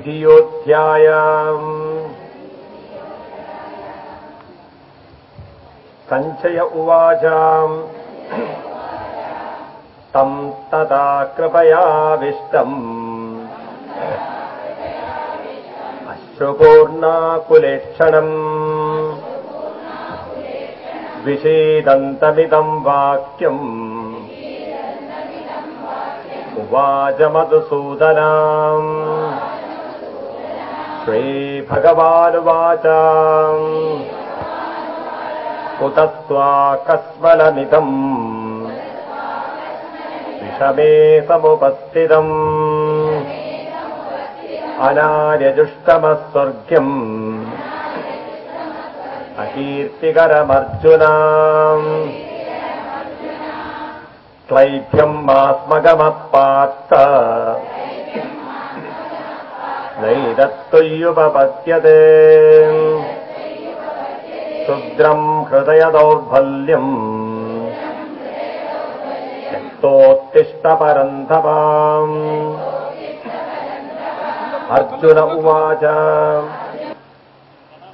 द्वितीयोऽध्यायम् सञ्चय उवाच तम् तदा कृपयाविष्टम्। अश्रुपूर्णाकुलेक्षणम्। विषीदन्तमिदम् वाक्यम्। उवाच मधुसूदनाम् श्रीभगवानुवाच। कुतस्त्वाकस्मलमिदम्। विषमे समुपस्थितम् अनार्यजुष्टमः स्वर्ग्यम् अकीर्तिकरमर्जुना। क्लैभ्यम् मास्मगमपार्थ नैदत्तुय्युपपद्यते क्षुद्रम् हृदयदौर्बल्यम् त्यक्तोत्तिष्ठपरन्धवाम् अर्जुन उवाच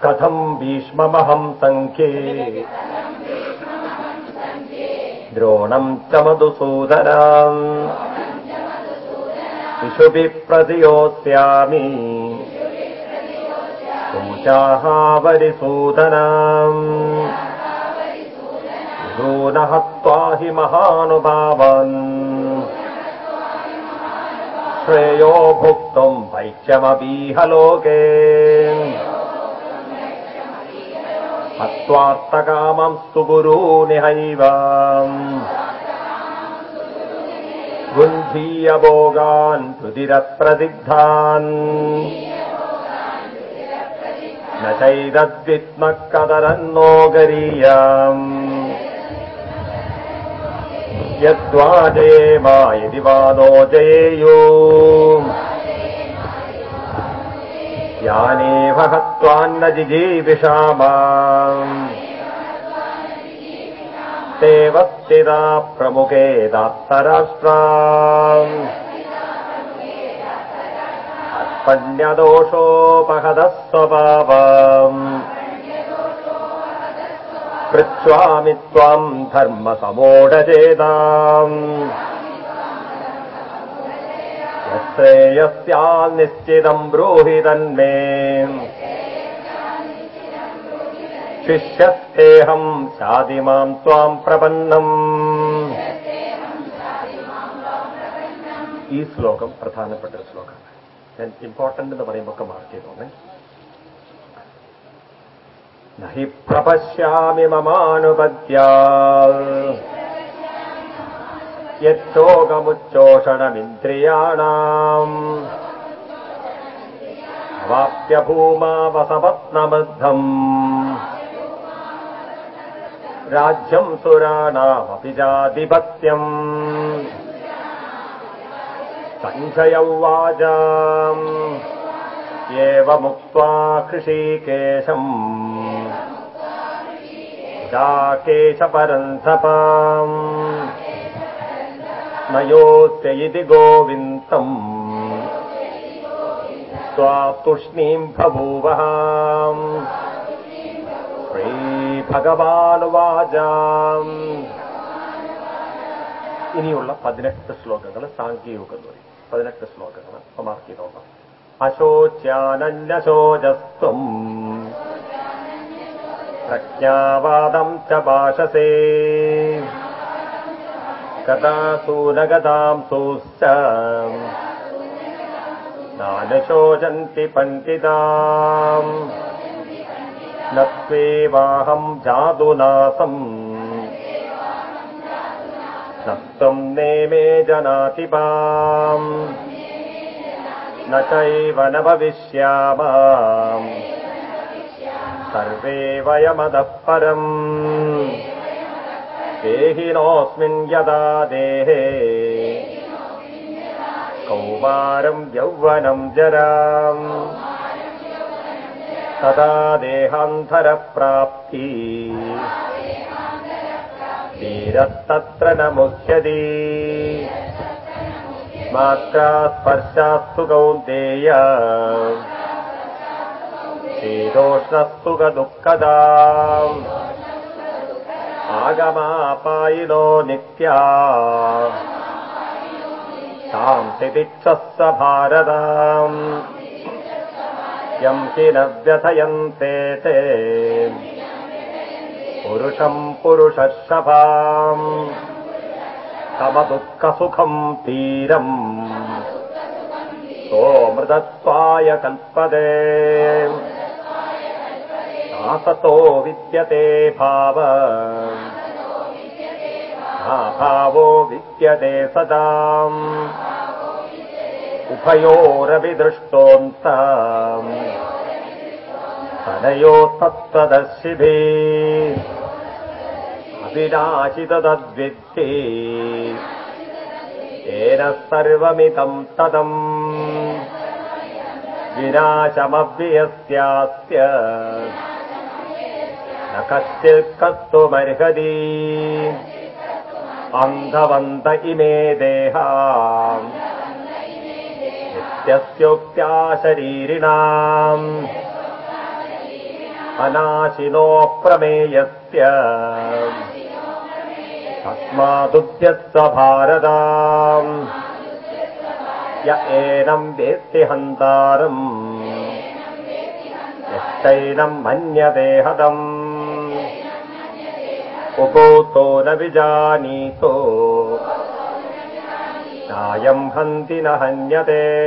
कथम् भीष्ममहम् सङ्ख्ये? द्रोणम् च मधुसूदनाम् शिशुभिः प्रतियोत्स्यामि शोचाहावरिसूदनाम् न हत्वा हि महानुभावान्। श्रेयो भुक्तुम् वैश्यमपीह लोके। हत्वार्थकामम् सुगुरूनिहैव गुञ्जीयभोगान् रुदिरप्रदिग्धान् न चैदद्वित्मः कदरन्नो गरीयाम् यद्वा जयेमा यदि वा नो जयेयो यानेव हत्वान्न जिजीविषामा श्चिदा प्रमुखेदा सराष्ट्राण्यदोषोपहदः स्वभाव पृच्छ्वामि त्वाम् धर्मसमोढचेताम् यस्ये ब्रूहि तन्मे। शिष्यस्तेऽहम् शादि माम् त्वाम् പ്രപന്നം ഈ ശ്ലോകം പ്രധാനപ്പെട്ട ഒരു ശ്ലോകമാണ് ഞാൻ ഇമ്പോർട്ടന്റ് എന്ന് പറയുമ്പോൾ ഒക്കെ മാർക്ക് ചെയ്തോണേ നഹി പ്രപശ്യാമി മമാനുപദ്യാ യച്ചോകമുച്ചോഷണമിന്ദ്രിയാണാം राज्यम् सुराणामपि जाधिपत्यम् सङ्ख्यौ एवमुक्त्वा कृषी केशम् केशपरं न योस्य इति गोविन्दम्। स्वा तूष्णीम् बभूव ബഭൂവ ശ്രീഭഗവാനുവാച ഇനിയുള്ള പതിനെട്ട് ശ്ലോകങ്ങൾ സാങ്കേയോഗം എന്ന് പറയും. പതിനെട്ട് ശ്ലോകങ്ങൾ. അപ്പൊ മാർക്ക് നോക്കാം. അശോച്യാനന്യശോചസ്ത്വം. പ്രജ്ഞാവാദം ച ഭാഷസേ. കഥാസൂനഗതാം സൂശ്ച. നാനശോചന്തി പണ്ഡിതാം. न सेवाहम् जादुनासम् न त्वम् नेमे जनातिपाम्। न चैव न भविष्यामाम्। सर्वे वयमतः परम्। देहिनोऽस्मिन् यदा देहे। कौमारम् यौवनम् जराम्। तदा देहान्तरप्राप्ति। धीरस्तत्र न मुह्यति मात्रास्पर्शास्तु कौन्तेय। शीतोष्णस्तु दुःखदा आगमापायिनो नित्या। ताम् तितिक्षस्स भारताम् व्यथयन्ते ते। पुरुषम् पुरुषः तव दुःखसुखम् तीरम्। सोमृदत्वाय कल्पदे नासतो विद्यते भाव। भावो विद्यते सदा उभयोरपि दृष्टोऽन्त तनयो तत्त्वदर्शिभिः अविनाशितद्विद्धि येन सर्वमिदम् तदम्। विनाशमव्ययस्यास्य। न कश्चित् कर्तुमर्हति अन्धवन्त इमे देहा नित्यस्योक्त्या शरीरिणाम् अनाशिनो प्रमेयस्य तस्मादुद्यत्स भारता य एनम् वेत्ति हन्तारम्। यश्चैनम् मन्यते हतम् उपोतो न विजानीतो हन्ति न हन्यते।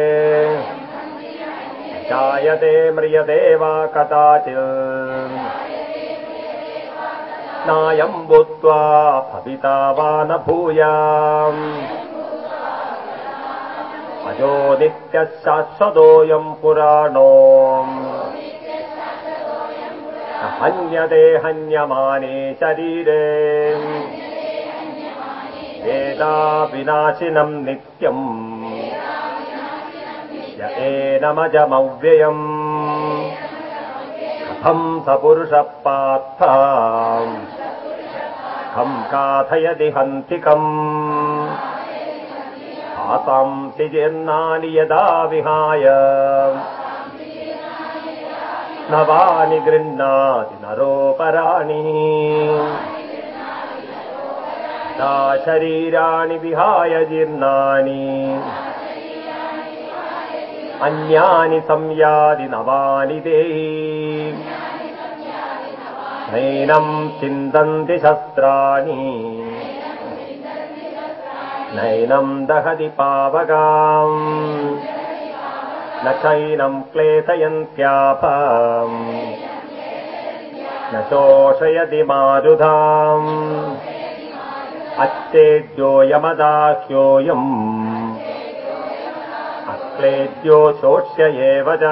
जायते म्रियते वा कदाचित्। नायम् भूत्वा भविता वा न भूयाम्। अजो नित्यः शाश्वतोऽयम् पुराणो। हन्यते हन्यमाने शरीरे वेदा विनाशिनम् नित्यम्। य एनमजमव्ययम्। कथम् स कम् काथयति हन्तिकम्। आसांसि जीर्णानि यदा विहाय। नवानि गृह्णाति नरोपराणि सा शरीराणि विहाय जीर्णानि। अन्यानि संयादि नवानि देहि। नैनम् चिन्तन्ति शस्त्राणि। नैनम् दहति पावकाम्। न चैनम् क्लेशयन्त्यापम्। न शोषयति मारुधाम् अच्छेद्योऽयमदाह्योऽयम् अक्लेद्यो शोष्य एव च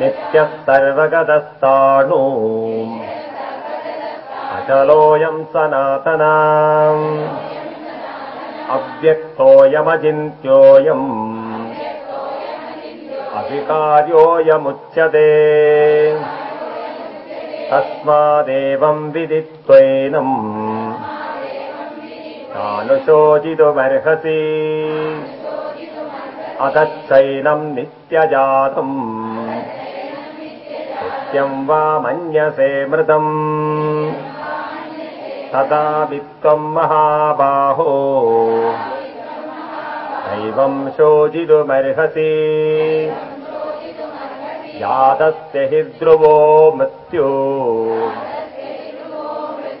नित्यः सर्वगतस्ताणु अचलोऽयम् सनातना अव्यक्तोऽयमचिन्त्योऽयम्। अविकार्योऽयमुच्यते तस्मादेवम् विदित्वैनम्। तानुशोचितुमर्हसि। अतश्चैनम् नित्यजातम्। नित्यम् वा मन्यसे मृतम् तदा वित्त्वम् महाबाहो। दैवम् शोचितुमर्हसि यातस्य हि ध्रुवो मृत्यु।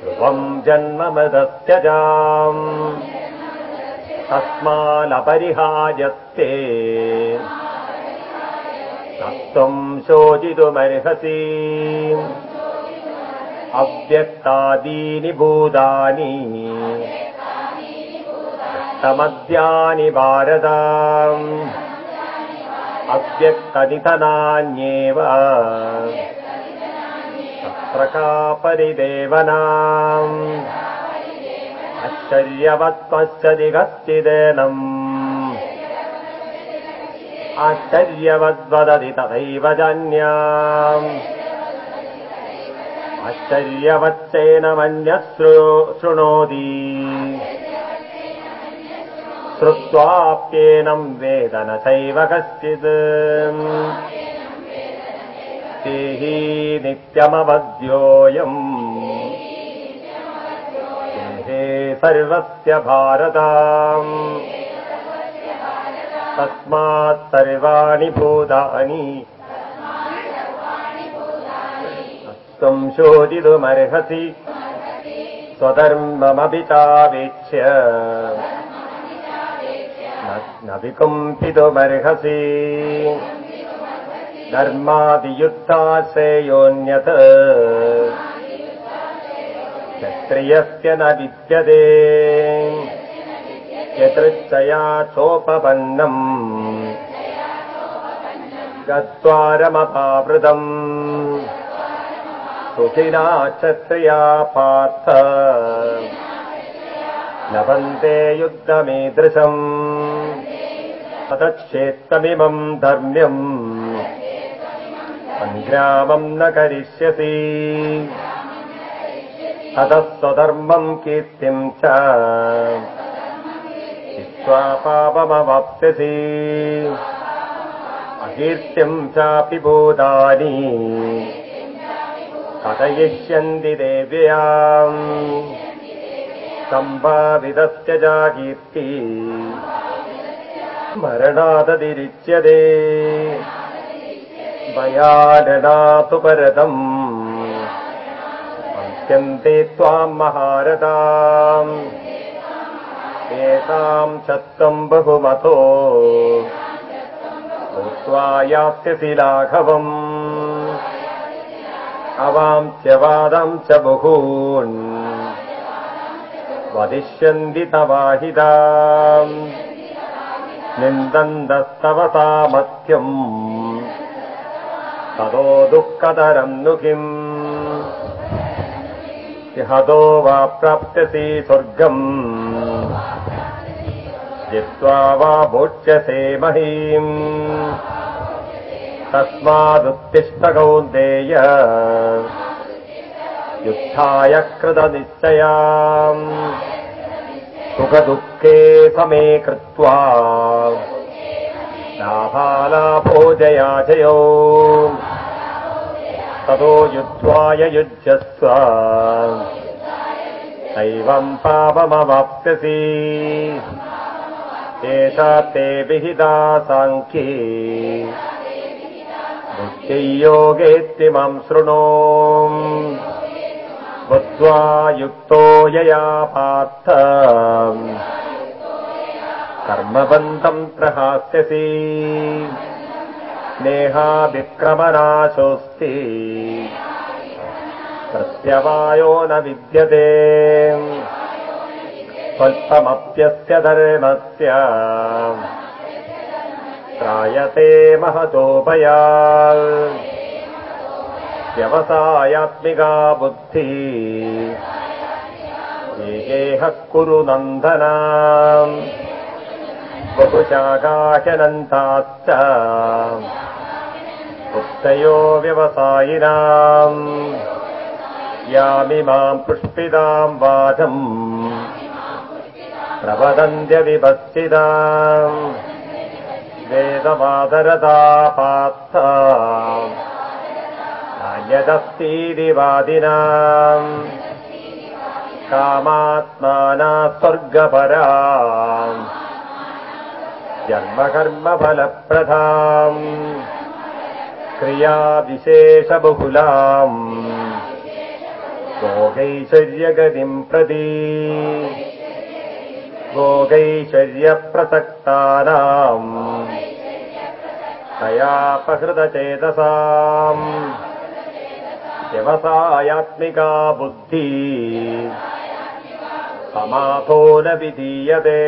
ध्रुवम् जन्ममृतस्य जाम् तस्मालपरिहार्यत्ते तत्त्वम् शोचितुमर्हसि। अव्यक्तादीनि भूतानि। तमद्यानि भारत अव्यक्दिक प्रकापरिदेवनाम् परिदेवनाश्चर्यवत्त्वस्य दिगश्चिदेन आश्चर्यवद्वदति तथैव जन्याम्। आश्चर्यवच्चेन मन्यः शृणोति। श्रुत्वाप्येनम् वेद न चैव कश्चित्। देही नित्यमवद्योऽयम्। देहे सर्वस्य भारत तस्मात् सर्वाणि भूतानि। संशोधितुमर्हसि स्वधर्ममपि चावेक्ष्य न विकुम्पितुमर्हसि धर्मादियुद्धाश्रेयोऽन्यत् क्षत्रियस्य न विद्यते। यदृच्छया चोपपन्नम् गत्वारमपावृतम्। सुखिना क्षत्रिया पार्थ। लभन्ते युद्धमीदृशम् ततच्छेत्तमिमम् धर्म्यम् सङ्ग्रामम् न करिष्यसि। अतः स्वधर्मम् कीर्तिम् च हित्वा पापमवाप्स्यसि। अकीर्तिम् चापि भूतानि कथयिष्यन्ति देव्याम्। सम्भावितस्य च कीर्ति मरणादतिरिच्यते भयाननातु परतम् पश्यन्ते त्वाम् महारथाम्। येषाम् सत्त्वम् बहुमतो। भूत्वा यास्यसि लाघवम्। अवाम् च बहून्। वदिष्यन्ति तवाहिताम् निन्दन्तस्तव सामर्थ्यम्। ततो दुःखतरम् नु किम्? हतो वा प्राप्स्यसि स्वर्गम्। जित्वा वा भोक्ष्यसे महीम्। तस्मादुत्तिष्ठ कौन्तेय युद्धाय कृतनिश्चयाम् सुखदुःखे समे कृत्वा। लाभालाभो जयाजयो ततो युद्ध्वाय युज्यस्व। दैवम् पापमवाप्स्यसि। एषा ते विहिता साङ्ख्ये बुद्धियोगेत्ति माम् शृणु बुद्ध्वा युक्तो यया पार्थ। कर्मबन्धम् प्रहास्यसि। नेहाभिक्रमनाशोऽस्ति। प्रत्यवायो न विद्यते। स्वल्पमप्यस्य धर्मस्य। त्रायते महतोपया व्यवसायात्मिका बुद्धि एकेह कुरु नन्दना। बहुशाकाशनन्ताश्च उक्तयो व्यवसायिनाम्। यामिमाम् पुष्पिताम् वाचम् प्रवदन्त्यविभक्सिताम् वेदमादरता पार्थ नान्यदस्तीति वादिनाम् कामात्माना स्वर्गपरा जन्मकर्मफलप्रधाम् क्रियाविशेषबहुलाम् भोगैश्वर्यगतिम् प्रति भोगैश्वर्यप्रसक्तानाम् तयापहृतचेतसाम् व्यवसायात्मिका बुद्धि। समाधो न विधीयते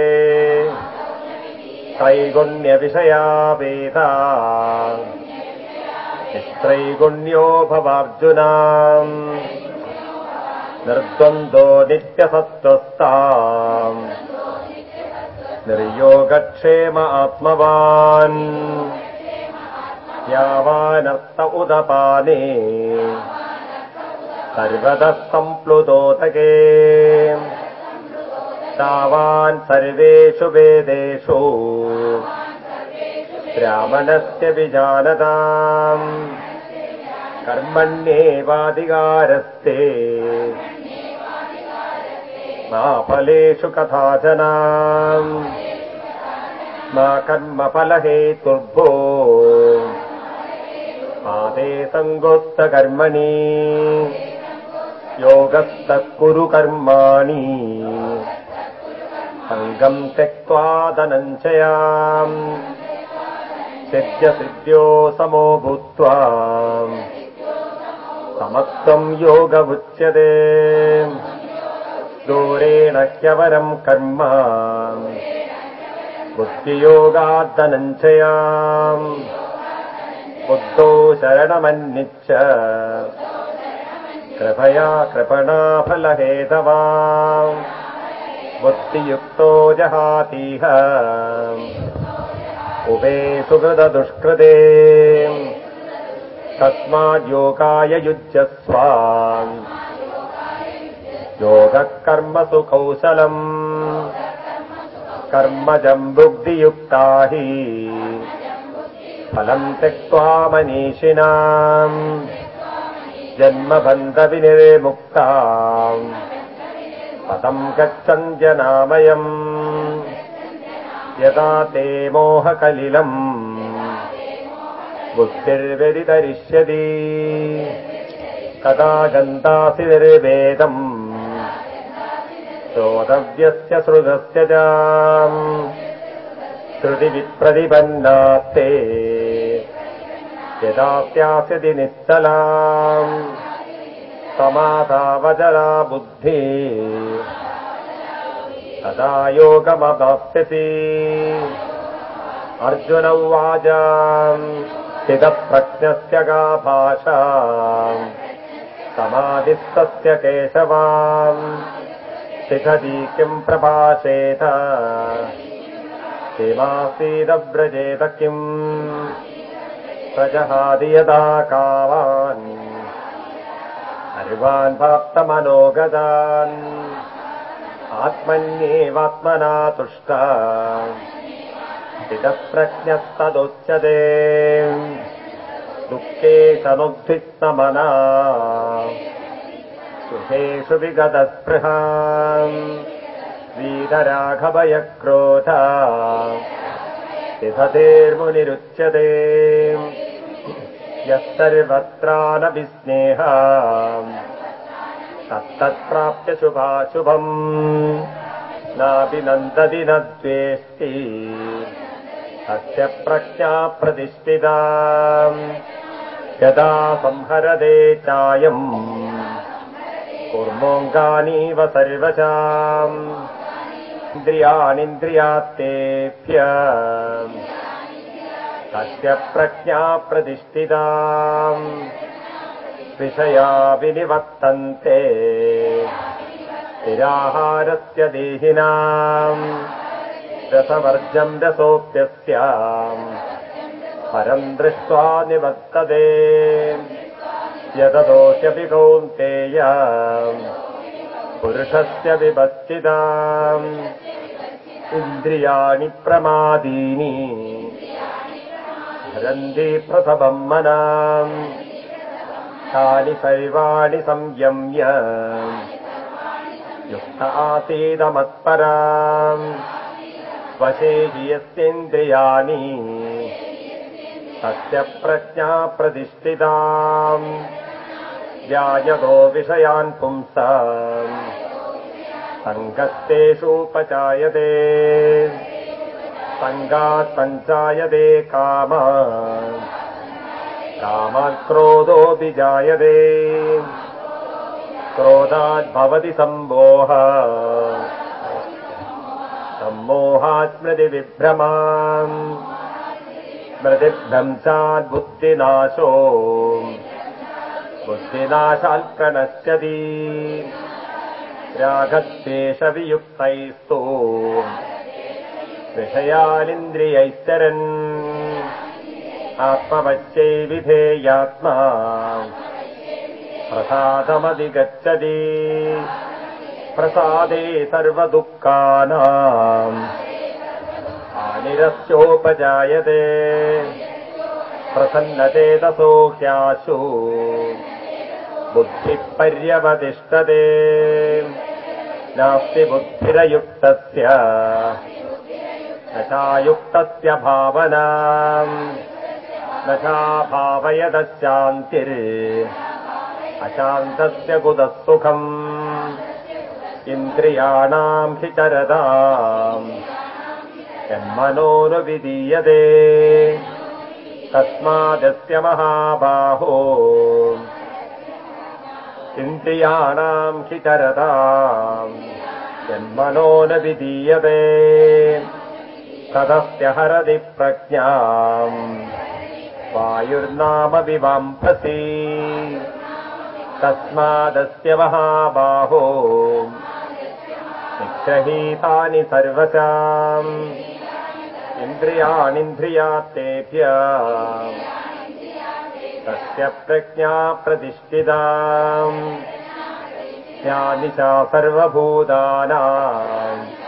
त्रैगुण्यविषया वेदा निस्त्रैगुण्यो भवार्जुना निर्द्वन्द्वो नित्यसत्त्वस्ता। निर्योगक्षेम आत्मवान्। यावानर्थ उदपाने सर्वतः सम्प्लुतोदके तावान् सर्वेषु वेदेषु। ब्राह्मणस्य विजानताम्। कर्मण्येवाधिकारस्ते। मा फलेषु कथाचना मा कर्मफलहेतुर्भो पादे सङ्गोत्तकर्मणि योगस्तः कुरु कर्माणि। सङ्गम् त्यक्त्वा धनञ्चयाम् सिद्ध्यसिद्ध्यो समो भूत्वा। समत्वम् योग उच्यते दूरेण ह्यवरम् कर्म। बुद्धियोगाद्धनञ्चयाम् बुद्धो शरणमन्निच्छ कृपया कृपणाफलहेतवा। बुद्धियुक्तो जहातीह। उभे सुहृददुष्कृते तस्माद्योगाय युज्यस्व योगः कर्मसु कौशलम् कर्मजम् बुद्धियुक्ता हि। फलम् त्यक्त्वा मनीषिणाम् जन्मबन्धविनिर्मुक्ता पदम् गच्छन्त्यनामयम्। यदा ते मोहकलिलम्। बुद्धिर्व्यतितरिष्यति कदा गन्तासि निर्वेदम् श्रोतव्यस्य श्रुतस्य च। श्रुतिविप्रतिपन्नास्ते यदा निश्चलाम् समाधावचला बुद्धि। तदा योगमवाप्स्यसि अर्जुन उवाच स्थितप्रज्ञस्य का भाषा समाधिस्तस्य केशवाम् शिखति किम् प्रभाषेत किमासीदव्रजेत किम् प्रजहादि यदा कावान् अर्वान् प्राप्तमनोगतान् आत्मन्येवात्मना तुष्टा। स्थितप्रज्ञस्तदुच्यते दुःखे समुद्धिक्तमना सुखेषु विगतस्पृहा। वीतराघवयक्रोध स्थिततेर्मुनिरुच्यते यः सर्वत्रानभिस्नेह तत्तत्प्राप्य शुभाशुभम् नाभिनन्दति न द्वेष्टि। तस्य प्रज्ञा प्रतिष्ठिता। यदा संहरदे चायम्। कुर्मोऽङ्गानीव सर्वशाम्। इन्द्रियाणीन्द्रियात्तेभ्य तस्य प्रज्ञा प्रतिष्ठिता विषया विनिवर्तन्ते। निराहारस्य देहिनाम् रसवर्जम् रसोऽप्यस्याम् परम् दृष्ट्वा निवर्तते। यतदोषपि कौन्तेय पुरुषस्य विभक्तिताम् इन्द्रियाणि प्रमादीनि प्रथमम् मनाम् तानि सर्वाणि संयम्य। युक्त आसीदमत्पराम् वशे हि यस्येन्द्रियाणि तस्य प्रज्ञा प्रतिष्ठिताम् ध्यायतो विषयान् पुंसाम् सङ्गस्तेषूपचायते सङ्गात् सञ्चायते काम। कामात् क्रोधोऽपि जायते। क्रोधात् भवति सम्मोह। सम्मोहात् स्मृतिविभ्रमाम् स्मृतिभ्रंशात् बुद्धिनाशो। रागद्वेषवियुक्तैस्तु विषयादिन्द्रियैश्चररन् आत्मवश्चै विधेयात्मा। प्रसादमधिगच्छति। प्रसादे सर्वदुःखानाम्। आनिरस्योपजायते। प्रसन्नचेतसो ह्याशु बुद्धिः पर्यवतिष्ठते नास्ति बुद्धिरयुक्तस्य। दशायुक्तस्य भावना दशा भावयदशान्तिर् अशान्तस्य कुतः सुखम् इन्द्रियाणाम् हि चरताम्। जन्मनोनुयते तस्मादस्य महाबाहो। इन्द्रियाणाम् खिचरताम् यन्मनो न विधीयते तदस्त्य हरदि प्रज्ञा वायुर्नामविवाम्प्रसी तस्मादस्य महाबाहो। निग्रहीतानि सर्वसाम्। इन्द्रियाणिन्द्रियात्तेभ्य। तस्य प्रज्ञा प्रतिष्ठिता यानि च सर्वभूतानाम्।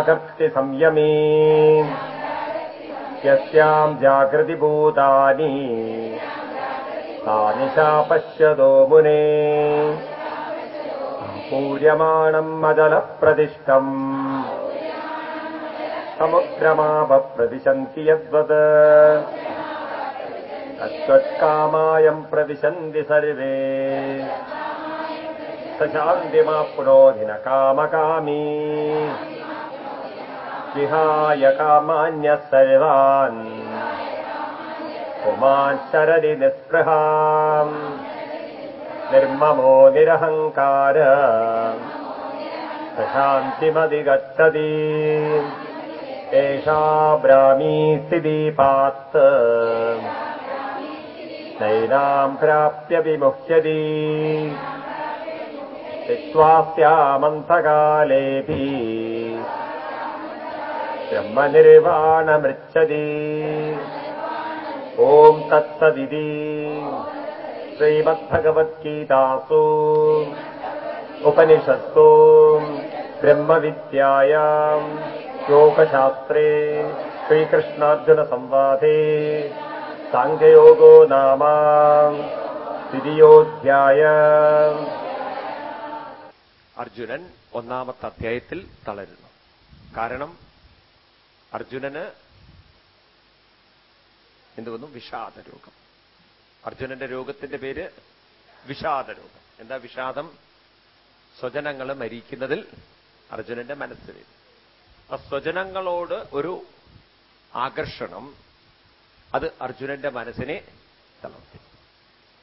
गृत्ति संयमी। यस्याम् जागृतिभूतानि। तानि शा मुने। पूर्यमाणम् अजलप्रदिष्टम्। समुद्रमापप्रदिशन्ति यद्वत्। तत्त्वत्कामायम् प्रविशन्ति सर्वे। शान्तिमाप्नोधिनकामकामी विहाय कामान्यः सर्वान्। पुमान् शरदि निःस्पृहाम्। निर्ममो निरहङ्कार। निर्ममोदिरहङ्कारशान्तिमधिगच्छति एषा ब्रामीसि दीपात् नैनाम् प्राप्त्यपि मुह्यति स्यामन्थकालेऽपि ब्रह्मनिर्वाणमृच्छति ॐ तत्सदि श्रीमद्भगवद्गीतासु उपनिषत्सु ब्रह्मविद्यायाम् योगशास्त्रे श्रीकृष्णार्जुनसंवादे साङ्ख्ययोगो नाम द्वितीयोऽध्याय। അർജുനൻ ഒന്നാമത്തെ അധ്യായത്തിൽ തളരുന്നു. കാരണം അർജുനന് എന്തുവന്നു വിഷാദരോഗം. അർജുനന്റെ രോഗത്തിന്റെ പേര് വിഷാദരോഗം. എന്താ വിഷാദം? സ്വജനങ്ങൾ മരിക്കുന്നതിൽ അർജുനന്റെ മനസ്സ് വരും ആ സ്വജനങ്ങളോട് ഒരു ആകർഷണം അത് അർജുനന്റെ മനസ്സിനെ തളർത്തി.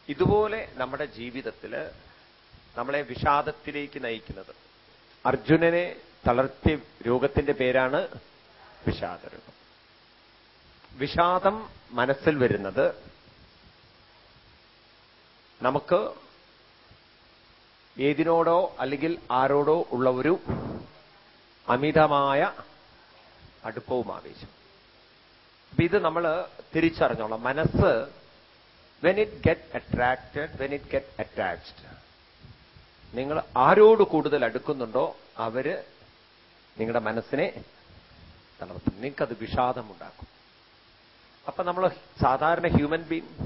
ഇതുപോലെ നമ്മുടെ ജീവിതത്തിൽ നമ്മളെ വിഷാദത്തിലേക്ക് നയിക്കുന്നത്. അർജുനനെ തളർത്തിയ രോഗത്തിന്റെ പേരാണ് വിഷാദരോഗം. വിഷാദം മനസ്സിൽ വരുന്നത് നമുക്ക് ഏതിനോടോ അല്ലെങ്കിൽ ആരോടോ ഉള്ള ഒരു അമിതമായ അടുപ്പവും ആവേശം അപ്പൊ ഇത് നമ്മൾ തിരിച്ചറിഞ്ഞോളാം. മനസ്സ് when it get attracted when it get attached നിങ്ങൾ ആരോട് കൂടുതൽ അടുക്കുന്നുണ്ടോ അവർ നിങ്ങളുടെ മനസ്സിനെ തളർത്തും. നിങ്ങൾക്കത് വിഷാദമുണ്ടാക്കും. അപ്പൊ നമ്മൾ സാധാരണ ഹ്യൂമൻ ബീങ്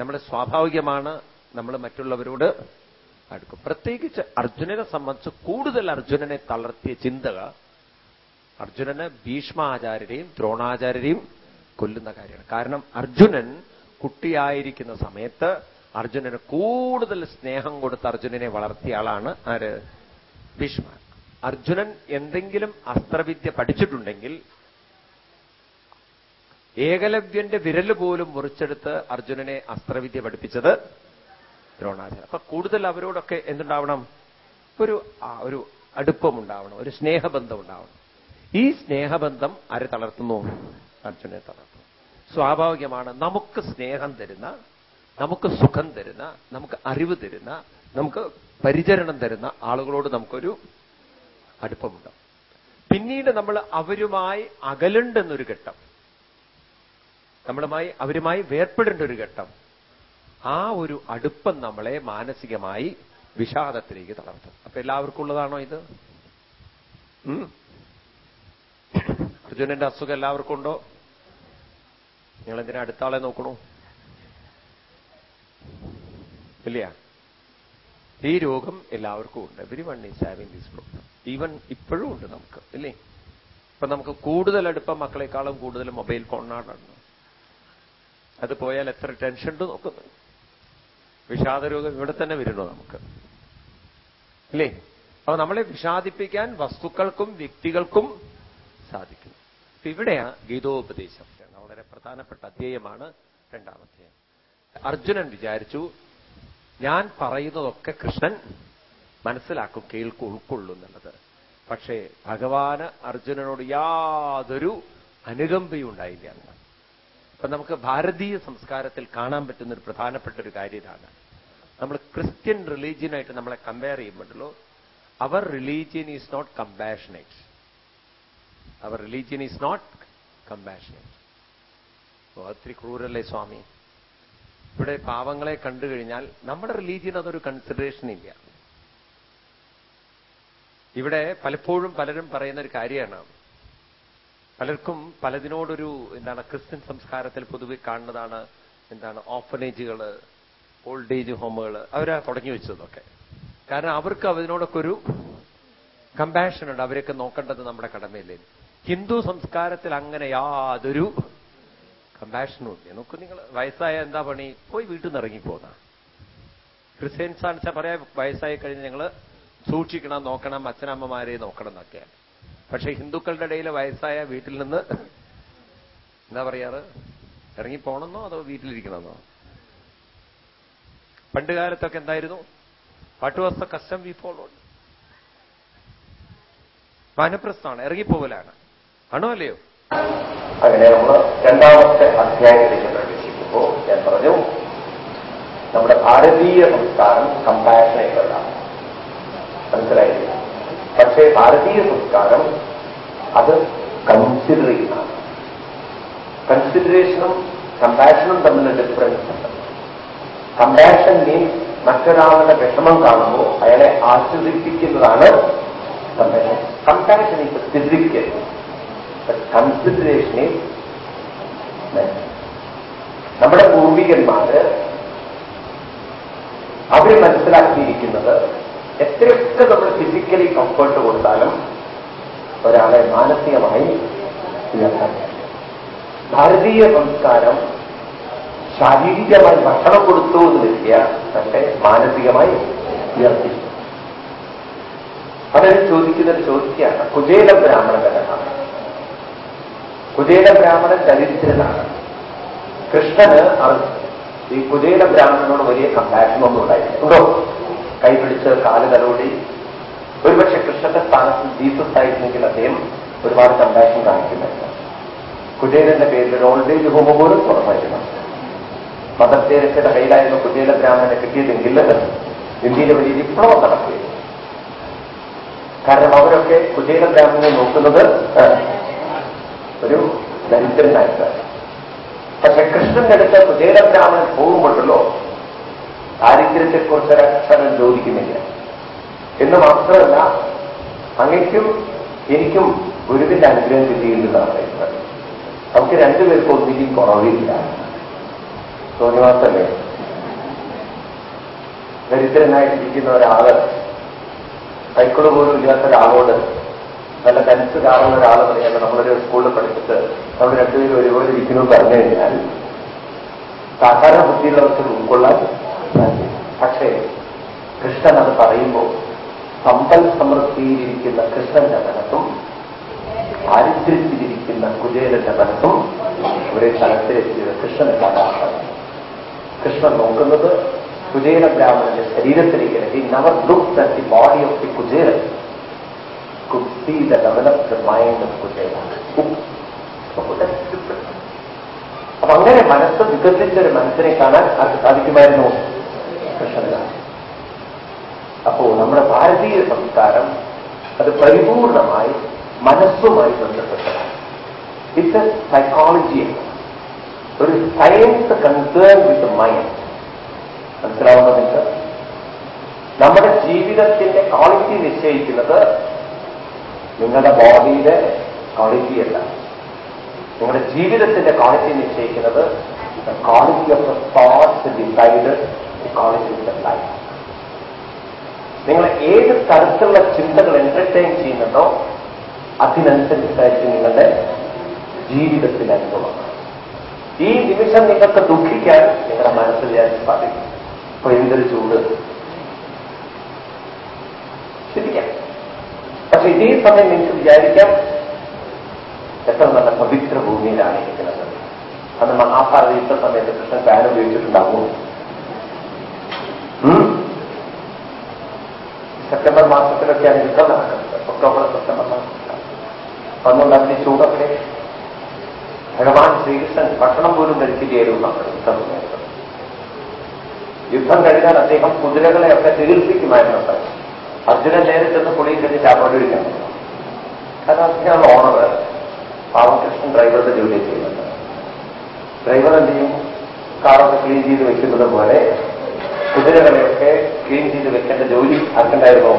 നമ്മൾ സ്വാഭാവികമാണ് നമ്മൾ മറ്റുള്ളവരോട് അടുക്കും. പ്രത്യേകിച്ച് അർജുനനെ സംബന്ധിച്ച് കൂടുതൽ അർജുനനെ തളർത്തിയ ചിന്തക അർജുനന് ഭീഷ്മാചാര്യരെയും ദ്രോണാചാര്യരെയും കൊല്ലുന്ന കാര്യമാണ്. കാരണം അർജുനൻ കുട്ടിയായിരിക്കുന്ന സമയത്ത് അർജുനന് കൂടുതൽ സ്നേഹം കൊടുത്ത് അർജുനനെ വളർത്തിയ ആളാണ് ആര്? ഭീഷ്മ അർജുനൻ എന്തെങ്കിലും അസ്ത്രവിദ്യ പഠിച്ചിട്ടുണ്ടെങ്കിൽ ഏകലവ്യന്റെ വിരൽ പോലും മുറിച്ചെടുത്ത് അർജുനനെ അസ്ത്രവിദ്യ പഠിപ്പിച്ചത് ദ്രോണാചാര്യ അപ്പൊ കൂടുതൽ അവരോടൊക്കെ എന്തുണ്ടാവണം? ഒരു ഒരു അടുപ്പമുണ്ടാവണം ഒരു സ്നേഹബന്ധം ഉണ്ടാവണം ഈ സ്നേഹബന്ധം ആരെ തളർത്തുന്നു? അർജുനെ തളർത്തുന്നു. സ്വാഭാവികമാണ് നമുക്ക് സ്നേഹം തരുന്ന നമുക്ക് സുഖം തരുന്ന നമുക്ക് അറിവ് തരുന്ന നമുക്ക് പരിചരണം തരുന്ന ആളുകളോട് നമുക്കൊരു അടുപ്പമുണ്ട്. പിന്നീട് നമ്മൾ അവരുമായി അകലുണ്ടെന്നൊരു ഘട്ടം. നമ്മളുമായി അവരുമായി വേർപ്പെടേണ്ട ഒരു ഘട്ടം. ആ ഒരു അടുപ്പം നമ്മളെ മാനസികമായി വിഷാദത്തിലേക്ക് തളർത്തും. അപ്പൊ എല്ലാവർക്കും ഉള്ളതാണോ ഇത്? അർജുനന്റെ അസുഖം എല്ലാവർക്കും ഉണ്ടോ? നിങ്ങൾ എന്തിനാ അടുത്ത ആളെ നോക്കണു? ഇല്ല ഈ രോഗം എല്ലാവർക്കും ഉണ്ട്. Every one is having this problem even ഇപ്പോഴും ഉണ്ട് നമുക്ക് ഇല്ലേ? ഇപ്പൊ നമുക്ക് കൂടുതൽ അടുപ്പം മക്കളെക്കാളും കൂടുതൽ മൊബൈൽ ഫോണിനാണ് അത് പോയാൽ എത്ര ടെൻഷൻ ഉണ്ട് നോക്കുന്നു വിഷാദരോഗം ഇവിടെ തന്നെ വരുന്നു നമുക്ക്. ഇല്ലേ? അപ്പൊ നമ്മളെ വിഷാദിപ്പിക്കാൻ വസ്തുക്കൾക്കും വ്യക്തികൾക്കും സാധിക്കുന്നു. അപ്പൊ ഇവിടെയാ ഗീതോപദേശം. വളരെ പ്രധാനപ്പെട്ട അധ്യേയമാണ് രണ്ടാമത്തെ അർജുനൻ വിചാരിച്ചു ഞാൻ പറയുന്നതൊക്കെ കൃഷ്ണൻ മനസ്സിലാക്കും കേൾക്കും ഉൾക്കൊള്ളും എന്നുള്ളത്. പക്ഷേ ഭഗവാന് അർജുനനോട് യാതൊരു അനുകമ്പയും ഉണ്ടായില്ല. അപ്പൊ നമുക്ക് ഭാരതീയ സംസ്കാരത്തിൽ കാണാൻ പറ്റുന്ന ഒരു പ്രധാനപ്പെട്ട ഒരു കാര്യം ഇതാണ് നമ്മൾ ക്രിസ്ത്യൻ റിലീജിയനായിട്ട് നമ്മളെ കമ്പയർ ചെയ്യുമ്പോഴല്ലോ അവർ റിലീജിയൻ ഈസ് നോട്ട് കമ്പാഷനേറ്റ് അവർ റിലീജിയൻ ഈസ് നോട്ട് കമ്പാഷനേറ്റ് ഒത്തിരി ക്രൂരല്ലേ സ്വാമി? ഇവിടെ പാവങ്ങളെ കണ്ടു കഴിഞ്ഞാൽ നമ്മുടെ റിലീജിയൻ അതൊരു കൺസിഡറേഷൻ ഇല്ല. ഇവിടെ പലപ്പോഴും പലരും പറയുന്ന ഒരു കാര്യമാണ്. പലർക്കും പലതിനോടൊരു എന്താണ് ക്രിസ്ത്യൻ സംസ്കാരത്തിൽ പൊതുവെ കാണുന്നതാണ് എന്താണ് ഓഫനേജുകൾ ഓൾഡ് ഏജ് ഹോമുകൾ അവരാ തുടങ്ങി വെച്ചതൊക്കെ. കാരണം അവർക്ക് അതിനോടൊക്കെ ഒരു കമ്പാഷൻ ഉണ്ട്. അവരെയൊക്കെ നോക്കേണ്ടത് നമ്മുടെ കടമയില്ലേ. ഹിന്ദു സംസ്കാരത്തിൽ അങ്ങനെ യാതൊരു കമ്പാഷനും ഇല്ല? നോക്കൂ നിങ്ങൾ വയസ്സായ എന്താ പണി? പോയി വീട്ടിൽ നിന്ന് ഇറങ്ങിപ്പോന്ന. ക്രിസ്ത്യൻസ് ആണെന്ന് വെച്ചാൽ പറയാ വയസ്സായി കഴിഞ്ഞ് ഞങ്ങൾ സൂക്ഷിക്കണം നോക്കണം അച്ഛനമ്മമാരെ നോക്കണം എന്നൊക്കെയാണ് പക്ഷെ ഹിന്ദുക്കളുടെ ഇടയിൽ വയസ്സായ വീട്ടിൽ നിന്ന് എന്താ പറയാറ്? ഇറങ്ങിപ്പോണെന്നോ അതോ വീട്ടിലിരിക്കണമെന്നോ? പണ്ട് കാലത്തൊക്കെ എന്തായിരുന്നു? What was the custom we followed വാനപ്രസ്ഥമാണ് ഇറങ്ങിപ്പോവലാണ്. ആണോ അല്ലയോ? അങ്ങനെ നമ്മൾ രണ്ടാമത്തെ അധ്യായത്തിലേക്ക് പ്രവേശിക്കുമ്പോൾ ഞാൻ പറഞ്ഞു നമ്മുടെ ഭാരതീയ സംസ്കാരം കമ്പാഷനേറ്റതാണ് മനസ്സിലായില്ല. പക്ഷേ ഭാരതീയ സംസ്കാരം അത് കൺസിഡർ ചെയ്യുന്നതാണ്. കൺസിഡറേഷനും കമ്പാഷനും തമ്മിലുള്ള ഡിഫറൻസ് ഉണ്ട്. കമ്പാഷൻ മീൻസ് മറ്റൊരാളുടെ വിഷമം കാണുമ്പോൾ അയാളെ ആശ്വസിപ്പിക്കുന്നതാണ് compassion compassion is physical consideration is നമ്മുടെ പൂർവികന്മാര് അവർ മനസ്സിലാക്കിയിരിക്കുന്നത് എത്രയൊക്കെ നമ്മൾ ഫിസിക്കലി കംഫർട്ട് കൊടുത്താലും ഒരാളെ മാനസികമായി ഉയർത്താൻ ഭാരതീയ സംസ്കാരം ശാരീരികമായി ഭക്ഷണം കൊടുത്തു എന്ന് വരിക തന്റെ മാനസികമായി ഉയർത്തി പലരും ചോദിക്കുന്ന ചോദ്യമാണ് കുചേല ബ്രാഹ്മണ കഥ. കുചേല ബ്രാഹ്മണൻ ദരിദ്രനാണ് കൃഷ്ണന് ഈ കുചേല ബ്രാഹ്മണനോട് വലിയ കമ്പാഷനൊന്നും ഉണ്ടായിരുന്നു ഉണ്ടോ? കൈപിടിച്ച് കാൽ തലോടി. ഒരുപക്ഷെ കൃഷ്ണന്റെ സ്ഥാനത്ത് ജീസസ് ആയിരുന്നെങ്കിൽ അദ്ദേഹം ഒരുപാട് കമ്പാഷൻ കാണിക്കുന്നുണ്ട് കുചേലന്റെ പേരിൽ ഒരു ഓൾഡ് ഏജ് ഹോം പോലും തുറന്നിരുന്നു മദർ തെരേസയുടെ കയ്യിലായിരുന്നു കുചേല ബ്രാഹ്മണനെ കിട്ടിയതെങ്കിൽ ഇന്ത്യയിലെ വലിയ വിപ്ലവം നടക്കുകയായിരുന്നു. കാരണം അവരൊക്കെ കുചേല ബ്രാഹ്മണനെ നോക്കുന്നത് ഒരു ദരിദ്രനായിട്ട് പക്ഷെ കൃഷ്ണന്റെ അടുത്ത് കുചേല ബ്രാഹ്മണൻ പോകുമ്പോഴല്ലോ ദാരിദ്ര്യത്തെക്കുറിച്ച് ഒരക്ഷരം ചോദിക്കുന്നില്ല. എന്ന് മാത്രമല്ല അങ്ങയ്ക്കും എനിക്കും ഗുരുവിന്റെ അനുഗ്രഹം കിട്ടിയിരുന്നതാണ് പറയുന്നത്. നമുക്ക് രണ്ടുപേർക്കും ഒന്നിനും കുറവില്ല. തോന്നിവാസല്ലേ ദരിദ്രനായിട്ടിരിക്കുന്ന ഒരാൾ സൈക്കിൾ പോലും ഇല്ലാത്ത ഒരാളോട് നല്ല ധനിച്ച് കാണുന്ന ഒരാൾ പറയുന്നത് നമ്മളൊരു സ്കൂളിൽ പഠിച്ചിട്ട് നമ്മൾ രണ്ടുപേരും ഒരുപോലെ ഇരിക്കുന്നു പറഞ്ഞു കഴിഞ്ഞാൽ സാധാരണ ബുദ്ധിയുള്ളവർക്ക് ഉൾക്കൊള്ളാൻ. പക്ഷേ കൃഷ്ണൻ അത് പറയുമ്പോൾ സമ്പൽ സമൃദ്ധിയിലിരിക്കുന്ന കൃഷ്ണന്റെ മനസ്സും ദാരിദ്ര്യത്തിലിരിക്കുന്ന കുചേലന്റെ മനസ്സും ഒരേ തലത്തിലെത്തിയത് കൃഷ്ണനെ കഥാപാത്രം കൃഷ്ണൻ നോക്കുന്നത് കുചേല ബ്രാഹ്മണന്റെ ശരീരത്തിലേക്ക് നവർ ദുഃഖ് the body of the could see the developed mind of Kuchela അപ്പൊ അങ്ങനെ മനസ്സ് വികസിച്ച ഒരു മനസ്സിനെ കാണാൻ ആർക്ക് സാധിക്കുമായിരുന്നു? കൃഷ്ണനാണ് അപ്പോ നമ്മുടെ ഭാരതീയ സംസ്കാരം അത് പരിപൂർണമായി മനസ്സുമായി ബന്ധപ്പെട്ടതാണ്. ഇറ്റ്സ് എ സൈക്കോളജി ഒരു സയൻസ് കൺസേൺ വിത്ത് മൈൻഡ് മനസ്സിലാവുന്ന നിങ്ങൾക്ക് നമ്മുടെ ജീവിതത്തിന്റെ ക്വാളിറ്റി നിശ്ചയിക്കുന്നത് നിങ്ങളുടെ ബോഡിയിലെ ക്വാളിറ്റി അല്ല. നിങ്ങളുടെ ജീവിതത്തിന്റെ ക്വാളിറ്റി നിശ്ചയിക്കുന്നത് quality of the thoughts decide quality of the life നിങ്ങൾ ഏത് തരത്തിലുള്ള ചിന്തകൾ എന്റർടൈൻ ചെയ്യുന്നുണ്ടോ അതിനനുസരിച്ചായിരിക്കും നിങ്ങളുടെ ജീവിതത്തിലെ അനുഭവം. ഈ നിമിഷം നിങ്ങൾക്ക് ദുഃഖിക്കാൻ നിങ്ങളുടെ മനസ്സിൽ ഞാൻ സാധിക്കും. ഇപ്പൊ എന്തൊരു ചൂട്. ചിന്തിക്കാം. പക്ഷെ ഇതേ സമയം നിങ്ങൾക്ക് വിചാരിക്കാം. എത്ര നല്ല പവിത്ര ഭൂമിയിലാണ് ഇരിക്കുന്നത്. അന്ന് മഹാഭാരത യുദ്ധ സമയത്ത് കൃഷ്ണൻ ഫാൻ ഉപയോഗിച്ചിട്ടുണ്ടാവും? സെപ്റ്റംബർ മാസത്തിലൊക്കെയാണ് യുദ്ധം നടക്കുന്നത്. ഒക്ടോബർ സെപ്റ്റംബർ മാസത്തിലാണ്. അതുകൊണ്ട് അതിന്റെ ചൂടൊക്കെ ഭഗവാൻ ശ്രീകൃഷ്ണൻ ഭക്ഷണം പോലും ധരിക്കുകയായിരുന്നു യുദ്ധം യുദ്ധം കഴിഞ്ഞാൽ അദ്ദേഹം കുതിരകളെയൊക്കെ ചികിത്സിക്കുമായിരുന്നു. അർജുനൻ നേരെ ചെന്ന് പുളിയിൽ കഴിഞ്ഞ് ചാപ്പോണ്ടിരിക്കണം കാരണം അർജുനാണ് ഓണർ പാവകൃഷ്ണൻ ഡ്രൈവറുടെ ജോലി ചെയ്യുന്നുണ്ട്. ഡ്രൈവർ എന്ത് ചെയ്യും? കാറൊക്കെ ക്ലീൻ ചെയ്ത് വെക്കുന്നത് പോലെ കുതിരകളെയൊക്കെ ക്ലീൻ ചെയ്ത് വെക്കേണ്ട ജോലി ആർക്കുണ്ടായിരുന്നോ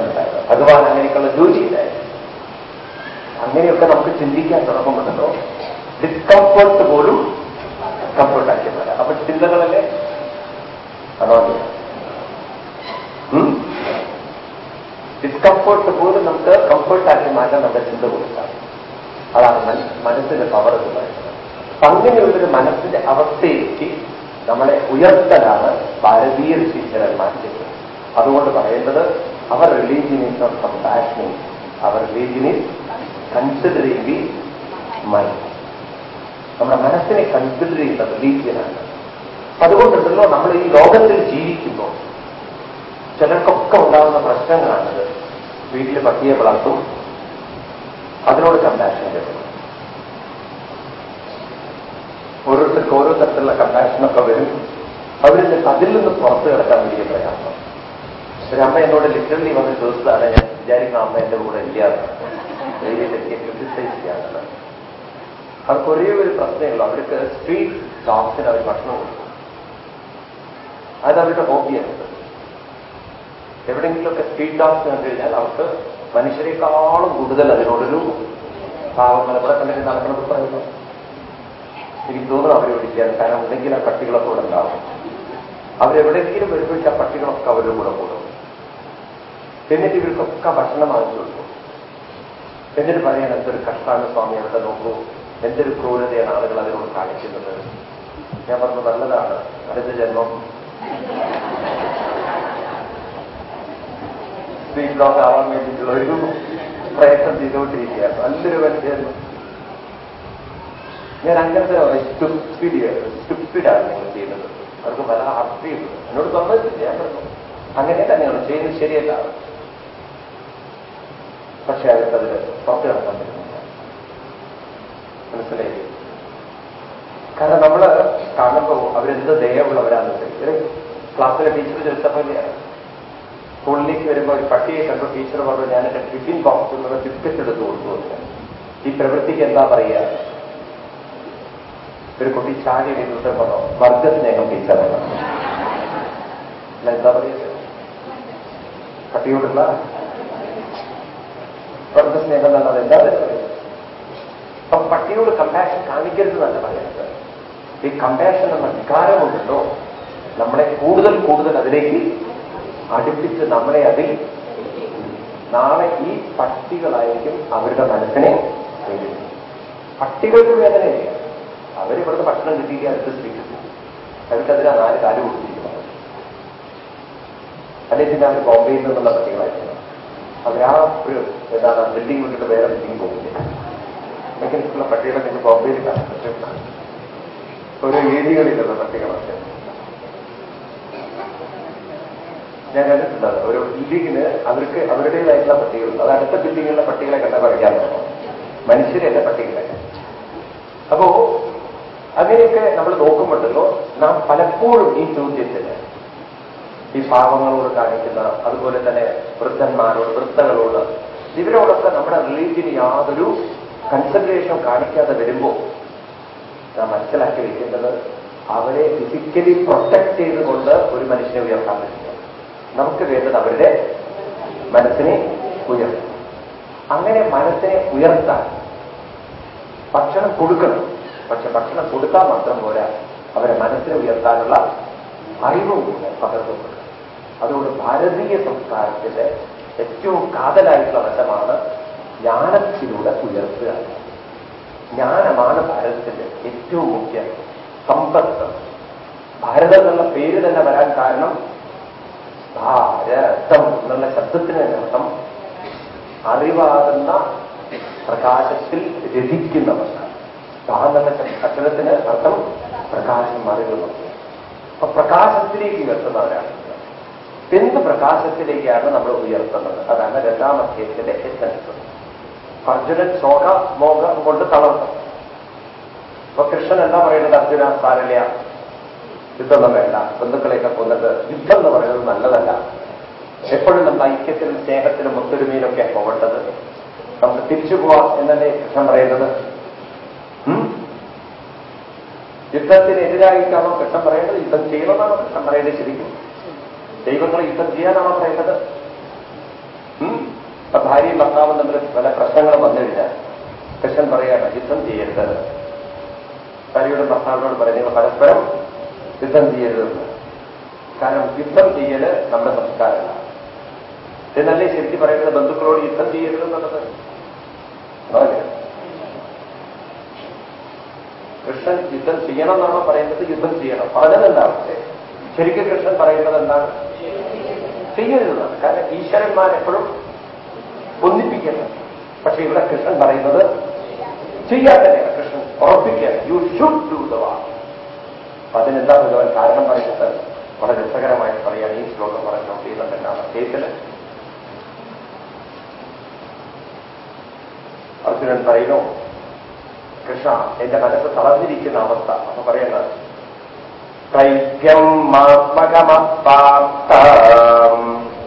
ഉണ്ടായിരുന്നു ഭഗവാൻ അങ്ങനെയൊക്കെയുള്ള ജോലി ഇല്ലായിരുന്നു. അങ്ങനെയൊക്കെ നമുക്ക് ചിന്തിക്കാൻ തുടങ്ങുമ്പോഴല്ലോ ഡിസ്കംഫർട്ട് പോലും കംഫർട്ടാക്കിയ പോലെ അപ്പൊ ചിന്തകളല്ലേ? അതോ ഡിസ്കംഫർട്ട് പോലും നമുക്ക് കംഫേർട്ടാക്കി മാറ്റാൻ നമ്മുടെ ചിന്ത കൊടുക്കാം. അതാണ് മനസ്സിന്റെ പവർ എന്ന് പറയുന്നത്. അങ്ങനെയുള്ളൊരു മനസ്സിന്റെ അവസ്ഥയിലേക്ക് നമ്മളെ ഉയർത്തലാണ് ഭാരതീയ ഋഷീശ്വരന്മാർ ചെയ്യുന്നത് അതുകൊണ്ട് പറയുന്നത് അവർ religion is not compassioning our religion is considering the mind നമ്മുടെ മനസ്സിനെ കൺസിഡർ ചെയ്യുന്ന റിലീജിയനാണ് അതുകൊണ്ടുണ്ടല്ലോ നമ്മൾ ഈ ലോകത്തിൽ ജീവിക്കുമ്പോൾ ചിലർക്കൊക്കെ ഉണ്ടാകുന്ന പ്രശ്നങ്ങളാണത്. വീട്ടിൽ പട്ടിയെ വളർത്തും. അതിനോട് കമ്പാഷൻ കിട്ടും ഓരോരുത്തർക്ക് ഓരോ തരത്തിലുള്ള കമ്പാഷനൊക്കെ വരും. അവരിൽ അതിൽ നിന്ന് പുറത്തു കിടക്കാൻ വലിയ പ്രയാസം ഒരു അമ്മ എന്നോട് ലിറ്ററലി വന്ന ദിവസത്താണ് ഞാൻ വിചാരിക്കുന്ന അമ്മ എന്റെ കൂടെ ഇല്ല. ക്രിട്ടിസൈസ് ചെയ്യാറുള്ളത് അവർക്ക് ഒരേ ഒരു പ്രശ്നമുള്ളൂ അവർക്ക് സ്ട്രീറ്റ് ഡോഗ്സിന് അവർ ഭക്ഷണം കൊടുക്കും. അത് അവരുടെ ഹോബിയാണ് എവിടെയെങ്കിലുമൊക്കെ സ്പീഡ് ടാസ്ക് കണ്ടു കഴിഞ്ഞാൽ അവർക്ക് മനുഷ്യരെക്കാളും കൂടുതൽ അതിനോടൊരു ഭാവങ്ങൾ എവിടെ കണ്ടിട്ട് നടക്കണമെന്ന് പറയുന്നു. എനിക്ക് തോന്നുന്നു അവരെ വിളിക്കാൻ കാരണം ഉണ്ടെങ്കിൽ ആ പട്ടികളൊക്കെ ഇവിടെ ഉണ്ടാവും. അവരെവിടെയെങ്കിലും വരുമ്പോഴേക്കും ആ പട്ടികളൊക്കെ അവരുടെ കൂടെ കൂടും. എന്നിട്ട് ഇവർക്കൊക്കെ ഭക്ഷണം വാങ്ങിച്ചു കൊടുക്കും. എന്നിട്ട് പറയാൻ എന്തൊരു കഷ്ടാണ് സ്വാമി അവിടെ നോക്കൂ. എന്തൊരു ക്രൂരതയാണ് ആളുകൾ അതിനോട് കാണിക്കുന്നത്. ഞാൻ പറഞ്ഞു നല്ലതാണ്. അടുത്ത ജന്മം. ഡോഗ് ആവാൻ വേണ്ടിയിട്ടുള്ള ഒരു പ്രയത്നം ചെയ്തുകൊണ്ടിരിക്കുകയാണ്. നല്ലൊരു മനുഷ്യരുന്നു ഞാൻ അങ്ങനത്തെ സ്റ്റുപ്പിഡിയാണ് സ്റ്റുപ്പിഡാണ് നിങ്ങൾ ചെയ്യുന്നത് അവർക്ക് പല അർത്ഥയുണ്ട് എന്നോട് സമ്മതിച്ചില്ല ഞാൻ പറഞ്ഞു. അങ്ങനെ തന്നെയാണ്. ചെയ്യുന്നത് ശരിയല്ല. പക്ഷെ അവർക്കതിൽ പുറത്ത് കിടക്കാൻ പറ്റുന്നില്ല. മനസ്സിലായി? കാരണം നമ്മൾ കാണുമ്പോൾ അവരെന്ത് ദയമുള്ളവരാന്ന് വെച്ചാൽ ക്ലാസ്സിലെ ടീച്ചർ ചോദിച്ചപ്പോഴാണ് സ്കൂളിലേക്ക് വരുമ്പോൾ ഒരു പട്ടിയെ കണ്ടു ടീച്ചർ പറഞ്ഞു ഞാൻ എന്റെ ടിഫിൻ ബോക്സിൽ നിന്ന് ബിസ്ക്കറ്റ് എടുത്ത് കൊടുത്തു എന്ന്. ഈ പ്രവൃത്തിക്ക് എന്താ പറയുക? ഒരു കുട്ടി ചാടി എഴുന്നേറ്റ് പറഞ്ഞു വർഗസ്നേഹം ടീച്ചറാണ് എന്താ പറയുക? പട്ടിയോടുള്ള വർഗസ്നേഹം എന്നാണ് എന്താ പറയുന്നത് അപ്പൊ പട്ടിയോട് കമ്പാഷൻ കാണിക്കരുതെന്നല്ല പറയുന്നത്. ഈ കമ്പാഷൻ എന്ന വികാരമുണ്ടല്ലോ. നമ്മളെ കൂടുതൽ കൂടുതൽ അതിലേക്ക് അടുപ്പിച്ച് നമ്മളെ അതിൽ നാളെ ഈ പട്ടികളായിരിക്കും അവരുടെ മനസ്സിനെ. പട്ടികൾക്ക് വേദനയില്ല അവരിവിടുന്ന് ഭക്ഷണം കിട്ടിയിട്ട് അടുത്ത് സ്വീകരിച്ചു അവർക്കതിനാ നാല് കാൽ കൊടുത്തിരിക്കുന്നത് അല്ലെങ്കിൽ അവർ ബോംബെയിൽ നിന്നുള്ള പട്ടികളായിരിക്കണം അവരാ ഒരു എന്താണ് ബിൽഡിംഗ് വിട്ടിട്ട് വേറെ ബിൽഡിംഗ് പോകുന്നില്ല മെക്കാനിക്കുള്ള പട്ടികളെ നിങ്ങൾ ബോംബെയിൽ പറ്റും ഒരു ഏരിയകളിലുള്ള പട്ടികളൊക്കെ ഞാൻ കണ്ടിട്ടുള്ളത്. ഒരു ബിൽഡിങ്ങിന് അവർക്ക് അവരുടേതായിട്ടുള്ള പട്ടികളുണ്ട് അത് അടുത്ത ബിൽഡിങ്ങിലുള്ള പട്ടികളെ കണ്ട പറയാൻ തുടങ്ങും മനുഷ്യരല്ല പട്ടികളെ. അപ്പോ അങ്ങനെയൊക്കെ നമ്മൾ നോക്കുമ്പോഴല്ലോ നാം പലപ്പോഴും ഈ ചോദ്യത്തിന് ഈ പാവങ്ങളോട് കാണിക്കുന്ന അതുപോലെ തന്നെ വൃദ്ധന്മാരോട് വൃദ്ധകളോട് ഇവരോടൊക്കെ നമ്മുടെ റിലീജിയന് യാതൊരു കൺസെൻട്രേഷൻ കാണിക്കാതെ വരുമ്പോൾ നാം മനസ്സിലാക്കി വെക്കേണ്ടത് അവരെ ഫിസിക്കലി പ്രൊട്ടക്ട് ചെയ്തുകൊണ്ട് ഒരു മനുഷ്യനെ ഉയർത്താൻ പറ്റില്ല നമുക്ക് വേണ്ടത് അവരുടെ മനസ്സിനെ ഉയർത്തും. അങ്ങനെ മനസ്സിനെ ഉയർത്താൻ ഭക്ഷണം കൊടുക്കണം. പക്ഷെ ഭക്ഷണം കൊടുത്താൽ മാത്രം പോരാ. അവരെ മനസ്സിനെ ഉയർത്താനുള്ള അറിവും കൂടെ പകർന്നു അതുകൊണ്ട് ഭാരതീയ സംസ്കാരത്തിന്റെ ഏറ്റവും കാതലായിട്ടുള്ള വശമാണ് ജ്ഞാനത്തിലൂടെ ഉയർത്തുക. ജ്ഞാനമാണ് ഭാരതത്തിന്റെ ഏറ്റവും മുഖ്യ സമ്പത്ത്. ഭാരതം എന്നുള്ള പേര് തന്നെ വരാൻ കാരണം ഭാരതം എന്നുള്ള ശബ്ദത്തിന് തന്നെ അർത്ഥം അറിവാകുന്ന പ്രകാശത്തിൽ രചിക്കുന്നവർ ഭാ എന്നുള്ള അക്ഷരത്തിന് അർത്ഥം പ്രകാശം അറിവുന്നു അപ്പൊ പ്രകാശത്തിലേക്ക് ഉയർത്തുന്നവരാണ്. എന്ത് പ്രകാശത്തിലേക്കാണ് നമ്മൾ ഉയർത്തുന്നത്? അതാണ് രണ്ടാം അധ്യയത്തിന്റെ എസൻസ് അർജുനൻ ശോക മോഹം കൊണ്ട് തളർന്നു. അപ്പൊ കൃഷ്ണൻ എന്താ പറയുന്നത്? അർജുന സാരല്യ യുദ്ധമൊന്നും വേണ്ട. ബന്ധുക്കളെയൊക്കെ കൊന്നിട്ട് യുദ്ധം എന്ന് പറയുന്നത് നല്ലതല്ല. എപ്പോഴും നമ്മൾ ഐക്യത്തിലും സ്നേഹത്തിലും ഒത്തൊരുമയിലൊക്കെ പോകേണ്ടത് നമുക്ക് തിരിച്ചു പോവാം എന്നല്ലേ കൃഷ്ണൻ പറയുന്നത്? യുദ്ധത്തിനെതിരായിട്ടാണോ കൃഷ്ണൻ പറയേണ്ടത്? യുദ്ധം ചെയ്യണമെന്നാണോ കൃഷ്ണൻ പറയേണ്ടത് ശരിക്കും? ദൈവങ്ങൾ യുദ്ധം ചെയ്യാനാണോ പറയേണ്ടത്? ഇപ്പൊ ഭാര്യയും ഭർത്താവും തമ്മിൽ പല പ്രശ്നങ്ങളും വന്നു കഴിഞ്ഞാൽ കൃഷ്ണൻ പറയാണ് യുദ്ധം ചെയ്യരുത്. ഭാര്യയുടെ ഭർത്താവിനോട് പറയുന്നത് പരസ്പരം യുദ്ധം ചെയ്യരുതെന്ന് കാരണം യുദ്ധം ചെയ്യൽ നമ്മുടെ സംസ്കാരമാണ്. എന്നല്ലേ ശരിക്കും പറയുന്നത്? ബന്ധുക്കളോട് യുദ്ധം ചെയ്യരുത് എന്നുള്ളത്. അതല്ലേ? കൃഷ്ണൻ യുദ്ധം ചെയ്യണം എന്നാണോ പറയുന്നത്? യുദ്ധം ചെയ്യണം. പറഞ്ഞത് എന്താണ്? ശരിക്കും കൃഷ്ണൻ പറയുന്നത് എന്താണ്? ചെയ്യരുതെന്നാണ്. കാരണം ഈശ്വരന്മാരെപ്പോഴും ഒന്നിപ്പിക്കുന്നത് പക്ഷേ ഇവിടെ കൃഷ്ണൻ പറയുന്നത് ചെയ്യാത്തതല്ല കൃഷ്ണൻ ഉറപ്പിക്കുക യു ഷുഡ് ഡു ദ വാ അതിനെന്താ ഭഗവാൻ കാരണം പറയുന്നത് വളരെ രസകരമായിട്ട് പറയാൻ ഈ ശ്ലോകം പറഞ്ഞ നോട്ട് ചെയ്യുന്നുണ്ട് എന്താണ് കേസിൽ അർജുനൻ പറയുന്നു കൃഷ്ണ എന്റെ മനസ്സ് തളർന്നിരിക്കുന്ന അവസ്ഥ. അപ്പൊ പറയുന്നത്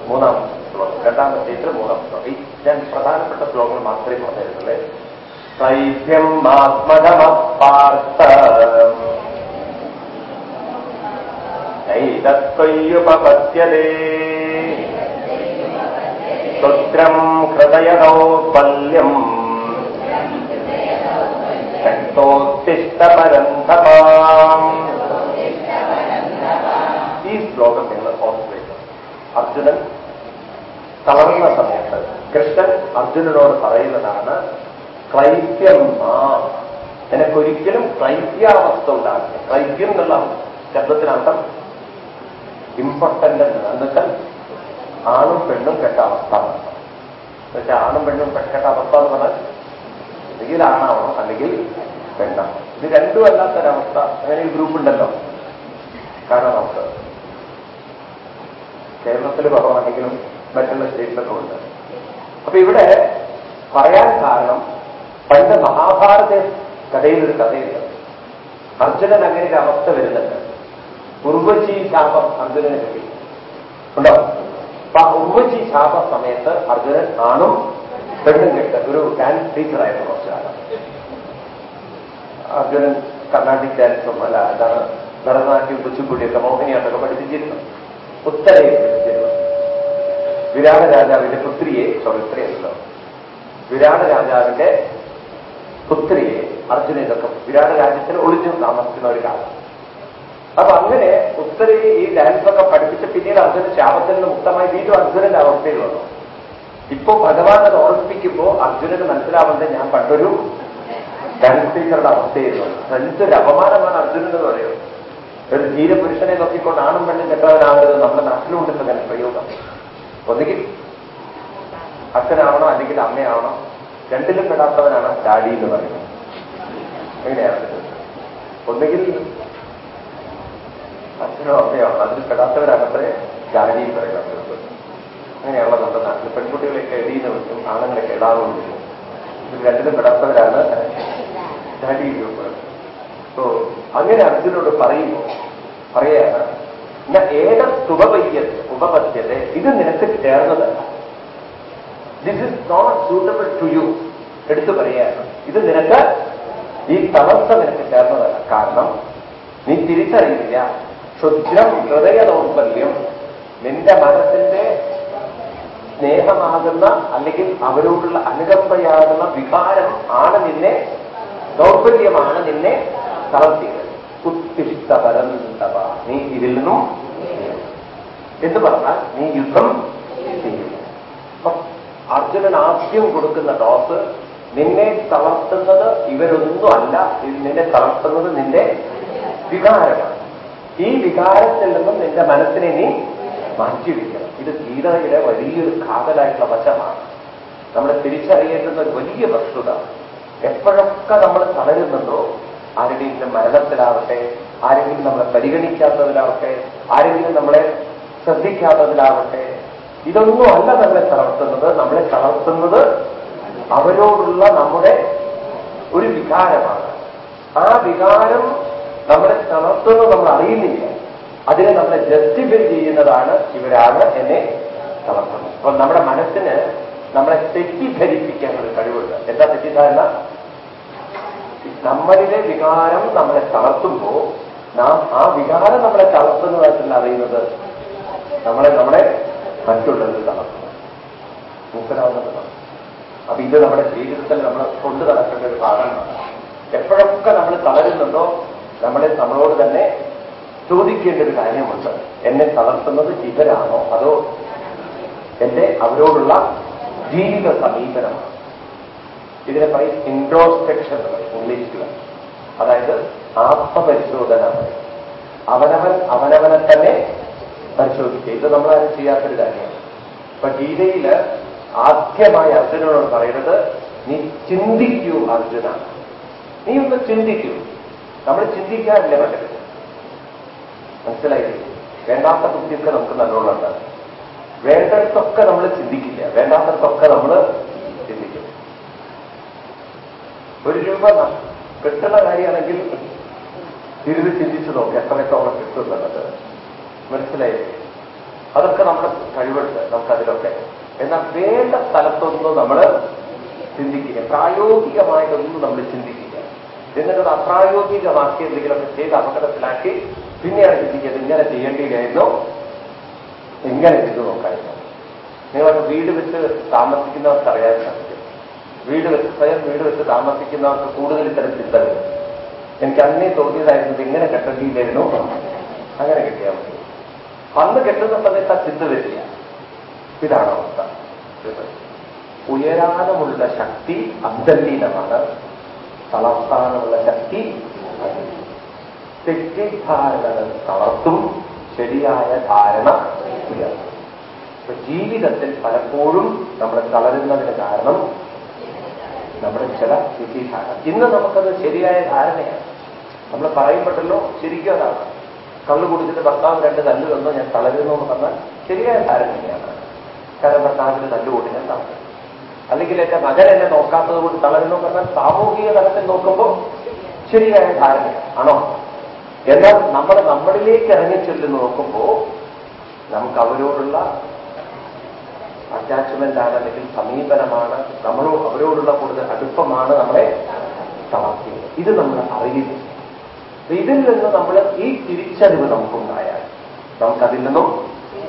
മൂന്നാം ശ്ലോകം രണ്ടാമത്തെ ഇതിൽ മൂന്നാം ശ്ലോകം. ഞാൻ പ്രധാനപ്പെട്ട ശ്ലോകങ്ങൾ മാത്രമേ പറഞ്ഞിരുന്നുള്ളേ. ക്ലൈക്യം ആത്മകമപ്പാർത്ത നൈതത്വയ്യുപപദ്യതേ സ്വത്രം ഹൃദയദൗർബല്യം ശക്തോത്തിഷ്ടപരന്ധമാം ഈ ശ്ലോകം നിങ്ങൾ ഓർമ്മിക്കുക അർജുനൻ തളർന്ന സമയത്ത് കൃഷ്ണൻ അർജുനനോട് പറയുന്നതാണ് ക്ലൈത്യം നിനക്കൊരിക്കലും ക്ലൈത്യാവസ്ഥ ഉണ്ടാകില്ല ക്ലൈത്യം എന്നുള്ള ശബ്ദത്തിനർത്ഥം ഇമ്പോർട്ടന്റ് എന്നുവെച്ചാൽ ആണും പെണ്ണും കെട്ട അവസ്ഥ. എന്നുവെച്ചാൽ ആണും പെണ്ണും കെട്ട അവസ്ഥ എന്ന് പറഞ്ഞാൽ അല്ലെങ്കിൽ ആണാവണം അല്ലെങ്കിൽ പെണ്ണാണ് ഇത് രണ്ടും അല്ലാത്തൊരവസ്ഥ അങ്ങനെ ഒരു ഗ്രൂപ്പ് ഉണ്ടല്ലോ. കാരണം നമുക്ക് കേരളത്തിൽ കുറവാണെങ്കിലും മറ്റുള്ള സ്റ്റേറ്റിലൊക്കെ ഉണ്ട്. അപ്പൊ ഇവിടെ പറയാൻ കാരണം പണ്ട് മഹാഭാരത കഥയിലൊരു കഥയുണ്ട്. അർജുനൻ അങ്ങനെ ഒരു അവസ്ഥ വരുന്നുണ്ട്. ഉർവശി ശാപം അർജുനന് കിട്ടി. ഉണ്ടോ? അപ്പൊ ഉർവശി ശാപ സമയത്ത് അർജുനൻ ആണും പെണ്ണും കെട്ട്. ഒരു ഡാൻസ് ടീച്ചറായിരുന്നു കുറച്ചു കാലം അർജുനൻ കർണാട്ടിക് ഡാൻസും അല്ല എന്താണ് ഭരതനാട്യം കുച്ചിപ്പുടിയൊക്കെ മോഹിനിയാട്ടൊക്കെ പഠിപ്പിച്ചിരുന്നു. ഉത്തരയെ പഠിപ്പിച്ചിരുന്നു. വിരാട രാജാവിന്റെ പുത്രിയെ സൗമിത്രയല്ലോ വിരാട രാജാവിന്റെ പുത്രിയെ അർജുന ഇതൊക്കെ വിരാട രാജ്യത്തിൽ ഒളിച്ചു താമസിക്കുന്ന ഒരു കാലം. അപ്പൊ അങ്ങനെ ഉത്തരയെ ഈ ഡാൻസൊക്കെ പഠിപ്പിച്ച് പിന്നീട് അർജുന ശാപത്തിൽ നിന്ന് മുക്തമായി വീണ്ടും അർജുനന്റെ അവസ്ഥയിൽ വന്നു. ഇപ്പൊ ഭഗവാൻ അത് ഓർമ്മിപ്പിക്കുമ്പോൾ അർജുനന് മനസ്സിലാവുന്നത് ഞാൻ പണ്ടൊരു ഡാൻസ് ടീച്ചറുടെ അവസ്ഥയായിരുന്നു. എന്തൊരു അപമാനമാണ് അർജുനൻ എന്ന് പറയുന്നത്. ഒരു ധീരപുരുഷനെ നോക്കിക്കൊണ്ട് ആണും പെണ്ണും കെട്ടവനാകരുത് നമ്മുടെ നാട്ടിലുണ്ടെന്ന് തന്നെ പ്രയോഗം. ഒന്നുകിൽ അച്ഛനാവണോ അല്ലെങ്കിൽ അമ്മയാവണോ രണ്ടിലും പെടാത്തവനാണ് ഡാഡി എന്ന് പറയുന്നത്. എങ്ങനെയാണ്? ഒന്നുകിൽ അച്ഛനോ അമ്മയോ അതിൽ പെടാത്തവരാകട്ടെ ജാതി പറയുന്നത് അങ്ങനെയുള്ള നമ്മുടെ നാട്ടിൽ പെൺകുട്ടികളെയൊക്കെ ആണുങ്ങളെയൊക്കെ ഇടാന്ന് വിളിക്കും ഇതിൽ രണ്ടിലും പെടാത്തവരാണ് ജാതി ഗ്രൂപ്പ് സോ അങ്ങനെ അർജുനോട് പറയുമ്പോൾ പറയാണ് ഞാൻ ഏക ഉപപയ്യ ഉപപദ്യത ഇത് നിനക്ക് ചേർന്നതല്ല. This is not suitable to you എടുത്തു പറയാണ് ഇത് നിനക്ക് ഈ തമസ നിനക്ക് ചേർന്നതല്ല. കാരണം നീ തിരിച്ചറിയില്ല ക്ഷുദ്രം ഹൃദയ ദൗർബല്യം നിന്റെ മനസ്സിന്റെ സ്നേഹമാകുന്ന അല്ലെങ്കിൽ അവരോടുള്ള അനുകമ്പയാകുന്ന വികാരം ആണ് നിന്നെ ദൗർബല്യമാണ് നിന്നെ തളർത്തിയത്. ഉത്തിഷ്ടപരന്തവ നീ ഇതിൽ നിന്നും എന്ന് പറഞ്ഞാൽ നീ യുദ്ധം അർജുനൻ ആദ്യം കൊടുക്കുന്ന ഡോസ് നിന്നെ തളർത്തുന്നത് ഇവരൊന്നും അല്ല നിന്നെ തളർത്തുന്നത് നിന്റെ വികാരമാണ്. ഈ വികാരത്തിൽ നിന്നും നിന്റെ മനസ്സിനെ നീ മാറ്റിയിരിക്കണം ഇത് ഗീതയുടെ വലിയൊരു കാതലായിട്ടുള്ള വശമാണ്. നമ്മൾ തിരിച്ചറിയേണ്ടുന്ന ഒരു വലിയ വസ്തുത. എപ്പോഴൊക്കെ നമ്മൾ തളരുന്നുണ്ടോ ആരുടെയെങ്കിലും മരണത്തിലാവട്ടെ ആരെങ്കിലും നമ്മളെ പരിഗണിക്കാത്തതിലാവട്ടെ ആരെങ്കിലും നമ്മളെ ശ്രദ്ധിക്കാത്തതിലാവട്ടെ ഇതൊന്നും അല്ല നമ്മളെ തളർത്തുന്നത്. നമ്മളെ തളർത്തുന്നത് അവരോടുള്ള നമ്മുടെ ഒരു വികാരമാണ്. ആ വികാരം നമ്മളെ തളർത്തുന്നത് നമ്മൾ അറിയുന്നില്ല. അതിനെ നമ്മളെ ജസ്റ്റിഫൈ ചെയ്യുന്നതാണ് ഇവരാണ് എന്നെ തളർത്തുന്നത് അപ്പൊ നമ്മുടെ മനസ്സിന് നമ്മളെ തെറ്റിദ്ധരിപ്പിക്കാൻ ഒരു കഴിവുണ്ട്. എന്താ തെറ്റിദ്ധാരണ? നമ്മളിലെ വികാരം നമ്മളെ തളർത്തുമ്പോ നാം ആ വികാരം നമ്മളെ തളർത്തുന്നതായിട്ടല്ല അറിയുന്നത്. നമ്മളെ നമ്മളെ മറ്റുള്ളവർ തളർത്തുന്നു. മൂപ്പനാവുന്നത് അപ്പൊ ഇത് നമ്മുടെ ജീവിതത്തിൽ നമ്മൾ കൊണ്ടു നടക്കേണ്ട ഒരു ഭാഗമാണ്. എപ്പോഴൊക്കെ നമ്മൾ തളരുന്നുണ്ടോ നമ്മളെ നമ്മളോട് തന്നെ ചോദിക്കേണ്ട ഒരു കാര്യമുണ്ട്. എന്നെ തളർത്തുന്നത് ഇവരാണോ? അതോ എന്റെ അവരോടുള്ള ജീവിത സമീപനമാണ്? ഇതിനെ പറയും ഇൻട്രോസ്പെക്ഷൻ ഇംഗ്ലീഷിൽ അതായത് ആത്മപരിശോധന അവനവൻ അവനവനെ തന്നെ പരിശോധിക്കുക. ഇത് നമ്മളാരും ചെയ്യാത്തൊരു കാര്യമാണ്. ഇപ്പൊ ഗീതയിൽ ആദ്യമായി അർജുനനോട് പറയുന്നത് നീ ചിന്തിക്കൂ അർജുന. നീ ഒന്ന് ചിന്തിക്കൂ. നമ്മൾ ചിന്തിക്കാറില്ല പലരും മനസ്സിലായില്ലേ? വേണ്ടാത്ത ബുദ്ധിയൊക്കെ നമുക്ക് നല്ലോണം ഉണ്ടാകും വേണ്ടടുത്തൊക്കെ നമ്മൾ ചിന്തിക്കില്ല. വേണ്ടാത്തടത്തൊക്കെ നമ്മൾ ചിന്തിക്കും. ഒരു രൂപ കിട്ടുന്ന കാര്യമാണെങ്കിൽ തിരിത് ചിന്തിച്ചു നോക്കി എത്രത്തോളം കിട്ടുന്നുള്ളത്. മനസ്സിലായില്ലേ? അതൊക്കെ നമ്മുടെ കഴിവുണ്ട് നമുക്കതിലൊക്കെ. എന്നാൽ വേണ്ട സ്ഥലത്തൊന്നും നമ്മൾ ചിന്തിക്കില്ല. പ്രായോഗികമായിട്ടൊന്നും നമ്മൾ ചിന്തിക്കില്ല. എന്നിട്ട് അത് അപ്രായോഗികമാക്കി എന്തെങ്കിലുമൊക്കെ ചെയ്ത് അപകടത്തിലാക്കി പിന്നെയാണ് ചിന്തിക്കുന്നത് ഇങ്ങനെ ചെയ്യേണ്ടിയില്ലായിരുന്നു. എങ്ങനെ ചെയ്തു നോക്കായിരുന്നു. നിങ്ങളൊക്കെ വീട് വെച്ച് താമസിക്കുന്നവർക്ക് അറിയാൻ സാധിക്കും. വീട് വെച്ച് സ്വയം വീട് വെച്ച് താമസിക്കുന്നവർക്ക് കൂടുതൽ ഇത്തരം ചിന്ത വരും എനിക്ക് അന്നേ തോന്നിയതായിരുന്നു ഇത് ഇങ്ങനെ കെട്ടേണ്ടിയില്ലായിരുന്നു. അങ്ങനെ കിട്ടിയാൽ മതി. അന്ന് കെട്ടുന്ന സമയത്ത് ആ ചിന്ത വരില്ല. ഇതാണ് അവസ്ഥ. ഉയരാനുമുള്ള ശക്തി അന്തർലീനമാണ് തളർത്താനുമുള്ള ശക്തി. തെറ്റിദ്ധാരണകൾ തളർത്തും ശരിയായ ധാരണ ഉയർത്തും ജീവിതത്തിൽ പലപ്പോഴും നമ്മൾ തളരുന്നതിന് കാരണം നമ്മുടെ ചില തെറ്റിദ്ധാരണ. ഇന്ന് നമുക്കത് ശരിയായ ധാരണയാണ്. നമ്മൾ പറയുമ്പോഴല്ലോ ശരിക്കും അതാണ്. കള്ളു കുടിച്ചിട്ട് ഭർത്താവ് രണ്ട് തല്ല് തന്നോ ഞാൻ തളരുന്നു എന്ന് പറഞ്ഞാൽ ശരിയായ ധാരണയാണ്. കാരണം ഭർത്താവിന് തല്ലുകൂടി ഞാൻ തളരുന്നു അല്ലെങ്കിൽ എന്റെ മകൻ എന്നെ നോക്കാത്തത് കൊണ്ട് തളരുന്നു പറഞ്ഞാൽ സാമൂഹിക തലത്തിൽ നോക്കുമ്പോൾ ശരിയായ ധാരണ ആണോ? എന്നാൽ നമ്മൾ നമ്മളിലേക്ക് ഇറങ്ങിച്ചെല്ലു നോക്കുമ്പോൾ നമുക്ക് അവരോടുള്ള അറ്റാച്ച്മെന്റ് ആണ് അല്ലെങ്കിൽ സമീപനമാണ്. നമ്മളോ അവരോടുള്ള കൂടുതൽ അടുപ്പമാണ് നമ്മളെ തളർത്തിയത് ഇത് നമ്മൾ അറിയുന്നു. അപ്പൊ ഇതിൽ നിന്ന് നമ്മൾ ഈ തിരിച്ചറിവ് നമുക്കുണ്ടായാൽ നമുക്കതിൽ നിന്നും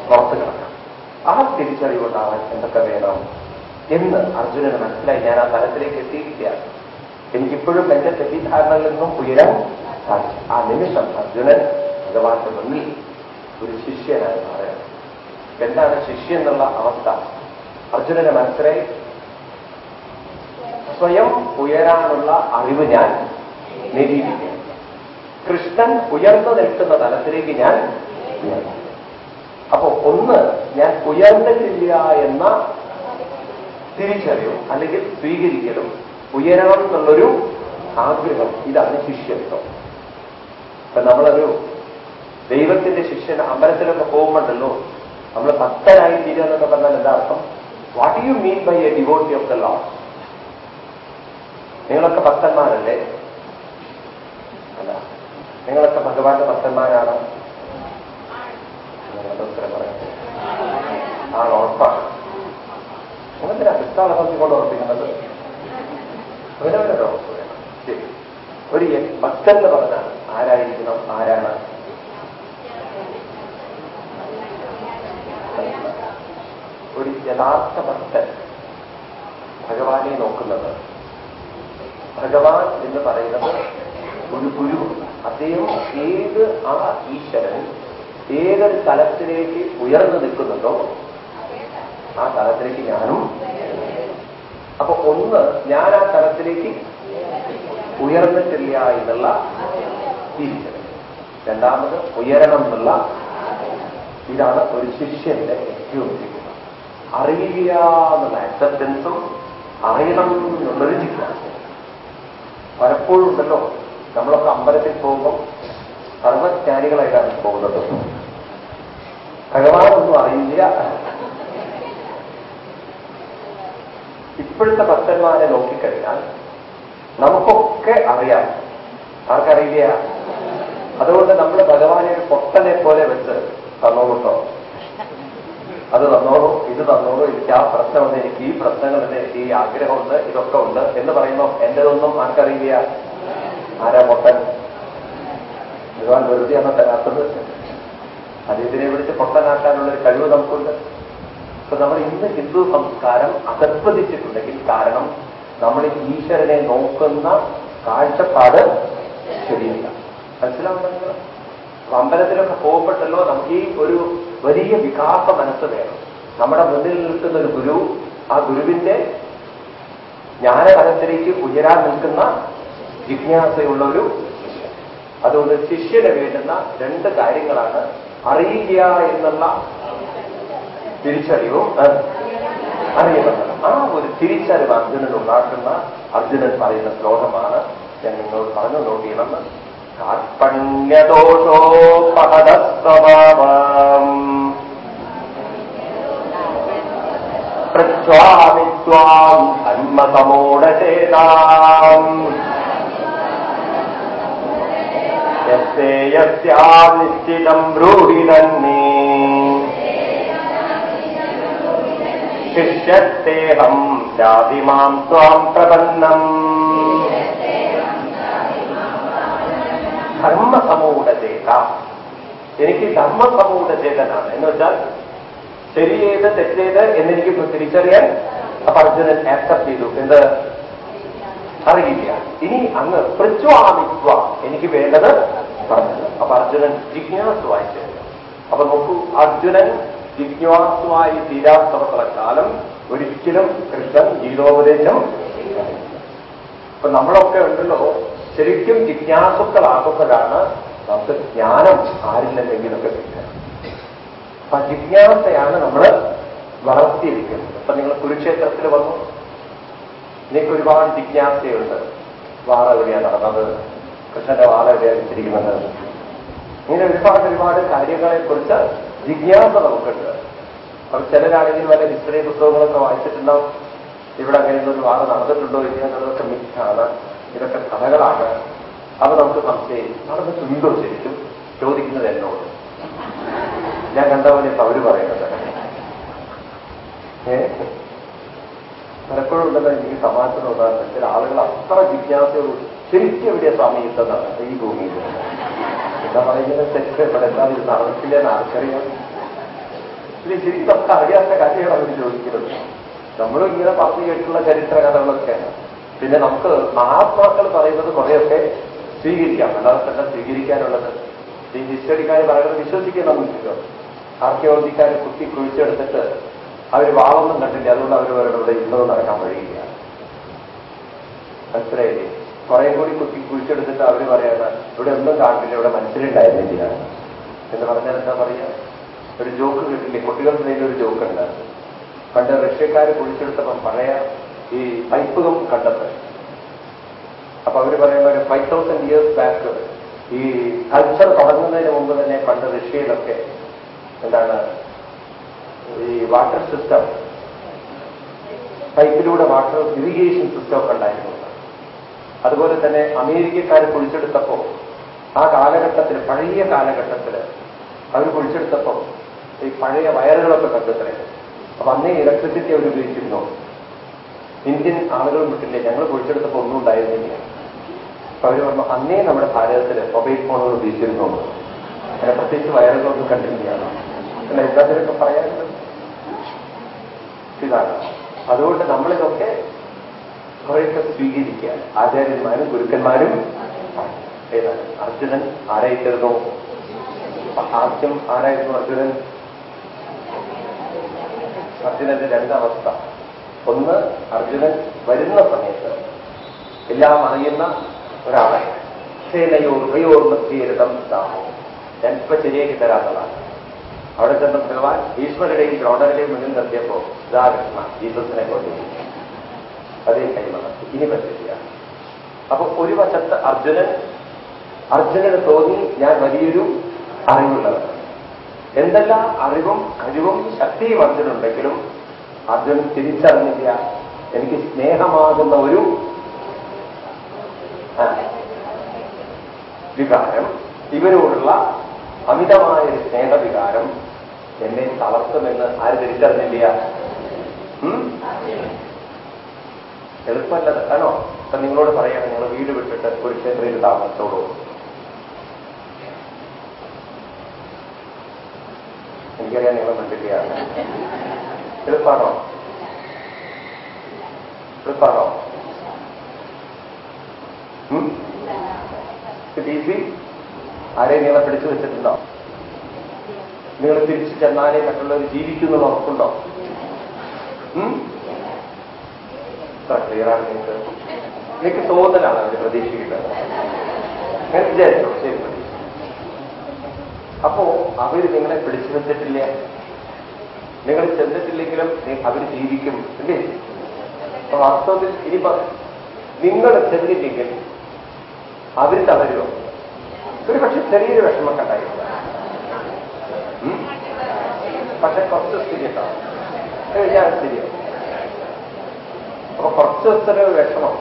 പുറത്തു കിടക്കാം. ആ തിരിച്ചറിവുണ്ടാവാൻ എന്തൊക്കെ വേണം? എന്ന് അർജുനന് മനസ്സിലായി. ഞാൻ ആ തലത്തിലേക്ക് എത്തിയിരിക്കുകയാണ്. എനിക്കിപ്പോഴും എന്റെ തെറ്റിദ്ധാരണകളിൽ നിന്നും ഉയരാൻ സാധിച്ചു. ആ നിമിഷം അർജുനൻ ഭഗവാന്റെ മുന്നിൽ ഒരു ശിഷ്യനായി മാറുകയാണ്. എന്താണ് ശിഷ്യ എന്നുള്ള അവസ്ഥ? അർജുനന് മനസ്സിലായി? സ്വയം ഉയരാനുള്ള അറിവ് ഞാൻ നേടിയിരിക്കുകയാണ്. കൃഷ്ണൻ ഉയർന്നു നിൽക്കുന്ന തലത്തിലേക്ക് ഞാൻ അപ്പോ ഒന്ന് ഞാൻ ഉയർന്നിട്ടില്ല എന്ന തിരിച്ചറിവും അല്ലെങ്കിൽ സ്വീകരിക്കലും ഉയരണം എന്നുള്ളൊരു ആഗ്രഹം. ഇതാണ് ശിഷ്യത്വം. അപ്പൊ നമ്മളൊരു ദൈവത്തിന്റെ ശിഷ്യൻ അമ്പലത്തിലൊക്കെ പോകുമ്പോണ്ടല്ലോ നമ്മൾ ഭക്തനായി തീരുക എന്നൊക്കെ പറഞ്ഞാൽ എന്താ അർത്ഥം? What you mean by a devotee of the law നിങ്ങളൊക്കെ ഭക്തന്മാരല്ലേ? അല്ല. നിങ്ങളൊക്കെ ഭഗവാന്റെ ഭക്തന്മാരാണ്? ഉത്തരം പറയട്ടെ ആ ഉറപ്പാണ്. നിങ്ങളെന്തിനാ ക്രിസ്താളെ കൊണ്ട് ഉറപ്പിക്കുന്നത് അവരവരുടെ ഒരു ഭക്തൻ പറഞ്ഞാൽ ആരായിരിക്കണം ആരാണ്? യഥാർത്ഥ ഭക്തൻ ഭഗവാനെ നോക്കുന്നത്. ഭഗവാൻ എന്ന് പറയുന്നത് ഒരു ഗുരു. അദ്ദേഹം ഏത് ആ ഈശ്വരൻ ഏതൊരു തലത്തിലേക്ക് ഉയർന്നു നിൽക്കുന്നുണ്ടോ ആ തലത്തിലേക്ക് ഞാനും അപ്പൊ ഒന്ന് ഞാൻ ആ തലത്തിലേക്ക് ഉയർന്നിട്ടില്ല എന്നുള്ള തിരിച്ചറിവ് രണ്ടാമത് ഉയരണം എന്നുള്ള ഇതാണ് ഒരു ശിഷ്യന്റെ ഏറ്റവും അറിയുക എന്നുള്ള അക്സെപ്റ്റൻസും അറിയണം എന്നുള്ളൊരു ജിജ്ഞാസ പലപ്പോഴും ഉണ്ടല്ലോ നമ്മളൊക്കെ അമ്പലത്തിൽ പോകുമ്പോൾ സർവജ്ഞാനികളായിട്ടാണ് പോകുന്നത്. ഭഗവാനൊന്നും അറിയില്ല. ഇപ്പോഴത്തെ ഭക്തന്മാരെ നോക്കിക്കഴിഞ്ഞാൽ നമുക്കൊക്കെ അറിയാം. ആർക്കറിയില്ല? അതുകൊണ്ട് നമ്മൾ ഭഗവാനെ ഒരു പൊട്ടനെ പോലെ വെച്ച് തന്നോളൂട്ടോ. അത് തന്നോളൂ ഇത് തന്നോളൂ എനിക്ക് ആ പ്രശ്നമുണ്ട് എനിക്ക് ഈ പ്രശ്നങ്ങളുണ്ട് എനിക്ക് ഈ ആഗ്രഹമുണ്ട് ഇതൊക്കെ ഉണ്ട് എന്ന് പറയുമ്പോൾ എന്റേതൊന്നും ആർക്കറിയില്ല? ആരാ പൊട്ടൻ? ഭഗവാൻ വെറുതെയാണ് തരാത്തത്. അതിനെ വിളിച്ച് പൊട്ടനാക്കാനുള്ള ഒരു കഴിവ് നമുക്കുണ്ട്. അപ്പൊ നമ്മൾ ഇന്ന് ഹിന്ദു സംസ്കാരം അധപ്പതിച്ചിട്ടുണ്ടെങ്കിൽ കാരണം നമ്മൾ ഈശ്വരനെ നോക്കുന്ന കാഴ്ചപ്പാട് ശരിയല്ല. മനസ്സിലാവുന്നുണ്ടല്ലോ അപ്പൊ അമ്പലത്തിലൊക്കെ പോകുമ്പോഴല്ലോ നമുക്ക് ഈ ഒരു വലിയ വികാസ മനസ്സ് വേണം. നമ്മുടെ മുന്നിൽ നിൽക്കുന്ന ഒരു ഗുരു ആ ഗുരുവിന്റെ ജ്ഞാനതലത്തിലേക്ക് ഉയരാൻ നിൽക്കുന്ന ജിജ്ഞാസയുള്ള ഒരു അതുകൊണ്ട് ശിഷ്യന് വേണ്ടുന്ന രണ്ട് കാര്യങ്ങളാണ് അറിയുക എന്നുള്ള തിരിച്ചറിവും അറിയപ്പെട്ടത് ആ ഒരു തിരിച്ചറിവ് അർജുനൻ ഉണ്ടാക്കുന്ന അർജുനൻ പറയുന്ന ശ്ലോകമാണ്. ഞാൻ നിങ്ങളോട് പറഞ്ഞു നോക്കിയണമെന്ന് കാർപ്പണ്യദോഷോപഹതസ്വഭാവം പ്രസ്വാമി ത്വാം ധർമ്മസമൂഢചേതാം യസ്തേ യസ്യാം നിശ്ചിതം ബ്രൂഹി ശിഷ്യത്തേഹം ജാതിമാം സ്വാം പ്രപന്നം ധർമ്മസമൂഢചേത എനിക്ക് ധർമ്മസമൂഢചേതനാണ് എന്ന് വെച്ചാൽ ശരിയേത് തെറ്റേത് എന്നെനിക്ക് തിരിച്ചറിയാൻ അപ്പൊ അർജുനൻ ആക്സെപ്റ്റ് ചെയ്തു. എന്ത്? അറിയില്ല. ഇനി അങ്ങ് പ്രച്വാമിത്വ എനിക്ക് വേണ്ടത് പറഞ്ഞത്. അപ്പൊ അർജുനൻ ജിജ്ഞാസുവായി അപ്പൊ നോക്കൂ അർജുനൻ ജിജ്ഞാസുവായി തീരാത്തത്ര കാലം ഒരിക്കലും കൃഷ്ണൻ ഗീതോപദേശം ഇപ്പൊ നമ്മളൊക്കെ ഉണ്ടല്ലോ ശരിക്കും ജിജ്ഞാസുക്കളാകുമ്പോഴാണ് നമുക്ക് ജ്ഞാനം ആരില്ലെങ്കിലൊക്കെ കിട്ടുക. അപ്പൊ ജിജ്ഞാസയാണ് നമ്മൾ വളർത്തിയിരിക്കുന്നത്. അപ്പൊ നിങ്ങൾ കുരുക്ഷേത്രത്തിൽ വന്നു. നിങ്ങൾക്ക് ഒരുപാട് ജിജ്ഞാസയുണ്ട്. വാള എവിടെയാണ് നടന്നത്? കൃഷ്ണന്റെ വാള എവിടെയാണ് ഇരിക്കുന്നത് ഇങ്ങനെ ഒരുപാട് ഒരുപാട് കാര്യങ്ങളെ കുറിച്ച് ജിജ്ഞാസ നമുക്കുണ്ട് അപ്പൊ ചിലരാണെങ്കിൽ വല്ല ഹിസ്റ്ററി പുസ്തകങ്ങളൊക്കെ വായിച്ചിട്ടുണ്ടാവും. ഇവിടെ അങ്ങനെ ഒരു വാദം നടന്നിട്ടുണ്ടോ ഇല്ല എന്നുള്ളതൊക്കെ മിക്കാണ് ഇതൊക്കെ കഥകളാണ്. അത് നമുക്ക് സംശയം നടന്നിട്ടുണ്ടോ ശരിക്കും? ചോദിക്കുന്നത് എന്നോട്. ഞാൻ കണ്ട പോലെ അവർ പറയുന്നത് പലപ്പോഴും ഉണ്ടല്ലോ എനിക്ക് തമാശ ഉണ്ടാകുന്ന ചില ആളുകൾ അത്ര ജിജ്ഞാസയോട് ശരിക്കും എവിടെയാ സ്വാമി നടന്നത് ഈ ഭൂമിയിൽ. എന്താ പറയുന്നത്? തെറ്റ്. ഇവിടെ എന്താ ഇത് നടന്നിട്ടില്ല എന്ന് ആർക്കറിയാം? ഇത് നമുക്ക് അറിയാത്ത കാര്യമാണ് അവർ ചോദിക്കുന്നത്. നമ്മളും ഇങ്ങനെ പറഞ്ഞു കേട്ടിട്ടുള്ള ചരിത്ര കഥകളൊക്കെയാണ് പിന്നെ നമുക്ക് മഹാത്മാക്കൾ പറയുന്നത് കുറേയൊക്കെ സ്വീകരിക്കാം. അല്ലാതെ തന്നെ സ്വീകരിക്കാനുള്ളത് ഈ ഹിസ്റ്ററിക്കാർ പറയുന്നത് വിശ്വസിക്കണമെന്നില്ലല്ലോ ആർക്കിയോളജിക്കാർ കുത്തി കുഴിച്ചെടുത്തിട്ട് അവർ വാളൊന്നും കണ്ടില്ല. അതുകൊണ്ട് അവർ അവരുടെ ഇവിടെ യുദ്ധം നടക്കാൻ കഴിയുകയാണ് മനസ്സിലായില്ലേ? കുറെ കൂടി കുത്തി കുഴിച്ചെടുത്തിട്ട് അവർ പറയാണ് ഇവിടെ ഒന്നും കാണില്ല ഇവിടെ മനസ്സിലുണ്ടായിരുന്നില്ല എന്ന് പറഞ്ഞാൽ എന്താ പറയുക ഒരു ജോക്ക് കിട്ടില്ലേ? കുട്ടികളുടെ കയ്യിൽ ഒരു ജോക്ക് ഉണ്ട് പണ്ട് റഷ്യക്കാർ കുഴിച്ചെടുത്തപ്പം പഴയ ഈ പൈപ്പുകം കണ്ടത് അപ്പൊ അവർ പറയുന്ന ഒരു ഫൈവ് തൗസൻഡ് ഇയേഴ്സ് ബാക്ക് ഈ കൾച്ചർ തുടങ്ങുന്നതിന് മുമ്പ് തന്നെ പണ്ട് റഷ്യയിലൊക്കെ എന്താണ് ഈ വാട്ടർ സിസ്റ്റം പൈപ്പിലൂടെ വാട്ടർ ഇറിഗേഷൻ സിസ്റ്റം ഒക്കെ ഉണ്ടായിരുന്നു. അതുപോലെ തന്നെ അമേരിക്കക്കാർ കുഴിച്ചെടുത്തപ്പോ ആ കാലഘട്ടത്തിൽ പഴയ കാലഘട്ടത്തിൽ അവർ കുഴിച്ചെടുത്തപ്പോ ഈ പഴയ വയറുകളൊക്കെ കണ്ടെത്തണേ അപ്പൊ അന്നേ ഇലക്ട്രിസിറ്റി അവർ ഉപയോഗിക്കുന്നു ഇന്ത്യൻ ആളുകൾ വിട്ടില്ലേ ഞങ്ങൾ കുഴിച്ചെടുത്തപ്പോ ഒന്നും ഉണ്ടായിരുന്നില്ല. അപ്പൊ അവർ പറഞ്ഞു അന്നേ നമ്മുടെ ഭാരതത്തിൽ മൊബൈൽ ഫോണുകൾ ഉപയോഗിച്ചിരുന്നു? അങ്ങനെ പ്രത്യേകിച്ച് വയറുകളൊന്നും കണ്ടില്ല അല്ല? എന്താ പറയാനുള്ളത്? ഇതാണ്. അതുകൊണ്ട് നമ്മളിതൊക്കെ കുറേയൊക്കെ സ്വീകരിക്കുക ആചാര്യന്മാരും ഗുരുക്കന്മാരും ഏതാണ്? അർജുനൻ ആരായിത്തീർന്നു ആദ്യം ആരായിരുന്നു അർജുനൻ? അർജുനന്റെ രണ്ടവസ്ഥ. ഒന്ന് അർജുനൻ വരുന്ന സമയത്ത് എല്ലാം അറിയുന്ന ഒരാളെ. സേനയോ ഉഭയോർ മധ്യേരതം സ്ഥാപോ ഞാൻ ഇപ്പൊ ശരിയാക്കി തരാത്തതാണ്. അവിടെ ചെന്ന ഭഗവാൻ ഭീഷ്മരുടെയും ദ്രോണരുടെയും മുന്നിൽ നിർത്തിയപ്പോ ഇതാകൃഷ്ണ ജീസസിനെ കൊണ്ടുപോയി. അതേ കൈമണത്തി ഇനി പറ്റില്ല അപ്പൊ ഒരു വശത്ത് അർജുനൻ അർജുനന് തോന്നി ഞാൻ വലിയൊരു അറിവുള്ളവൻ. എന്തെല്ലാം അറിവും കഴിവും ശക്തിയും അർജുനുണ്ടെങ്കിലും അർജുനൻ തിരിച്ചറിഞ്ഞില്ല. എനിക്ക് സ്നേഹമാകുന്ന ഒരു വികാരം ഇവരോടുള്ള അമിതമായ ഒരു സ്നേഹവികാരം എന്നെ തളർത്തുമെന്ന് ആര് തിരിച്ചറിഞ്ഞില്ല? എളുപ്പമല്ലത് ആണോ? ഇപ്പൊ നിങ്ങളോട് പറയാണ് നിങ്ങൾ വീട് വിട്ടിട്ട് ഒരു ക്ഷേത്രയിൽ താമസിച്ചോളൂ. എനിക്കറിയാം നിങ്ങൾ മനസ്സിലാണ് എളുപ്പാണോ? എളുപ്പാണോ? ഈസി ആരെയും നിങ്ങളെ പിടിച്ചു വെച്ചിട്ടുണ്ടോ? നിങ്ങൾ തിരിച്ചു ചെന്നാലേ മറ്റുള്ളവർ ജീവിക്കുന്നത് ഉറപ്പുണ്ടോ? ഉം? ക്ലിയർ നിങ്ങൾക്ക് എനിക്ക് തോന്നലാണ് അവർ പ്രതീക്ഷിക്കുന്നത്. ഞാൻ വിചാരിച്ചു ശരി അപ്പോ അവർ നിങ്ങളെ പിടിച്ചു വെച്ചിട്ടില്ല നിങ്ങൾ ചെന്നിട്ടില്ലെങ്കിലും അവർ ജീവിക്കും അല്ലേ? അപ്പൊ വാസ്തവത്തിൽ ഇനിയിപ്പോ നിങ്ങൾ ചെന്നില്ലെങ്കിൽ അവർ തളരുമോ ഒരു പക്ഷെ ചെറിയൊരു വിഷമൊക്കെ ഉണ്ടായിരുന്നു? പക്ഷെ കുറച്ച് സ്ഥിതി ഉണ്ടാവും ഞാൻ ശരിയാവും. അപ്പൊ കുറച്ച് ദിവസത്തിന് വിഷമം.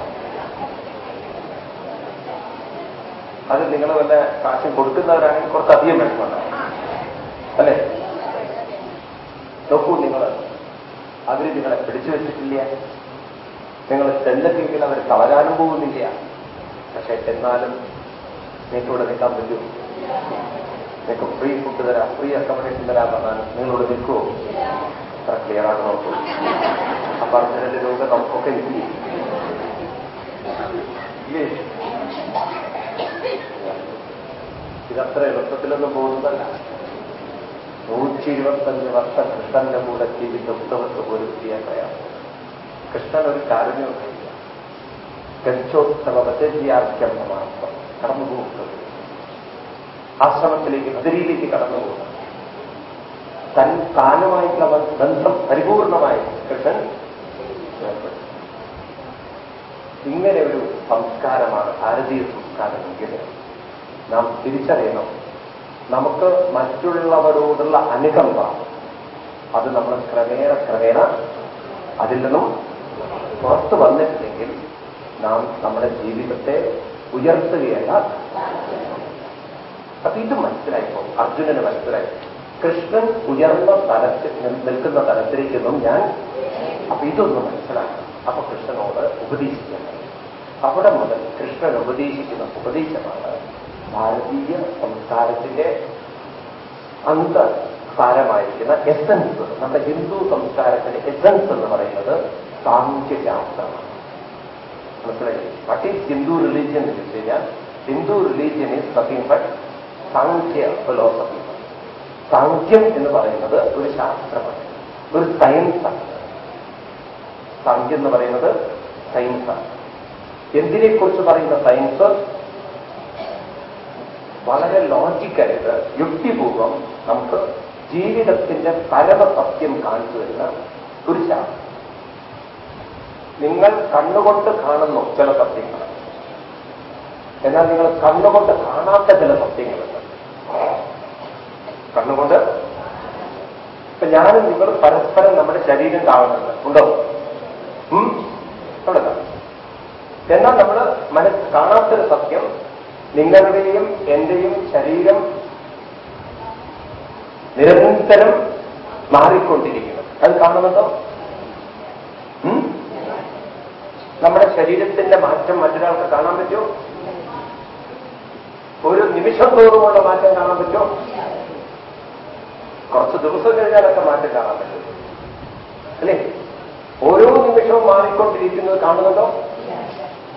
അത് നിങ്ങൾ വല്ല കാശും കൊടുക്കുന്നവരാണെങ്കിൽ കുറച്ചധികം വിഷമമുണ്ടാവും അല്ലേ? നോക്കൂ നിങ്ങൾ. അവർ നിങ്ങളെ പിടിച്ചു വെച്ചിട്ടില്ല. നിങ്ങൾ ചെന്നിട്ടെങ്കിൽ അവർ തളരാനും പോകുന്നില്ല. പക്ഷെ എന്നാലും നിങ്ങൾക്കിവിടെ നിൽക്കാൻ പറ്റൂ. നിങ്ങൾക്ക് ഫ്രീ ഫുഡ് തരാം ഫ്രീ അക്കോമഡേഷൻ തരാൻ പറഞ്ഞാൽ നിങ്ങളോട് നിൽക്കുമോ അത്ര ക്ലിയർ ആണ് നോക്കൂ അപ്പൊ അർജുനന്റെ രോഗം നമുക്കൊക്കെ ഇല്ലേ ഇല്ലേ ഇതത്ര എളുപ്പത്തിലൊന്നും പോകുന്നതല്ല നൂറ്റി ഇരുപത്തഞ്ച് വർഷം കൃഷ്ണന്റെ കൂടെ ജീവിച്ച ഉത്തമത്ത് പോലും ചെയ്യാൻ പ്രയാസം കൃഷ്ണൻ ഒരു കാരുണ്യമില്ല ഗച്ഛോത്തമ പദ്ധതിയാർക്കം സമാർത്ഥം കടന്നു പോകുന്നത് ആശ്രമത്തിലേക്ക് ബദരിയിലേക്ക് കടന്നു പോകുന്നത് തൻ താനുമായിട്ടുള്ള ബന്ധം പരിപൂർണമായി കൃഷ്ണൻ ഇങ്ങനെ ഒരു സംസ്കാരമാണ് ഭാരതീയ സംസ്കാരമെങ്കിൽ നാം തിരിച്ചറിയണം. നമുക്ക് മറ്റുള്ളവരോടുള്ള അനുകമ്പ അത് നമ്മൾ ക്രമേണ ക്രമേണ അതിൽ നിന്നും പുറത്തു വന്നിട്ടില്ലെങ്കിൽ നാം നമ്മുടെ ജീവിതത്തെ ഉയർത്തുകയല്ല. അപ്പൊ ഇത് മനസ്സിലായിപ്പോ അർജുനന് മനസ്സിലായി. കൃഷ്ണൻ ഉയർന്ന തലത്തിൽ നിൽക്കുന്ന തലത്തിലേക്കൊന്നും ഞാൻ. അപ്പൊ ഇതൊന്ന് മനസ്സിലാക്കണം. അപ്പൊ കൃഷ്ണനോട് ഉപദേശിക്കണം അവിടെ മുതൽ കൃഷ്ണൻ ഉപദേശിക്കുന്ന ഉപദേശമാണ് ഭാരതീയ സംസ്കാരത്തിന്റെ അന്തസാരമായിരിക്കുന്ന എസൻസ് നമ്മുടെ ഹിന്ദു സംസ്കാരത്തിന്റെ എസൻസ് എന്ന് പറയുന്നത് സാമൂഹ്യശാസ്ത്രമാണ് മനസ്സിലായി വട്ട് ഈസ് ഹിന്ദു റിലീജിയൻ എന്ന് ചോദിച്ചു കഴിഞ്ഞാൽ Hindu religion is nothing but Sankhya philosophy സാങ്ക്യം എന്ന് പറയുന്നത് ഒരു ശാസ്ത്രമാണ്. ഒരു സയൻസാണ് സാങ്ക്യം എന്ന് പറയുന്നത് സയൻസാണ് എന്തിനെക്കുറിച്ച് പറയുന്ന സയൻസ് വളരെ ലോജിക്കായിട്ട് യുക്തിപൂർവം നമുക്ക് ജീവിതത്തിന്റെ പരമസത്യം കാണിച്ചു തരുന്ന ഒരു ശാസ്ത്രം. നിങ്ങൾ കണ്ണുകൊണ്ട് കാണുന്നു ചില സത്യങ്ങൾ. എന്നാൽ നിങ്ങൾ കണ്ണുകൊണ്ട് കാണാത്ത ചില സത്യങ്ങളുണ്ട് കണ്ണുകൊണ്ട്. ഇപ്പൊ ഞാനും നിങ്ങൾ പരസ്പരം നമ്മുടെ ശരീരം കാണുന്നുണ്ട്. ഉണ്ടോ? അവിടെ. എന്നാൽ നമ്മൾ മനസ്സ് കാണാത്തൊരു സത്യം നിങ്ങളുടെയും എന്റെയും ശരീരം നിരന്തരം മാറിക്കൊണ്ടിരിക്കുന്നു. അത് കാണുന്നുണ്ടോ? നമ്മുടെ ശരീരത്തിന്റെ മാറ്റം മറ്റൊരാൾക്ക് കാണാൻ പറ്റുമോ? ഒരു നിമിഷം തോറുമുള്ള മാറ്റം കാണാൻ പറ്റുമോ? കുറച്ച് ദിവസം കഴിഞ്ഞാലൊക്കെ മാറ്റം കാണാൻ പറ്റും. അല്ലേ? ഓരോ നിമിഷവും മാറിക്കൊണ്ടിരിക്കുന്നത് കാണുന്നുണ്ടോ?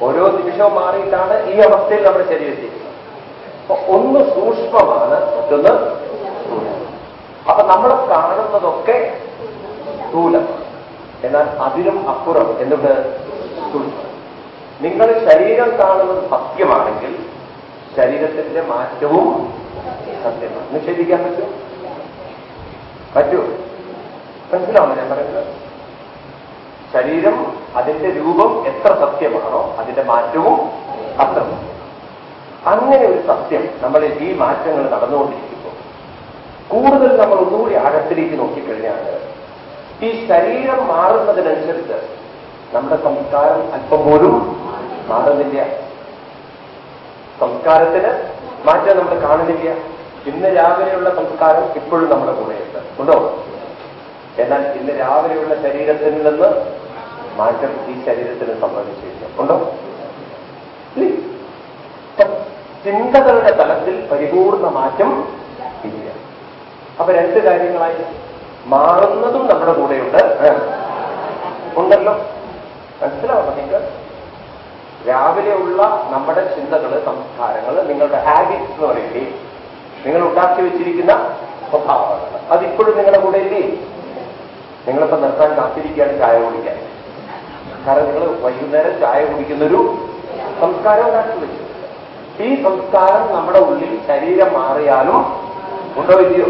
ഓരോ നിമിഷവും മാറിയിട്ടാണ് ഈ അവസ്ഥയിൽ നമ്മുടെ ശരീരത്തിരിക്കുന്നത് അപ്പൊ ഒന്ന് സൂക്ഷ്മമാണ് മറ്റൊന്ന് അപ്പൊ നമ്മൾ കാണുന്നതൊക്കെ സ്ഥൂലം എന്നാൽ അതിനും അപ്പുറം എന്തുണ്ട്? സൂക്ഷ്മം. നിങ്ങൾ ശരീരം കാണുന്നത് സത്യമാണെങ്കിൽ ശരീരത്തിന്റെ മാറ്റവും സത്യമാണ്. നിഷേധിക്കാൻ പറ്റും? പറ്റുമോ മനസ്സിലാവുന്നു ഞാൻ പറയുന്നത്? ശരീരം അതിന്റെ രൂപം എത്ര സത്യമാണോ അതിന്റെ മാറ്റവും അത്ര. അങ്ങനെ ഒരു സത്യം നമ്മളിൽ ഈ മാറ്റങ്ങൾ നടന്നുകൊണ്ടിരിക്കുമ്പോൾ കൂടുതൽ നമ്മൾ ഒന്നുകൂടി ആഴത്തിലേക്ക് നോക്കിക്കഴിഞ്ഞാൽ ഈ ശരീരം മാറുന്നതിനനുസരിച്ച് നമ്മുടെ സംസ്കാരം അല്പം പോലും മാറുന്നില്ല. സംസ്കാരത്തിന് മാറ്റം നമ്മൾ കാണുന്നില്ല. ഇന്ന് രാവിലെയുള്ള സംസ്കാരം ഇപ്പോഴും നമ്മുടെ കൂടെയുണ്ട്. എന്നാൽ ഇന്ന് രാവിലെയുള്ള ശരീരത്തിൽ നിന്ന് മാറ്റം ഈ ശരീരത്തിന് സംഭവിച്ചില്ല ഉണ്ടോ? ചിന്തകളുടെ തലത്തിൽ പരിപൂർണ മാറ്റം ഇല്ല. അപ്പൊ രണ്ട് കാര്യങ്ങളായി മാറുന്നതും നമ്മുടെ കൂടെയുണ്ട്? ഉണ്ടല്ലോ. മനസ്സിലാവണം നിങ്ങൾക്ക്? രാവിലെയുള്ള നമ്മുടെ ചിന്തകൾ സംസ്കാരങ്ങൾ നിങ്ങളുടെ ഹാബിറ്റ്സ് എന്ന് പറയില്ലേ നിങ്ങൾ ഉണ്ടാക്കി വെച്ചിരിക്കുന്ന സ്വഭാവങ്ങൾ അതിപ്പോഴും നിങ്ങളുടെ കൂടെ ഇല്ലേ? നിങ്ങളിപ്പോ നിർത്താൻ കാത്തിരിക്കുകയാണ് ചായ കുടിക്കാൻ. കാരണം നിങ്ങൾ വൈകുന്നേരം ചായ കുടിക്കുന്നൊരു സംസ്കാരം ഉണ്ടാക്കി വെച്ചു ഈ സംസ്കാരം നമ്മുടെ ഉള്ളിൽ ശരീരം മാറിയാലും ഉണ്ടോ ഇല്ലയോ?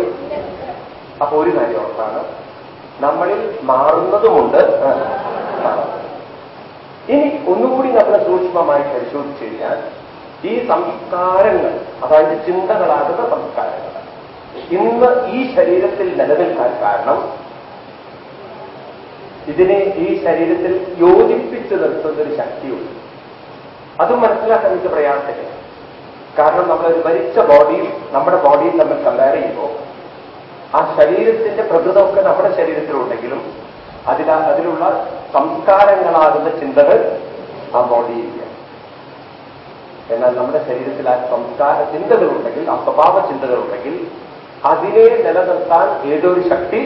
അപ്പൊ ഒരു കാര്യം ഉറപ്പാണ്. നമ്മളിൽ മാറുന്നതുമുണ്ട്. ഇനി ഒന്നുകൂടി നമ്മൾ സൂക്ഷ്മമായി പരിശോധിച്ചു കഴിഞ്ഞാൽ ഈ സംസ്കാരങ്ങൾ അതായത് ചിന്തകളാകുന്ന സംസ്കാരങ്ങൾ ഇന്ന് ഈ ശരീരത്തിൽ നിലനിൽക്കാൻ കാരണം ഇതിനെ ഈ ശരീരത്തിൽ യോജിപ്പിച്ചു നിർത്തുന്ന ഒരു ശക്തിയുണ്ട്. അതും മനസ്സിലാക്കാൻ എനിക്ക് പ്രയാസമില്ല. കാരണം നമ്മളൊരു മരിച്ച ബോഡിയിൽ നമ്മുടെ ബോഡിയിൽ നമ്മൾ കമ്പയർ ചെയ്യുമ്പോൾ ആ ശരീരത്തിന്റെ പ്രകൃതമൊക്കെ നമ്മുടെ ശരീരത്തിലുണ്ടെങ്കിലും അതിലാ അതിലുള്ള സംസ്കാരങ്ങളാകുന്ന ചിന്തകൾ ആ ബോഡിയിലില്ല. എന്നാൽ നമ്മുടെ ശരീരത്തിൽ ആ സംസ്കാര ചിന്തകളുണ്ടെങ്കിൽ ആ സ്വഭാവ ചിന്തകളുണ്ടെങ്കിൽ അതിനെ നിലനിർത്താൻ ഏതൊരു ശക്തി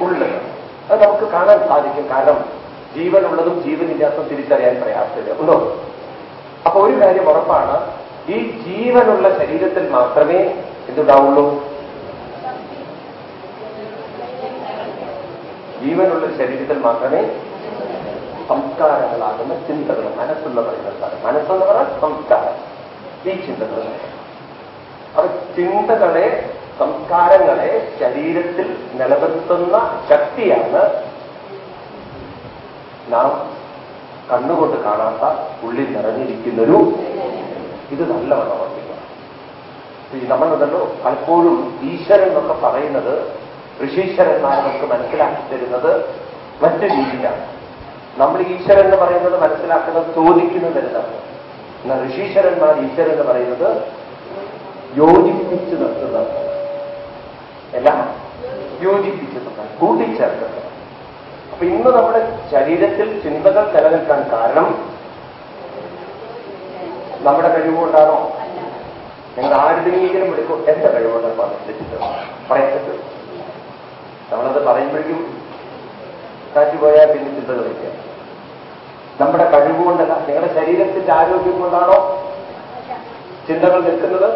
ഉള്ളത് അത് നമുക്ക് കാണാൻ സാധിക്കും. കാരണം ജീവനുള്ളതും ജീവനില്ലാത്തതും തിരിച്ചറിയാൻ പ്രയാസമില്ല. ഉണ്ടോ? അപ്പൊ ഒരു കാര്യം ഉറപ്പാണ്. ഈ ജീവനുള്ള ശരീരത്തിൽ മാത്രമേ എന്തുണ്ടാവുള്ളൂ ജീവനുള്ള ശരീരത്തിൽ മാത്രമേ സംസ്കാരങ്ങളാകുന്ന ചിന്തകൾ മനസ്സെന്ന് പറയുന്ന സാധനം മനസ്സെന്ന് പറഞ്ഞാൽ സംസ്കാരം. ഈ ചിന്തകൾ. അപ്പൊ ചിന്തകളെ സംസ്കാരങ്ങളെ ശരീരത്തിൽ നിലനിർത്തുന്ന ശക്തിയാണ് നാം കണ്ണുകൊണ്ട് കാണാത്ത ഉള്ളിൽ നിറഞ്ഞിരിക്കുന്നൊരു ഇത് നല്ലവണ്ണം ഓർമ്മിക്കണം ഈ നമ്മളുണ്ടല്ലോ പലപ്പോഴും ഈശ്വരൻ എന്നൊക്കെ പറയുന്നത് ഋഷീശ്വരന്മാരെ നമുക്ക് മനസ്സിലാക്കി തരുന്നത് മറ്റു രീതിയിലാണ്. നമ്മൾ ഈശ്വരൻ എന്ന് പറയുന്നത് മനസ്സിലാക്കുന്നത് ചോദിക്കുന്നത് എന്താണ്? എന്നാൽ ഋഷീശ്വരന്മാർ ഈശ്വരൻ എന്ന് പറയുന്നത് യോജിപ്പിച്ചു നിർത്തുന്നത് എല്ലാം യോജിപ്പിച്ചു കൂട്ടിച്ചേർത്തിട്ടുണ്ട് അപ്പൊ ഇന്ന് നമ്മുടെ ശരീരത്തിൽ ചിന്തകൾ നിലനിൽക്കാൻ കാരണം നമ്മുടെ കഴിവുകൊണ്ടാണോ? നിങ്ങൾ ആരുടെയെങ്കിലും എടുക്കും എന്റെ കഴിവുകൊണ്ടാണ് പറഞ്ഞിട്ട് പറ്റും. നമ്മളത് പറയുമ്പോഴേക്കും കാറ്റ് പോയാൽ പിന്നെ ചിന്തകളില്ല നമ്മുടെ കഴിവുകൊണ്ടല്ല നിങ്ങളുടെ ശരീരത്തിന്റെ ആരോഗ്യം കൊണ്ടാണോ ചിന്തകൾ നിൽക്കുന്നത്?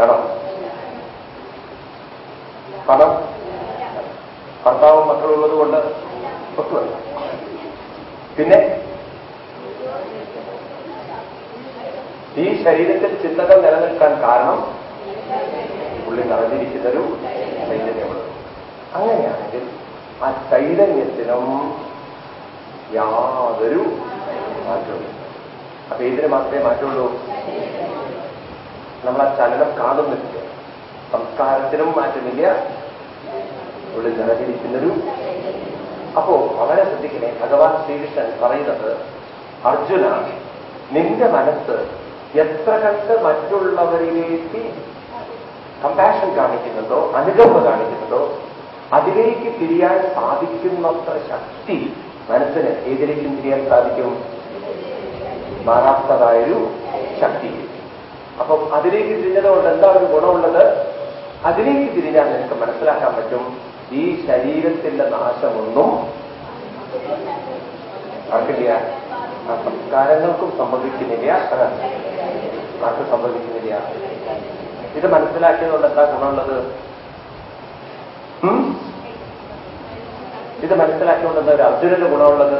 ആണോ? പണം ഭർത്താവും മക്കളുള്ളത് കൊണ്ട് ഒത്തുമല്ല പിന്നെ ഈ ശരീരത്തിൽ ചിന്തകൾ നിലനിൽക്കാൻ കാരണം പുള്ളി നിറഞ്ഞിരിക്കുന്നൊരു ചൈതന്യമുള്ളത് അങ്ങനെയാണെങ്കിൽ ആ ചൈതന്യത്തിനും യാതൊരു മാറ്റവും അപ്പൊ ഇതിന് മാത്രമേ മാറ്റമുള്ളൂ? നമ്മൾ ആ ചലനം കാണുന്നില്ല. സംസ്കാരത്തിനും മാറ്റമില്ല ഇവിടെ നിറഞ്ഞിരിക്കുന്നൊരു അപ്പോ വളരെ ശ്രദ്ധിക്കണേ. ഭഗവാൻ ശ്രീകൃഷ്ണൻ പറയുന്നത് അർജുന നിന്റെ മനസ്സ് എത്ര കണ്ട് മറ്റുള്ളവരിലേക്ക് കമ്പാഷൻ കാണിക്കുന്നുണ്ടോ അനുകമ്പ കാണിക്കുന്നുണ്ടോ അതിലേക്ക് തിരിയാൻ സാധിക്കുന്നത്ര ശക്തി മനസ്സിന് ഏതിലേക്കും തിരിയാൻ സാധിക്കും? മാറാത്തതായൊരു ശക്തി. അപ്പം അതിലേക്ക് തിരിഞ്ഞതുകൊണ്ട് എന്താണ് ഗുണമുള്ളത്? അതിലേക്ക് തിരിഞ്ഞാൽ നിനക്ക് മനസ്സിലാക്കാൻ പറ്റും. ഈ ശരീരത്തിന്റെ നാശമൊന്നും ആർക്കില്ല ആ സംസ്കാരങ്ങൾക്കും സംഭവിക്കുന്നില്ല ആർക്കും സംഭവിക്കുന്നില്ല ഇത് മനസ്സിലാക്കിയതുകൊണ്ട് എന്താ ഗുണമുള്ളത്? ഇത് മനസ്സിലാക്കിയതുകൊണ്ട് എന്താ ഒരു അർജുനന്റെ ഗുണമുള്ളത്?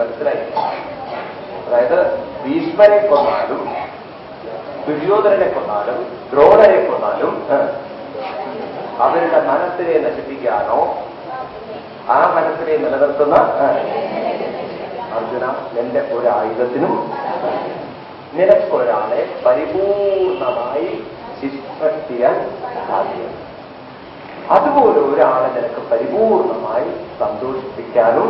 മനസ്സിലായി? അതായത് ഭീഷ്മരെ കൊന്നാലും ദുര്യോധനനെ കൊന്നാലും ദ്രോണരെ കൊന്നാലും അവരുടെ മനസ്സിനെ നശിപ്പിക്കാനോ ആ മനസ്സിനെ നിലനിർത്തുന്ന അർജുന എന്റെ ഒരായുധത്തിനും നിനക്കൊരാളെ പരിപൂർണമായി ശിക്ഷിക്കാൻ സാധ്യം അതുപോലെ ഒരാളെ നിനക്ക് പരിപൂർണമായി സന്തോഷിപ്പിക്കാനും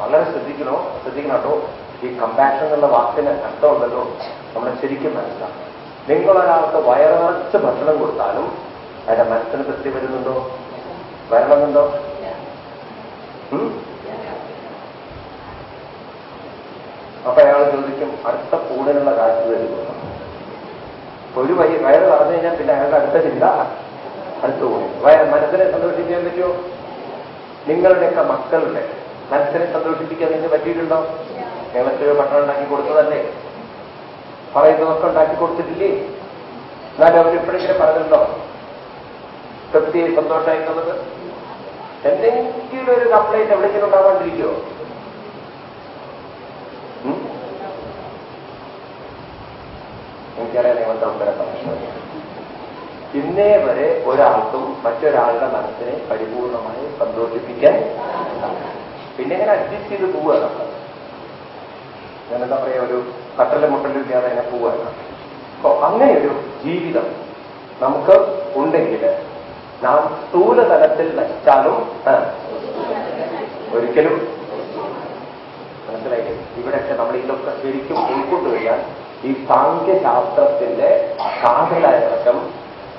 വളരെ ശ്രദ്ധിക്കണോ? ശ്രദ്ധിക്കണം കേട്ടോ ഈ കമ്പാഷൻ എന്നുള്ള വാക്കിന് അർത്ഥമുണ്ടല്ലോ. നമ്മൾ ശരിക്കും മനസ്സിലാക്കണം. നിങ്ങൾ ഒരാൾക്ക് നിറച്ച് ഭക്ഷണം കൊടുത്താലും അയാളുടെ മനസ്സിന് തൃപ്തി വരുന്നുണ്ടോ? വരണമെന്നുണ്ടോ? അപ്പൊ അയാൾ ചോദിക്കും അടുത്ത കൂടിനുള്ള കാറ്റ് വരുന്നു ഒരു വയ വയറ് പറഞ്ഞു കഴിഞ്ഞാൽ പിന്നെ അയാളുടെ അടുത്ത ചിന്ത അടുത്ത കൂടി മനസ്സിനെ സന്തോഷിക്കാൻ പറ്റുമോ? നിങ്ങളുടെയൊക്കെ മക്കളുടെ മനസ്സിനെ സന്തോഷിപ്പിക്കാൻ നിങ്ങൾക്ക് പറ്റിയിട്ടുണ്ടോ കേരളത്തിൽ ഭക്ഷണം ഉണ്ടാക്കി കൊടുത്തതല്ലേ? പറയുന്നതൊക്കെ ഉണ്ടാക്കി കൊടുത്തിട്ടില്ലേ? എന്നാലും അവരെപ്പോഴെങ്കിലും പറഞ്ഞിട്ടുണ്ടോ? തൃപ്തി സന്തോഷമായിട്ടുള്ളത് എന്തെങ്കിലും ഒരു കംപ്ലൈന്റ് എവിടെയെങ്കിലും ഉണ്ടാവാണ്ടിരിക്കുമോ? എനിക്കറിയാം നിങ്ങളുടെ ഉത്തരം പറഞ്ഞു ഇന്നേ വരെ ഒരാൾക്കും മറ്റൊരാളുടെ മനസ്സിനെ പരിപൂർണമായി സന്തോഷിപ്പിക്കാൻ പിന്നെ ഇങ്ങനെ അഡ്ജസ്റ്റ് ചെയ്ത് പോവുകയാണ് ഞാനെന്താ പറയുക ഒരു കട്ടലും മുട്ടലും ഇല്ലാതെ അങ്ങനെ പോവുകയാണ് അപ്പോ അങ്ങനെ ഒരു ജീവിതം നമുക്ക് ഉണ്ടെങ്കിൽ നാം സ്ഥൂലതലത്തിൽ നശിച്ചാലും ആ, ഒരിക്കലും മനസ്സിലായില്ലേ? ഇവിടെയൊക്കെ നമ്മൾ ഇതൊക്കെ ശരിക്കും ഉൾക്കൊണ്ടുകഴിഞ്ഞാൽ ഈ സാങ്കേശാസ്ത്രത്തിന്റെ കാതലായ വശം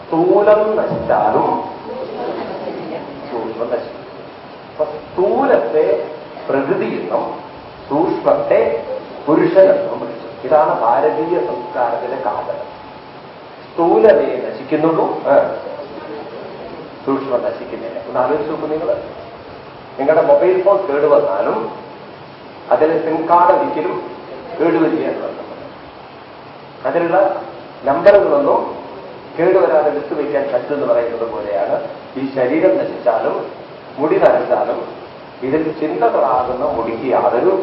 സ്ഥൂലം നശിച്ചാലും സൂക്ഷ്മം നശിക്കും. സ്ഥൂലത്തെ പ്രകൃതി എന്നും സൂക്ഷ്മത്തെ പുരുഷനെന്നും വിളിച്ചു. ഇതാണ് ഭാരതീയ സംസ്കാരത്തിന്റെ കാതൽ. സ്ഥൂലതയെ നശിക്കുന്നുള്ളൂ സൂക്ഷ്മം നശിക്കുന്നില്ല. ഒന്ന് ആലോചിച്ച് നോക്കൂ നിങ്ങൾ നിങ്ങളുടെ മൊബൈൽ ഫോൺ കേടുവന്നാലും അതിലെ സിം കാർഡ് ഒരിക്കലും കേടുവരിക എന്നുള്ളത് അതിലുള്ള നമ്പറുകളൊന്നും കേടുവരാതെ എടുത്തു വയ്ക്കാൻ പറ്റുമെന്ന് പറയുന്നത് പോലെയാണ് ഈ ശരീരം നശിച്ചാലും മുടി നനച്ചാലും ഇതിൽ ചിന്തകളാകുന്ന മുടിക്ക് യാതൊരു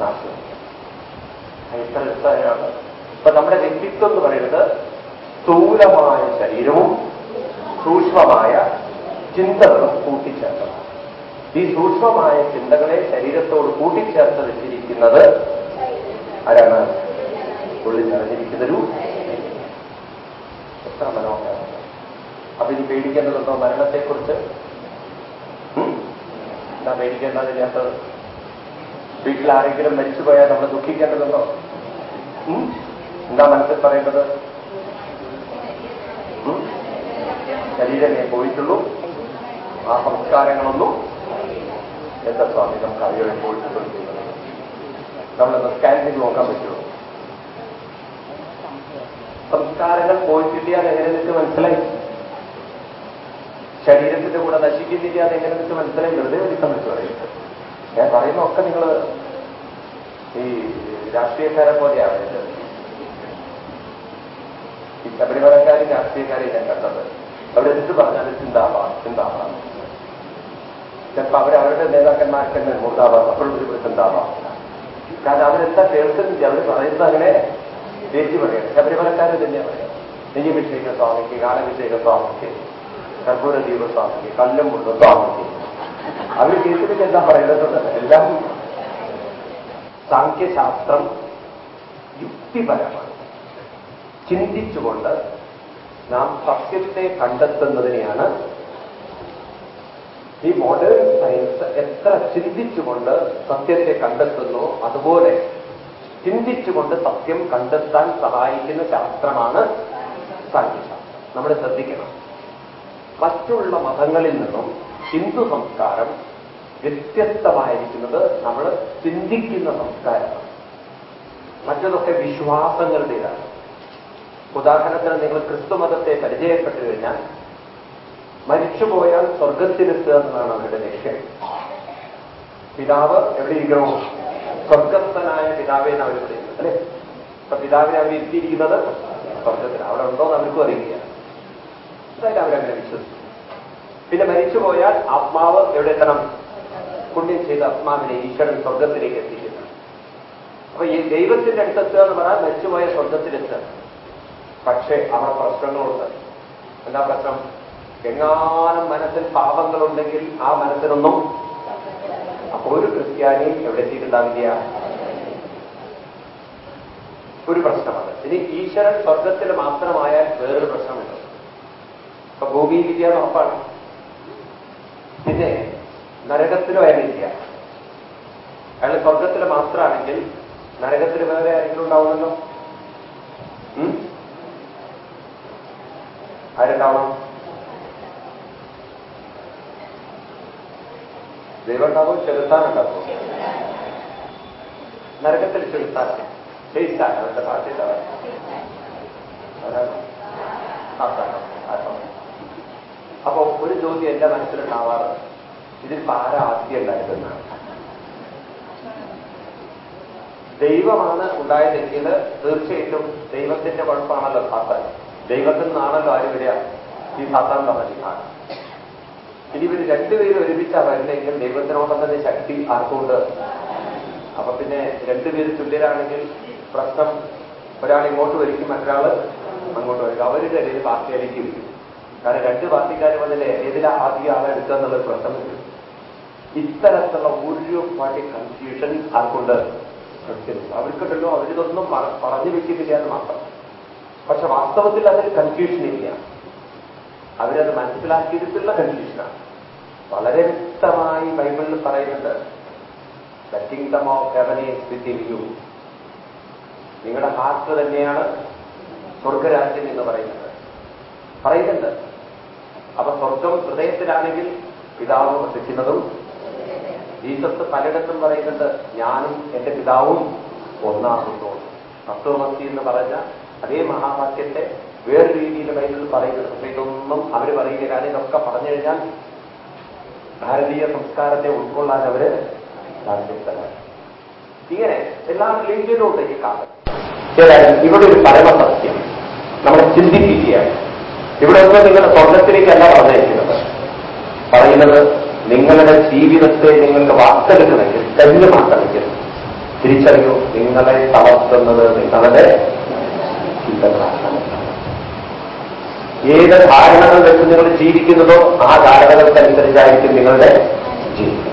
രസമാണ് ഇപ്പൊ നമ്മുടെ വ്യക്തിത്വം എന്ന് പറയുന്നത് സ്ഥൂലമായ ശരീരവും സൂക്ഷ്മമായ ചിന്തകളും കൂട്ടിച്ചേർത്തതാണ്. ഈ സൂക്ഷ്മമായ ചിന്തകളെ ശരീരത്തോട് കൂട്ടിച്ചേർത്ത് വെച്ചിരിക്കുന്നത് ആരാണ്? ഉള്ളിൽ നിറഞ്ഞിരിക്കുന്നൊരു എത്ര മനോഹരമാണ്. അപ്പൊ ഇനി പേടിക്കേണ്ടതുണ്ടോ മരണത്തെക്കുറിച്ച്? എന്താ പേടിക്കേണ്ടതില്ലാത്തത് വീട്ടിൽ ആരെങ്കിലും മരിച്ചുപോയാൽ നമ്മൾ ദുഃഖിക്കേണ്ടതുണ്ടോ? എന്താ മനസ്സിൽ പറയേണ്ടത്? ശരീരമേ പോയിട്ടുള്ളൂ. ആ സംസ്കാരങ്ങളൊന്നും എന്താ സ്വാമി നമുക്ക് അറിയോ പോയിട്ടുള്ളൂ. നമ്മളൊന്ന് സ്കാൻ ചെയ്ത് നോക്കാൻ പറ്റുമോ? സംസ്കാരങ്ങൾ പോയിട്ടില്ല എങ്ങനെ നിങ്ങൾക്ക് മനസ്സിലായി? ശരീരത്തിന്റെ കൂടെ നശിക്കുന്നില്ല അതെങ്ങനെ വെച്ച് മനസ്സിലായി? വെറുതെ ഒരു സംബന്ധിച്ച് പറയുന്നത് ഞാൻ പറയുന്ന ഒക്കെ നിങ്ങൾ ഈ രാഷ്ട്രീയക്കാരെ പോലെയാണ്. ഈ ശബരിമലക്കാരും രാഷ്ട്രീയക്കാരെയും ഞാൻ കണ്ടത്. അവരെന്ത് പറഞ്ഞാലും ചിന്താവാം ചിന്താവാം. ചിലപ്പോൾ അവർ അവരുടെ നേതാക്കന്മാർക്ക് തന്നെ മുർദാവാം അപ്പോഴും ഒരു ചിന്താവാം. കാരണം അവരെന്താ കേൾക്കുന്നില്ല അവർ പറയുന്നത് അങ്ങനെ ദേശീയ പറയണം ശബരിമലക്കാരെ തന്നെയാണ് പറയാം നെയ്യഭിഷേക സ്വാമിക്ക് ഗാനഭിഷേക സ്വാമിക്ക്. കർപ്പൂര ദീപ സ്വാമിക്ക് കല്ലും കൊണ്ട് സ്വാമിക്ക് അവർ കേസിലേക്ക് എന്താ പറയുന്നത് എല്ലാം സാഖ്യശാസ്ത്രം യുക്തിപരമാണ്. ചിന്തിച്ചുകൊണ്ട് നാം സത്യത്തെ കണ്ടെത്തുന്നതിനെയാണ് ഈ മോഡേൺ സയൻസ് എത്ര ചിന്തിച്ചുകൊണ്ട് സത്യത്തെ കണ്ടെത്തുന്നു അതുപോലെ ചിന്തിച്ചുകൊണ്ട് സത്യം കണ്ടെത്താൻ സഹായിക്കുന്ന ശാസ്ത്രമാണ് സാഖ്യശാസ്ത്രം. നമ്മൾ ശ്രദ്ധിക്കണം. മറ്റുള്ള മതങ്ങളിൽ നിന്നും ഹിന്ദു സംസ്കാരം വ്യത്യസ്തമായിരിക്കുന്നത് നമ്മൾ ചിന്തിക്കുന്ന സംസ്കാരമാണ്. മറ്റതൊക്കെ വിശ്വാസങ്ങളുടേതാണ്. ഉദാഹരണത്തിന് നിങ്ങൾ ക്രിസ്തു മതത്തെ പരിചയപ്പെട്ടു കഴിഞ്ഞാൽ മരിച്ചുപോയാൽ സ്വർഗത്തിലെത്തുക എന്നതാണ് അവരുടെ ലക്ഷ്യം. പിതാവ് എവിടെയിരിക്കണോ സ്വർഗസ്ഥനായ പിതാവേന്ന് അവർ പറയുന്നത് അല്ലെ? അപ്പൊ പിതാവിനെ അവർ എത്തിയിരിക്കുന്നത് സ്വർഗത്തിൽ അവിടെ ഉണ്ടോ എന്ന് അവർക്കും അറിയില്ല. എന്തായാലും അവരങ്ങനെ വിശ്വസിച്ചു. പിന്നെ മരിച്ചു പോയാൽ ആത്മാവ് എവിടെ എത്തണം? പുണ്യം ചെയ്ത ആത്മാവിനെ ഈശ്വരൻ സ്വർഗത്തിലേക്ക് എത്തിക്കുന്നു. അപ്പൊ ഈ ദൈവത്തിന്റെ അടുത്തെത്തുക എന്ന് പറഞ്ഞാൽ മരിച്ചുപോയ സ്വർഗത്തിലെത്തുക പക്ഷേ അവിടെ പ്രശ്നങ്ങളുണ്ട്. എന്താ പ്രശ്നം? എങ്ങാനും മനസ്സിൽ പാപങ്ങളുണ്ടെങ്കിൽ ആ മനസ്സിനൊന്നും അപ്പൊ ഒരു ക്രിസ്ത്യാനിയും എവിടെ എത്തിയിട്ടുണ്ടാവില്ല? ഒരു പ്രശ്നമാണ് ഇനി ഈശ്വരൻ സ്വർഗത്തിൽ മാത്രമായാൽ വേറൊരു പ്രശ്നമുണ്ട്. അപ്പൊ ഭൂമിയിൽ ഇല്ല എന്ന് ഉറപ്പാണ്. പിന്നെ നരകത്തിലോ അയാളില്ല അയാൾ സ്വർഗത്തിൽ മാത്രമാണെങ്കിൽ നരകത്തിൽ വേറെ ആരെങ്കിലും ഉണ്ടാവുമല്ലോ? ആരുണ്ടാവണം ദൈവം ഉണ്ടാവും ചെലുത്താനുണ്ടാവും നരകത്തിൽ ചെലുത്താനാണ് അവരുടെ അവന്റെ ഭാഷയിലാണ് അപ്പോ ഒരു ചോദ്യം എന്റെ മനസ്സിലുണ്ടാവാറ്. ഇതിൽ പാര ആദ്യം ഉണ്ടായതെന്നാണ് ദൈവമാണ് ഉണ്ടായതെങ്കിൽ തീർച്ചയായിട്ടും ദൈവത്തിന്റെ കുഴപ്പമാണല്ലോ സാത്താൻ. ദൈവത്തിൽ നിന്നാണല്ലോ ആര് വരിക? ഈ സാത്താൻ ആണ് ഇനി ഇവർ രണ്ടുപേരും ഒരുമിച്ചാ വരുന്നെങ്കിൽ ദൈവത്തിനോടൊപ്പം തന്നെ ശക്തി ആർക്കുണ്ട്? അപ്പൊ പിന്നെ രണ്ടുപേര് തുല്യരാണെങ്കിൽ പ്രശ്നം ഒരാൾ ഇങ്ങോട്ട് വരിക്കും മറ്റൊരാൾ അങ്ങോട്ട് വരിക അവരുടെ ഇടയിൽ പാർട്ടിയിലേക്ക് വരും കാരണം രണ്ട് പാർട്ടിക്കാർ മുതലേ ഏതിലാ ആദ്യ ആളെ എടുക്കുക എന്നുള്ളൊരു പ്രശ്നം ഇത്തരത്തിലുള്ള ഒരു പാർട്ടി കൺഫ്യൂഷൻ ആർക്കുണ്ട്? അവർക്കുണ്ടല്ലോ. അവരിതൊന്നും പറ- പറഞ്ഞു വെക്കുന്നില്ല എന്ന് മാത്രം. പക്ഷെ വാസ്തവത്തിൽ അതിൽ കൺഫ്യൂഷൻ ഇല്ല. അവരത് മനസ്സിലാക്കിയിട്ടുള്ള കൺഫ്യൂഷനാണ് വളരെ വ്യക്തമായി ബൈബിളിൽ പറയുന്നുണ്ട്. ദ കിങ്ഡം ഓഫ് ഹെവനെ ഈസ് വിത്തിൻ യു നിങ്ങളുടെ ഹാർട്ട് തന്നെയാണ് സ്വർഗരാജ്യം എന്ന് പറയുന്നത്. പറയുന്നുണ്ട്. അപ്പൊ സ്വർഗം ഹൃദയത്തിലാണെങ്കിൽ പിതാവ് വസിക്കുന്നതും ജീസസ് പലയിടത്തും പറയുന്നുണ്ട് ഞാനും എന്റെ പിതാവും ഒന്നാകുന്നു. തത്വമസി എന്ന് പറഞ്ഞ അതേ മഹാവാക്യത്തെ വേറെ രീതിയിൽ ബൈബിളിൽ പറയുന്നുണ്ട്. പക്ഷെ ഇതൊന്നും അവർ പറയില്ല കാരണം ഇതൊക്കെ പറഞ്ഞു കഴിഞ്ഞാൽ ഭാരതീയ സംസ്കാരത്തെ ഉൾക്കൊള്ളാൻ അവർ ഇങ്ങനെ എല്ലാം റിലീജിയനും ഈ കാലം ഇവിടെ ഒരു പരമസത്യം. നമ്മളെ ചിന്തിപ്പിക്കുകയാണ് ഇവിടെ ഒന്നും നിങ്ങൾ സ്വർഗത്തിലേക്കല്ല പറഞ്ഞിരിക്കുന്നത് പറയുന്നത് നിങ്ങളുടെ ജീവിതത്തെ നിങ്ങൾക്ക് വാർത്തെടുക്കണമെങ്കിൽ ധന്യമാക്കണമെങ്കിൽ തിരിച്ചറിയൂ നിങ്ങളെ തളർത്തുന്നത് നിങ്ങളുടെ ചിന്തകളാണ്. ഏത് ധാരണകൾ വെച്ച് നിങ്ങൾ ജീവിക്കുന്നതോ ആ ധാരണകൾക്കനുസരിച്ചായിരിക്കും നിങ്ങളുടെ ജീവിതം.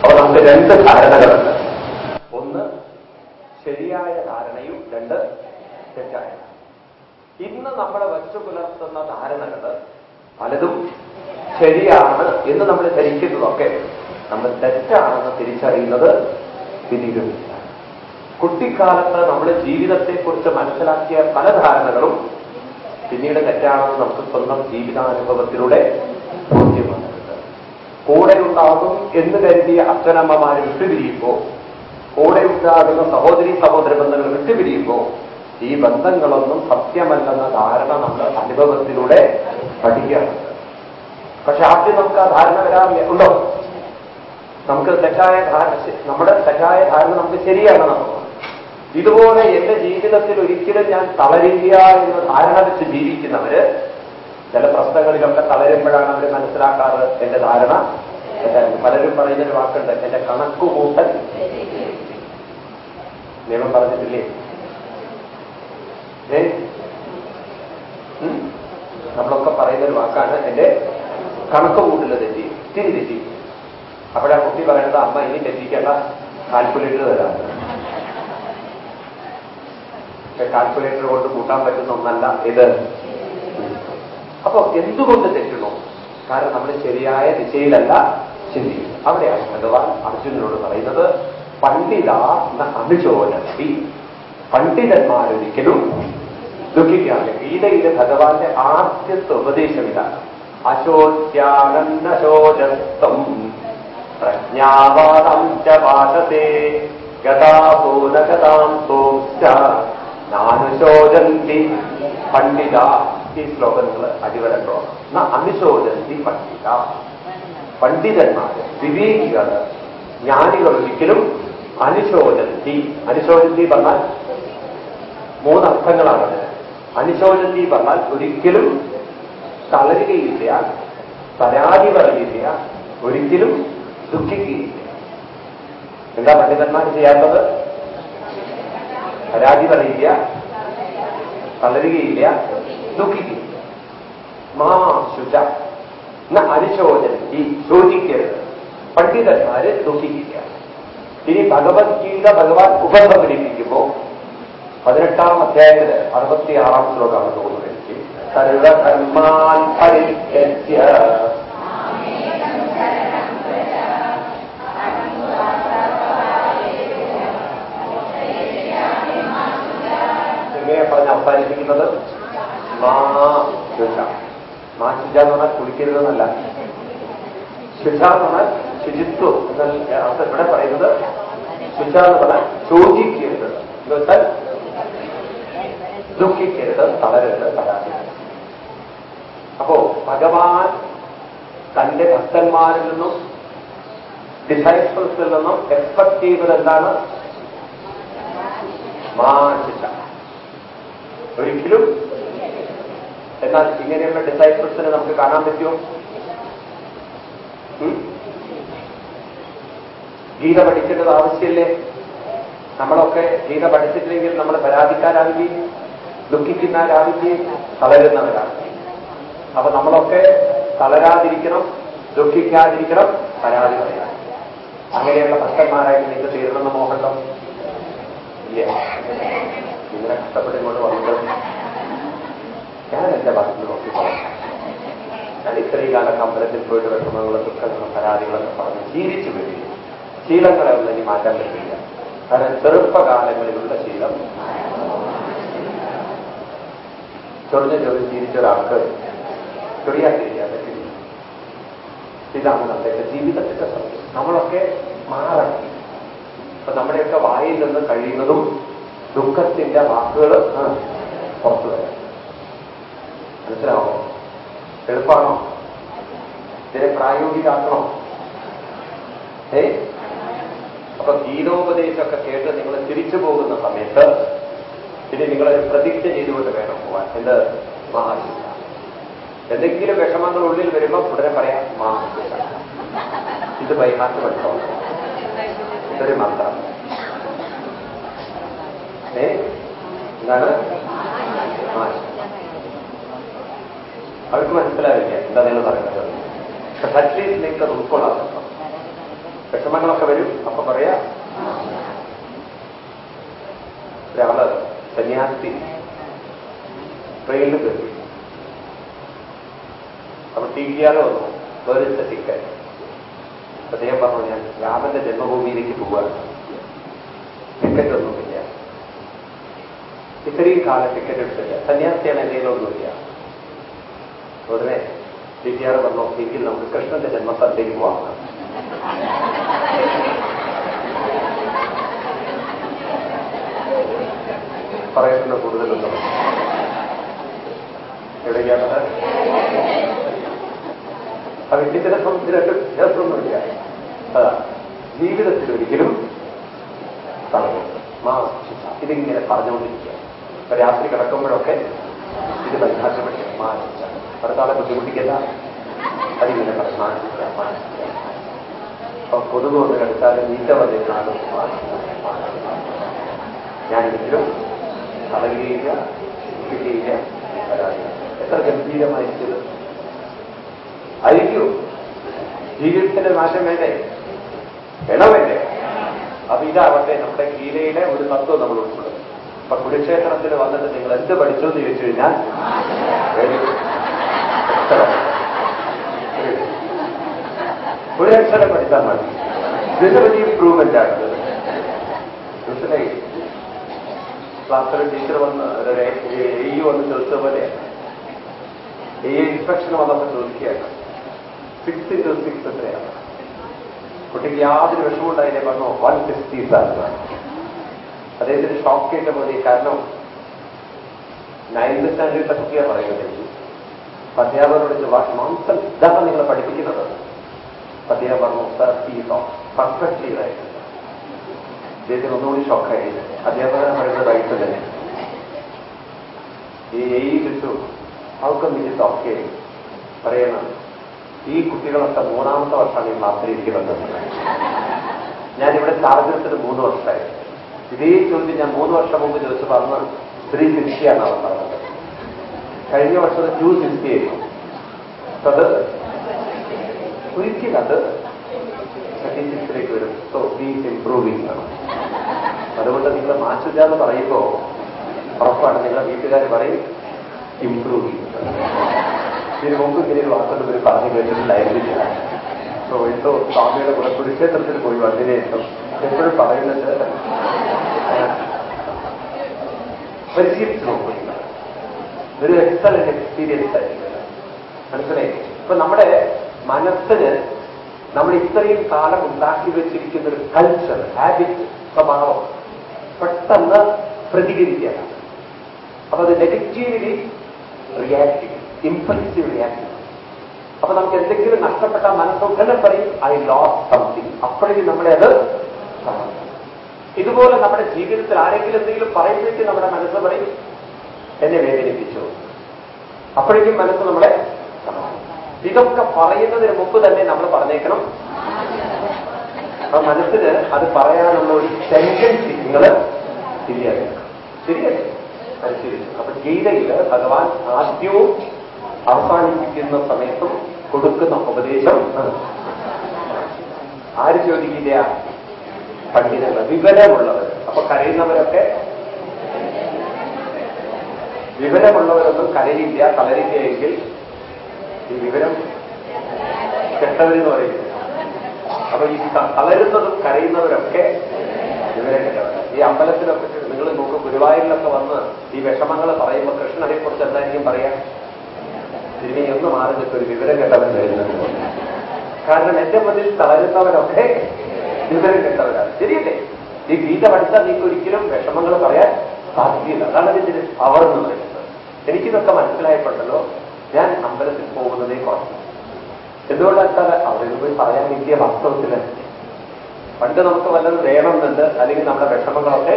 അപ്പൊ നമുക്ക് രണ്ട് ധാരണകളുണ്ട്. ഒന്ന് ശരിയായ ധാരണയും രണ്ട് തെറ്റായ ധാരണ. ഇന്ന് നമ്മളെ വച്ചു പുലർത്തുന്ന ധാരണകൾ പലതും ശരിയാണ് എന്ന് നമ്മൾ ധരിക്കുന്നതൊക്കെ നമ്മൾ തെറ്റാണെന്ന് തിരിച്ചറിയുന്നത് പിന്നീടുമില്ല. കുട്ടിക്കാലത്ത് നമ്മൾ ജീവിതത്തെക്കുറിച്ച് മനസ്സിലാക്കിയ പല ധാരണകളും പിന്നീട് തെറ്റാണെന്ന് നമുക്ക് സ്വന്തം ജീവിതാനുഭവത്തിലൂടെ ബോധ്യമാകുന്നത് കൂടെ ഉണ്ടാകും എന്ന് കരുതിയ അച്ഛനമ്മമാരെ വിട്ടുപിരിയുമ്പോൾ കൂടെ ഉണ്ടാകുന്ന സഹോദരി സഹോദര ബന്ധങ്ങൾ വിട്ടുപിരിയുമ്പോൾ ഈ ബന്ധങ്ങളൊന്നും സത്യമല്ലെന്ന ധാരണ നമ്മൾ അനുഭവത്തിലൂടെ പഠിക്കുകയാണ്. പക്ഷെ ആദ്യം നമുക്ക് ആ ധാരണ വരാറില്ല. ഉണ്ടോ? നമുക്ക് തെറ്റായ ധാരണ നമ്മുടെ തെറ്റായ ധാരണ നമുക്ക് ശരിയാണ് നമുക്ക്. ഇതുപോലെ എന്റെ ജീവിതത്തിൽ ഒരിക്കലും ഞാൻ തളരില്ല എന്ന ധാരണ വെച്ച് ജീവിക്കുന്നവര് ചില പ്രശ്നങ്ങളിലൊക്കെ തളരുമ്പോഴാണ് അവർ മനസ്സിലാക്കാറ് എന്റെ ധാരണ. പലരും പറയുന്നൊരു വാക്കുണ്ട് എന്റെ കണക്കുകൂട്ടൽ. നിയമം പറഞ്ഞിട്ടില്ലേ? ഏ? പറയുന്ന നമ്മളൊക്കെ പറയുന്നൊരു വാക്കാണ് എന്റെ കണക്ക് കൂട്ടിൽ തെറ്റി തിരി തെറ്റി. അപ്പോഴാ കുട്ടി പറയുന്നത് അമ്മ ഇനി തെറ്റിക്കേണ്ട കാൽക്കുലേറ്റർ തരാം. കാൽക്കുലേറ്റർ കൊണ്ട് കൂട്ടാൻ പറ്റുന്ന ഒന്നല്ല ഇത്. അപ്പൊ എന്തുകൊണ്ട് തെറ്റുന്നു കാരണം നമ്മൾ ശരിയായ ദിശയിലല്ല ചിന്തിക്കുന്നത്. അവിടെയാണ് ഭഗവാൻ അർജുനനോട് പറയുന്നത് പണ്ഡിത അനുചോദി പണ്ഡിതന്മാരൊരിക്കലും ദുഃഖിക്കാതെ ഗീതയിലെ ഭഗവാന്റെ ആദ്യത്തെ ഉപദേശം ഇതാണ്. അശോച്യാനന്ദശോചസ്തം പ്രജ്ഞാവാദം ച നാനുശോചന്തി പണ്ഡിത. ഈ ശ്ലോകങ്ങൾ അടിവരം തോന്നും അനുശോചന്തി പണ്ഡിത. പണ്ഡിതന്മാര് വിവേകികൾ ജ്ഞാനികൾ ഒരിക്കലും അനുശോചന്തി. അനുശോചന്തി പറഞ്ഞാൽ മൂന്നർത്ഥങ്ങളാണത്. അനുശോചന്തി പറഞ്ഞാൽ ഒരിക്കലും തളരുകയില്ല. പരാതി പറയില്ല ഒരിക്കലും ദുഃഖിക്കുകയില്ല. എന്താ പണ്ഡിതന്മാർ ചെയ്യാത്തത്? പരാതി പറയില്ല തളരുകയില്ല ദുഃഖിക്കുകയില്ല. മാ ശുച. ന അനുശോചന്തി ശോചിക്കരുത്. പണ്ഡിതന്മാര് ദുഃഖിക്കില്ല. ഇനി ഭഗവത്ഗീത ഭഗവാൻ ഉപസംഹരിപ്പിക്കുമ്പോ പതിനെട്ടാം അധ്യായത്തിൽ അറുപത്തിയാറാം ശ്ലോകമാണ് തോന്നുന്നത് എനിക്ക്. സർവധർമാൻ പരിത്യജ്യ. എങ്ങനെയാ പറഞ്ഞ് അവസാനിപ്പിക്കുന്നത്? ശുച എന്ന് പറഞ്ഞാൽ കുളിക്കരുതെന്നല്ല ശുച എന്ന് പറഞ്ഞാൽ ശുചിത്വം എന്നാൽ ഇവിടെ പറയുന്നത് ശുച എന്ന് പറഞ്ഞാൽ ചോദിക്കരുത്. എന്ന് വെച്ചാൽ ദുഃഖിക്കരുത് തളരരുത് തരാതി അപ്പോ ഭഗവാൻ തന്റെ ഭക്തന്മാരിൽ നിന്നും ഡിസൈപ്പിൾസിൽ നിന്നും എക്സ്പെക്ട് ചെയ്തത് എന്താണ്? മാറ്റില്ല ഒരിക്കലും. എന്നാൽ ഇങ്ങനെയുള്ള ഡിസൈപ്പിൾസിനെ നമുക്ക് കാണാൻ പറ്റുമോ? ഗീത പഠിക്കേണ്ടത് ആവശ്യമില്ലേ? നമ്മളൊക്കെ ഗീത പഠിച്ചിട്ടില്ലെങ്കിൽ നമ്മൾ പരാതിക്കാരാവില്ലേ? ദുഃഖിക്കുന്നവരാവില്ലേ തളരുന്നവരാണ്. അപ്പൊ നമ്മളൊക്കെ തളരാതിരിക്കണം ദുഃഖിക്കാതിരിക്കണം പരാതി പറയാം അങ്ങനെയുള്ള ഭക്തന്മാരായിട്ട് നിങ്ങൾക്ക് തീരണമെന്ന് മോഹണ്ടോ ഇല്ല? ഇങ്ങനെ കഷ്ടപ്പെട്ട് വന്നത് ഞാൻ എന്റെ ഭാഗത്ത് നോക്കി പറയാം. ഞാൻ ഇത്രയും കാലം അമ്പലത്തിൽ പോയിട്ട് വിഷമങ്ങളും ദുഃഖങ്ങളും പരാതികളൊക്കെ പറഞ്ഞ് ജീവിച്ചു വരിക ശീലങ്ങളെ ഒന്നും ഇനി മാറ്റാൻ പറ്റില്ല. കാരണം ചെറുപ്പകാലങ്ങളിലുള്ള ശീലം ചൊറിഞ്ഞ ചൊറി ജീവിച്ച ഒരാൾക്ക് ചൊറിയാതിരിക്കാൻ പറ്റില്ല ഇതാണ് നമ്മുടെയൊക്കെ ജീവിതത്തിന്റെ സത്യം നമ്മളൊക്കെ മാറണം. അപ്പൊ നമ്മുടെയൊക്കെ വായിൽ നിന്ന് കഴിയുന്നതും ദുഃഖത്തിന്റെ വാക്കുകൾ പുറത്തു വരാം. മനസ്സിലാവോ? എളുപ്പമാണോ ഇതിനെ പ്രായോഗികാക്കണോ? ഏ? അപ്പൊ ഗീതോപദേശമൊക്കെ കേട്ട് നിങ്ങൾ തിരിച്ചു പോകുന്ന സമയത്ത് ഇനി നിങ്ങളൊരു പ്രതിജ്ഞ ചെയ്തുകൊണ്ട് വേണം പോവാൻ. എന്ത് മഹാശിവ എന്തെങ്കിലും വിഷമങ്ങൾ ഉള്ളിൽ വരുമ്പോൾ ഉടനെ പറയാം മഹാശിവ ഇത് വൈഹാട്ട് പഠിച്ചോ ഇതൊരു മന്ത്രം. ഏ? എന്താണ്? അവർക്ക് മനസ്സിലാവില്ല. എന്താ നിങ്ങൾ പറയുന്നത്? പക്ഷെ അറ്റ്ലീസ്റ്റ് നിങ്ങൾക്ക് അത് ഉൾക്കൊള്ളാം. വിഷമങ്ങളൊക്കെ വരും അപ്പൊ പറയാ. ഒരാൾ സന്യാസി ട്രെയിനിൽ കയറി. അപ്പൊ ടി ടി ആർ വന്നു. വേറിച്ച ടിക്കറ്റ്. അദ്ദേഹം പറഞ്ഞു ഞാൻ രാമന്റെ ജന്മഭൂമിയിലേക്ക് പോവുകയാണ് ടിക്കറ്റ് ഒന്നുമില്ല. ഇത്രയും കാലം ടിക്കറ്റ് എടുത്തില്ല. സന്യാസിയാണ് എന്തെങ്കിലും ഒന്നുമില്ല ഉടനെ ടി ടി ആർ പറഞ്ഞു എങ്കിൽ നമുക്ക് കൃഷ്ണന്റെ ജന്മസ്ഥലത്തേക്ക് പോവാം. പറയുന്ന കൂടുതലൊന്നും ആ വ്യക്തി ഇതിനെ സംബന്ധിച്ചിട്ട് വ്യത്യാസമൊന്നുമില്ല അതാ ജീവിതത്തിൽ ഒരിക്കലും തളരും മാ ഇതിങ്ങനെ പറഞ്ഞുകൊണ്ടിരിക്കുക. ഇപ്പൊ രാത്രി കിടക്കുമ്പോഴൊക്കെ ഇത് പരിഭാഷപ്പെടുക മാനിച്ച അടുത്താളെ ബുദ്ധിമുട്ടിക്കല്ല അതിങ്ങനെ പറയും മാനിച്ച മാനിച്ച അപ്പൊ കൊതുക് കൊണ്ട് കിടത്താലും നീറ്റ വന്നിരുന്നാലും ഞാനൊരിക്കലും തളരുകയില്ല കിട്ടിയില്ല പരാതി എത്ര ഗംഭീരമായിരിക്കും ആയിരിക്കൂ. ജീവിതത്തിന്റെ നാശം വേണ്ടേ? വേണമല്ലേ അപ്പൊ ഇതാവട്ടെ നമ്മുടെ ഗീതയിലെ ഒരു തത്വം നമ്മൾ ഉൾപ്പെടും അപ്പൊ കുരുക്ഷേത്രത്തിൽ വന്നിട്ട് നിങ്ങൾ എന്ത് പഠിച്ചു എന്ന് ചോദിച്ചു കഴിഞ്ഞാൽ ഒരു അക്ഷരം പഠിച്ചാൽ മതി. ഇതിന്റെ വലിയ ഇമ്പ്രൂവ്മെന്റ് ആണ്. മനസ്സിലായി ക്ലാസ്സിൽ ടീച്ചർ വന്ന് ഈ വന്ന് ചോദിച്ച പോലെ ഈ ഇൻസ്പെക്ഷൻ വന്നപ്പോൾ ചോദിക്കുകയാണ്. സിക്സ് ഇന്റു സിക്സ് എത്രയാണ് കുട്ടിക്ക് യാതൊരു വിഷമമുണ്ടായില്ലേ പറഞ്ഞു വൺ സിക്സ്റ്റി സാർ അദ്ദേഹത്തിന് ഷോക്ക് ചെയ്ത പോലെ കാരണം നയൻത് സ്റ്റാൻഡേർഡിലെ കുട്ടിയെ പറയുന്നത്. അധ്യാപകരോട് ചോദിച്ചു മാംസം ഇതാണ് നിങ്ങളെ പഠിപ്പിക്കുന്നത്? അദ്ദേഹം പറഞ്ഞു സർ ഈസോ പെർഫെക്റ്റ് ചെയ്തായിരുന്നു അദ്ദേഹത്തിന് ഒന്നുകൂടി ഷോക്കായി അധ്യാപകനെ പറയുന്ന റൈറ്റ് തന്നെ ഈ എഴുതിച്ചു അവൾക്കും ഇത് ഓക്കെ പറയണം ഈ കുട്ടികളൊക്കെ മൂന്നാമത്തെ വർഷമാണ് ഈ ക്ലാസ്സിലിരിക്കുന്നത് ഞാനിവിടെ ചാർജ് എടുത്തത് മൂന്ന് വർഷമായി. ഇതേ ചോദ്യം ഞാൻ മൂന്ന് വർഷം മുമ്പ് ചോദിച്ചപ്പോൾ അന്ന് ത്രീ സിക്സ്റ്റിയാണ് അവർ പറഞ്ഞത്. കഴിഞ്ഞ വർഷം ടു സിക്സ്റ്റി ആയിരുന്നു. അത് ഒരിക്കലത് തേർട്ടി സിക്സിലേക്ക് വരും. സോ ഹീസ് ഇംപ്രൂവിംഗ് ആണ് അതുകൊണ്ട് നിങ്ങൾ മാറ്റില്ല എന്ന് പറയുമ്പോൾ ഉറപ്പാണ് നിങ്ങളെ വീട്ടുകാർ പറയും ഇംപ്രൂവ് ചെയ്യുന്നത് ഇതിനു മുമ്പ് ഇങ്ങനെ ഒരു വാക്കുകൾ ഒരു പറഞ്ഞു കേട്ടിട്ടുണ്ടായിരുന്നില്ല സോ എന്തോ സ്വാമിയുടെ കൂടെ കുരുക്ഷേത്രത്തിൽ പോയി വന്നിനെ എന്തോ എപ്പോഴും പറയുന്നത് പരിശീലിച്ചു നോക്കുന്നത്. ഒരു എക്സലന്റ് എക്സ്പീരിയൻസ് ആയിരിക്കും. മനസ്സിലായി? ഇപ്പൊ നമ്മുടെ മനസ്സിന് നമ്മൾ ഇത്രയും കാലം ഉണ്ടാക്കി വെച്ചിരിക്കുന്ന ഒരു കൾച്ചർ ഹാബിറ്റ് സ്വഭാവം പെട്ടെന്ന് പ്രതികരിക്കുകയാണ്. അപ്പൊ അത് നെഗറ്റീവ്ലി റിയാക്ട് ചെയ്യും ഇമ്പൾസീവ് റിയാക്ട് ചെയ്യും അപ്പൊ നമുക്ക് എന്തെങ്കിലും നഷ്ടപ്പെട്ട മനസ്സുകളെ പറയും ഐ ലോസ് സംതിങ് അപ്പോഴേക്കും നമ്മളെ അത്. ഇതുപോലെ നമ്മുടെ ജീവിതത്തിൽ ആരെങ്കിലും എന്തെങ്കിലും പറയുമ്പോഴേക്കും നമ്മുടെ മനസ്സ് പറയും എന്നെ വേദനിപ്പിച്ചു. അപ്പോഴേക്കും മനസ്സ് നമ്മളെ. ഇതൊക്കെ പറയുന്നതിന് മുമ്പ് തന്നെ നമ്മൾ പറഞ്ഞേക്കണം. അപ്പൊ മനസ്സിന് അത് പറയാനുള്ള ഒരു ടെൻഡൻസി നിങ്ങൾ ശരിയാക്കണം ശരിയല്ലേ പരിശീലിച്ചു അപ്പൊ ഗീതയിൽ ഭഗവാൻ ആദ്യവും അവസാനിപ്പിക്കുന്ന സമയത്തും കൊടുക്കുന്ന ഉപദേശം ആര് ചോദിക്കില്ല? പണ്ഡിതങ്ങൾ. വിവരമുള്ളവർ അപ്പൊ കരയുന്നവരൊക്കെ? വിവരമുള്ളവരൊന്നും കരയില്ല തളരില്ല എങ്കിൽ ഈ വിവരം കെട്ടവരെന്ന് പറയുന്നത് അപ്പൊ ഈ തളരുന്നതും കരയുന്നവരൊക്കെ ഇവരെ കിട്ടണം ഈ അമ്പലത്തിലൊക്കെ നിങ്ങൾ നോക്കും ഗുരുവായൂരിലൊക്കെ വന്ന് ഈ വിഷമങ്ങൾ പറയുമ്പോൾ കൃഷ്ണനെ കുറിച്ച് എന്തായിരിക്കും പറയാ? ഇനി ഒന്ന് മാറി ഒരു വിവരം കെട്ടവൻ വരുന്നത് കാരണം എന്റെ മുന്നിൽ തളരുന്നവരൊക്കെ വിവരം കെട്ടവരാണ്. ശരിയല്ലേ? ഈ ഗീത പഠിച്ചാൽ നിങ്ങൾക്ക് ഒരിക്കലും വിഷമങ്ങൾ പറയാൻ സാധ്യതയില്ല. അതാണ് ഇതിന്റെ അവർ എന്ന് പറയുന്നത്. എനിക്കിതൊക്കെ മനസ്സിലായിട്ടുണ്ടല്ലോ ഞാൻ അമ്പലത്തിൽ പോകുന്നതേ കുറച്ചു എന്തുകൊണ്ടാച്ചാൽ അവിടെ പോയി പറയാൻ കിട്ടിയ വാസ്തവത്തിൽ. പണ്ട് നമുക്ക് വല്ലതും വേണമെന്നുണ്ട് അല്ലെങ്കിൽ നമ്മുടെ വിഷമങ്ങളൊക്കെ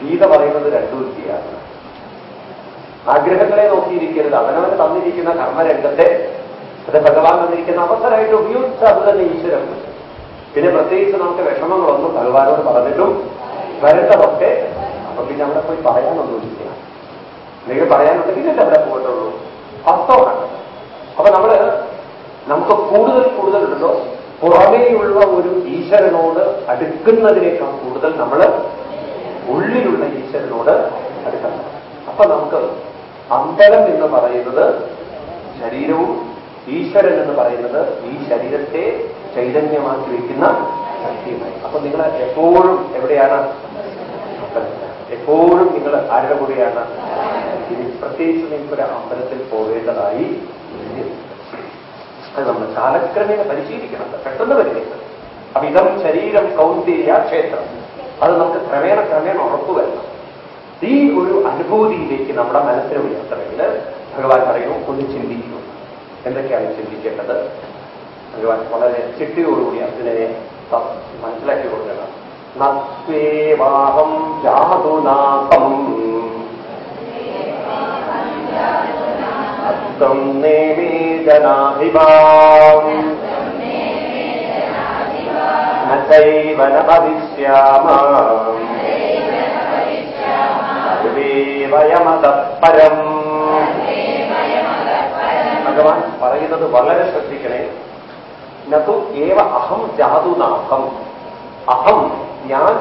ഗീത പറയുന്നത് രണ്ടു ചെയ്യാറ് ആഗ്രഹങ്ങളെ നോക്കിയിരിക്കരുത്. അവനവന് തന്നിരിക്കുന്ന കർമ്മരംഗത്തെ അത് ഭഗവാൻ തന്നിരിക്കുന്ന അവസരമായിട്ട് ഉപയോഗിച്ച് അത് തന്നെ ഈശ്വരൻ പിന്നെ പ്രത്യേകിച്ച് നമുക്ക് വിഷമങ്ങളൊന്നും ഭഗവാനോട് പറഞ്ഞിട്ടും വരേണ്ടതൊക്കെ അപ്പൊ പിന്നെ അവിടെ പോയി പറയാനൊന്നും ഇല്ല. അല്ലെങ്കിൽ പറയാനുണ്ടെങ്കിൽ അവിടെ പോയിട്ടുള്ളൂ വാസ്തവമാണ് അപ്പൊ നമ്മൾ നമുക്ക് കൂടുതൽ കൂടുതൽ ഉണ്ടോ പുറമേയുള്ള ഒരു ഈശ്വരനോട് അടുക്കുന്നതിനേക്കാൾ കൂടുതൽ നമ്മൾ ഉള്ളിലുള്ള ഈശ്വരനോട് അടുക്കണം. അപ്പൊ നമുക്ക് അന്തരം എന്ന് പറയുന്നത് ശരീരവും ഈശ്വരൻ എന്ന് പറയുന്നത് ഈ ശരീരത്തെ ചൈതന്യമാക്കി വയ്ക്കുന്ന ശക്തിയുമായി. അപ്പൊ നിങ്ങൾ എപ്പോഴും എവിടെയാണ്. എപ്പോഴും നിങ്ങൾ ആരുടെ കൂടെയാണ്? പ്രത്യേകിച്ച് നിങ്ങൾക്കൊരു അമ്പലത്തിൽ പോകേണ്ടതായി. അത് നമ്മൾ കാലക്രമേണ പരിശീലിക്കണം. പെട്ടെന്ന് വരുന്നില്ല അപ്പൊ ഇതം ശരീരം കൗന്ദര്യ ക്ഷേത്രം. അത് നമുക്ക് ക്രമേണ ക്രമേണ ഉറപ്പുവരണം ഈ ഒരു അനുഭൂതിയിലേക്ക് നമ്മുടെ മനസ്സിനെ ഉയർത്തണമെങ്കിൽ ഭഗവാൻ പറയുന്നു ഒന്ന് ചിന്തിക്കൂ. എന്തൊക്കെയാണ് ചിന്തിക്കേണ്ടത്? ഭഗവാൻ വളരെ ചിട്ടയോടുകൂടി ത- മനസ്സിലാക്കി കൊടുക്കണം. നത്വേവാഹം त्वं मे मे जनाभिमा न चैव न भविष्याम വയമതഃ പരം. ഭഗവാൻ പറയുന്നത് വളരെ ശ്രദ്ധിക്കണേ. നതു ഏവ അഹം ജാതുനാഹം അഹം ഞാൻ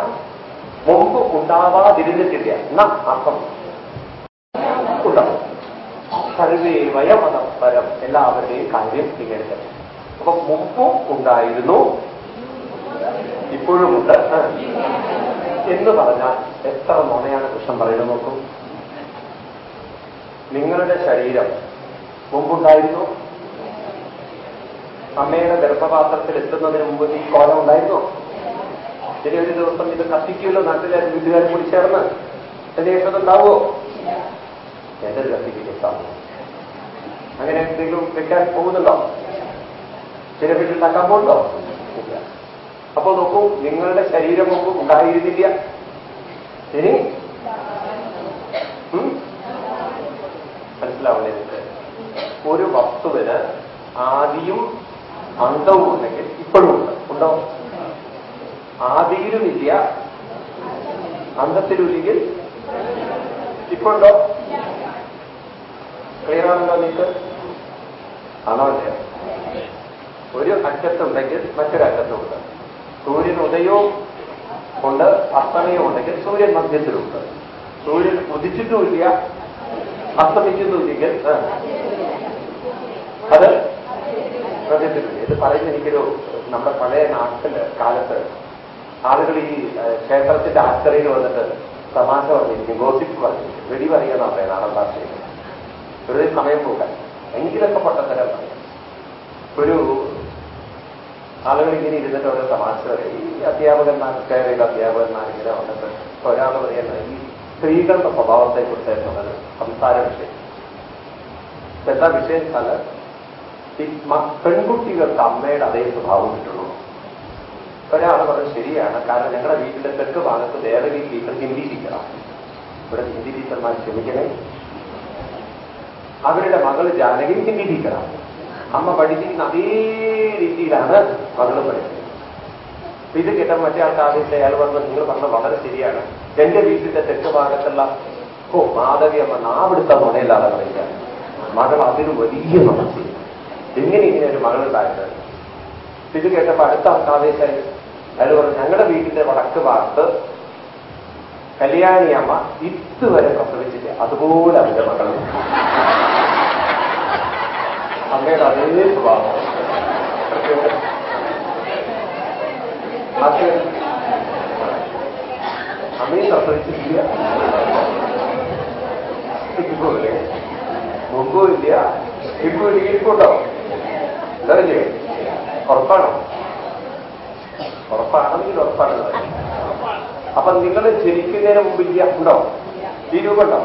മുമ്പ് ഉണ്ടാവാതിരുന്നിട്ടില്ല. ന അഹം സർവേ വയമതപരം എല്ലാവരുടെയും കാര്യം സ്വീകരിക്കണം അപ്പൊ മുമ്പും ഉണ്ടായിരുന്നു ഇപ്പോഴുമുണ്ട്. എന്ന് പറഞ്ഞാൽ എത്ര നുണയാണ് കൃഷ്ണൻ പറയുന്നത് നോക്കും. നിങ്ങളുടെ ശരീരം മുമ്പുണ്ടായിരുന്നു? അമ്മയുടെ ഗർഭപാത്രത്തിൽ എത്തുന്നതിന് മുമ്പ് ഈ കോലം ഉണ്ടായിരുന്നു? ഇനി ഒരു ദിവസം ഇത് കത്തിക്കുമല്ലോ നാട്ടിലെ വീട്ടുകാർ കൂടി ചേർന്ന്. എന്തെങ്കിലും ഉണ്ടാവുമോ? എന്റെ സർട്ടിഫിക്കറ്റാണ് അങ്ങനെ എന്തെങ്കിലും വെക്കാൻ പോകുന്നുണ്ടോ? ചില വീട്ടിൽ ഉണ്ടാക്കാൻ പോകുന്നുണ്ടോ? അപ്പൊ നോക്കൂ നിങ്ങളുടെ ശരീരം മുമ്പ് ഉണ്ടായിരുന്നില്ല. ശരി മനസ്സിലാവില്ല ഒരു വസ്തുവിന് ആദിയും അന്തവും ഉണ്ടെങ്കിൽ ഇപ്പോഴും ഉണ്ട്. ഉണ്ടോ? ആദിയിലുമില്ല അന്തത്തിലുമില്ലെങ്കിൽ ഇപ്പോഴുണ്ടോ? ക്ലിയർ ആണല്ലോ നിങ്ങൾക്ക്? ആണോ അല്ലേ ഒരു അറ്റത്തുണ്ടെങ്കിൽ മറ്റൊരറ്റത്തുണ്ട് സൂര്യൻ ഉദയവും ഉണ്ട് അസ്തമയവും ഉണ്ടെങ്കിൽ സൂര്യൻ മധ്യത്തിലുണ്ട്. സൂര്യൻ ഉദിച്ചിട്ടുമില്ല അസ്തമിക്കുന്നുമില്ലെങ്കിൽ അത് മധ്യത്തിലുണ്ട്. ഇത് പറയുന്ന എനിക്കൊരു നമ്മുടെ പഴയ നാട്ടിൽ കാലത്ത് ആളുകൾ ഈ ക്ഷേത്രത്തിന്റെ ആശ്രയിൽ വന്നിട്ട് തമാശ പറഞ്ഞിരിക്കും ഗോസിപ്പ് പറഞ്ഞിരിക്കും. വെടി പറയുക പറയാം നാടൻ ഭാഷയിൽ. വെറുതെ സമയം പോകാൻ. എങ്കിലൊക്കെ പൊട്ടത്തരം. പറയാം ഒരു ആളുകൾ ഇങ്ങനെ ഇരുന്നിട്ട് ഓരോ തമാശ പറയും. ഈ അധ്യാപകന്മാർ അധ്യാപകന്മാരിങ്ങനെ വന്നിട്ട് ഒരാൾ പറയുന്നത് ഈ സ്ത്രീകളുടെ സ്വഭാവത്തെ കുറിച്ചായിരുന്നു സംസാര വിഷയം. എന്താ വിഷയം വെച്ചാൽ ഈ പെൺകുട്ടികൾക്ക് അമ്മയുടെ അതേ സ്വഭാവം കിട്ടുള്ളൂ. ഒരാൾ പറഞ്ഞത് ശരിയാണ്. കാരണം ഞങ്ങളുടെ വീട്ടിലെ തെക്ക് ഭാഗത്ത് ദേവകി ടീച്ചർ ഹിന്ദി ടീച്ചറാണ്. ഇവിടെ ഹിന്ദി ടീച്ചർമാർ ക്ഷമിക്കണേ. അവരുടെ മകൾ ജാനകി ഹിന്ദി ടീച്ചറാണ്. അമ്മ പഠിപ്പിക്കുന്ന അതേ രീതിയിലാണ് മകൾ അപ്പൊ ഇത് കിട്ടാൻ മറ്റേ ആൾക്ക് ആദ്യത്തെ അയാൾ പറഞ്ഞു നിങ്ങൾ പറഞ്ഞത് വളരെ ശരിയാണ്. എന്റെ വീട്ടിന്റെ തെക്ക് ഭാഗത്തുള്ള ഓ മാധവി അമ്മ നാവിടുത്ത നുണയില്ലാതെ പറയുക. മകൾ അതിന് വലിയ മനസ്സിൽ എങ്ങനെ ഇങ്ങനെ ഒരു മകളുണ്ടായത് ഇത് കേട്ടപ്പോ അടുത്ത ആൾക്ക് ആവേശമായി അയാൾ പറഞ്ഞു ഞങ്ങളുടെ വീട്ടിന്റെ വടക്ക് ഭാഗത്ത് കല്യാണി അമ്മ ഇതുവരെ പ്രസവിച്ചില്ല അതുപോലെ അവന്റെ മകൾ അമ്മയുടെ അതേ സ്വഭാവം. അത്. അമ്മയും പ്രസവിച്ചിട്ടില്ല. ഇപ്പോഴേ മുമ്പും ഇല്ല. ഇപ്പൊ ഇരിപ്പുണ്ടോ? എന്താ ഉറപ്പാണോ? ഉറപ്പാണെങ്കിൽ ഉറപ്പാണ് അപ്പൊ നിങ്ങൾ ജനിക്കുന്നതിന് മുമ്പ് ഇല്ല ഉണ്ടോ? ഈ രൂപം ഉണ്ടോ?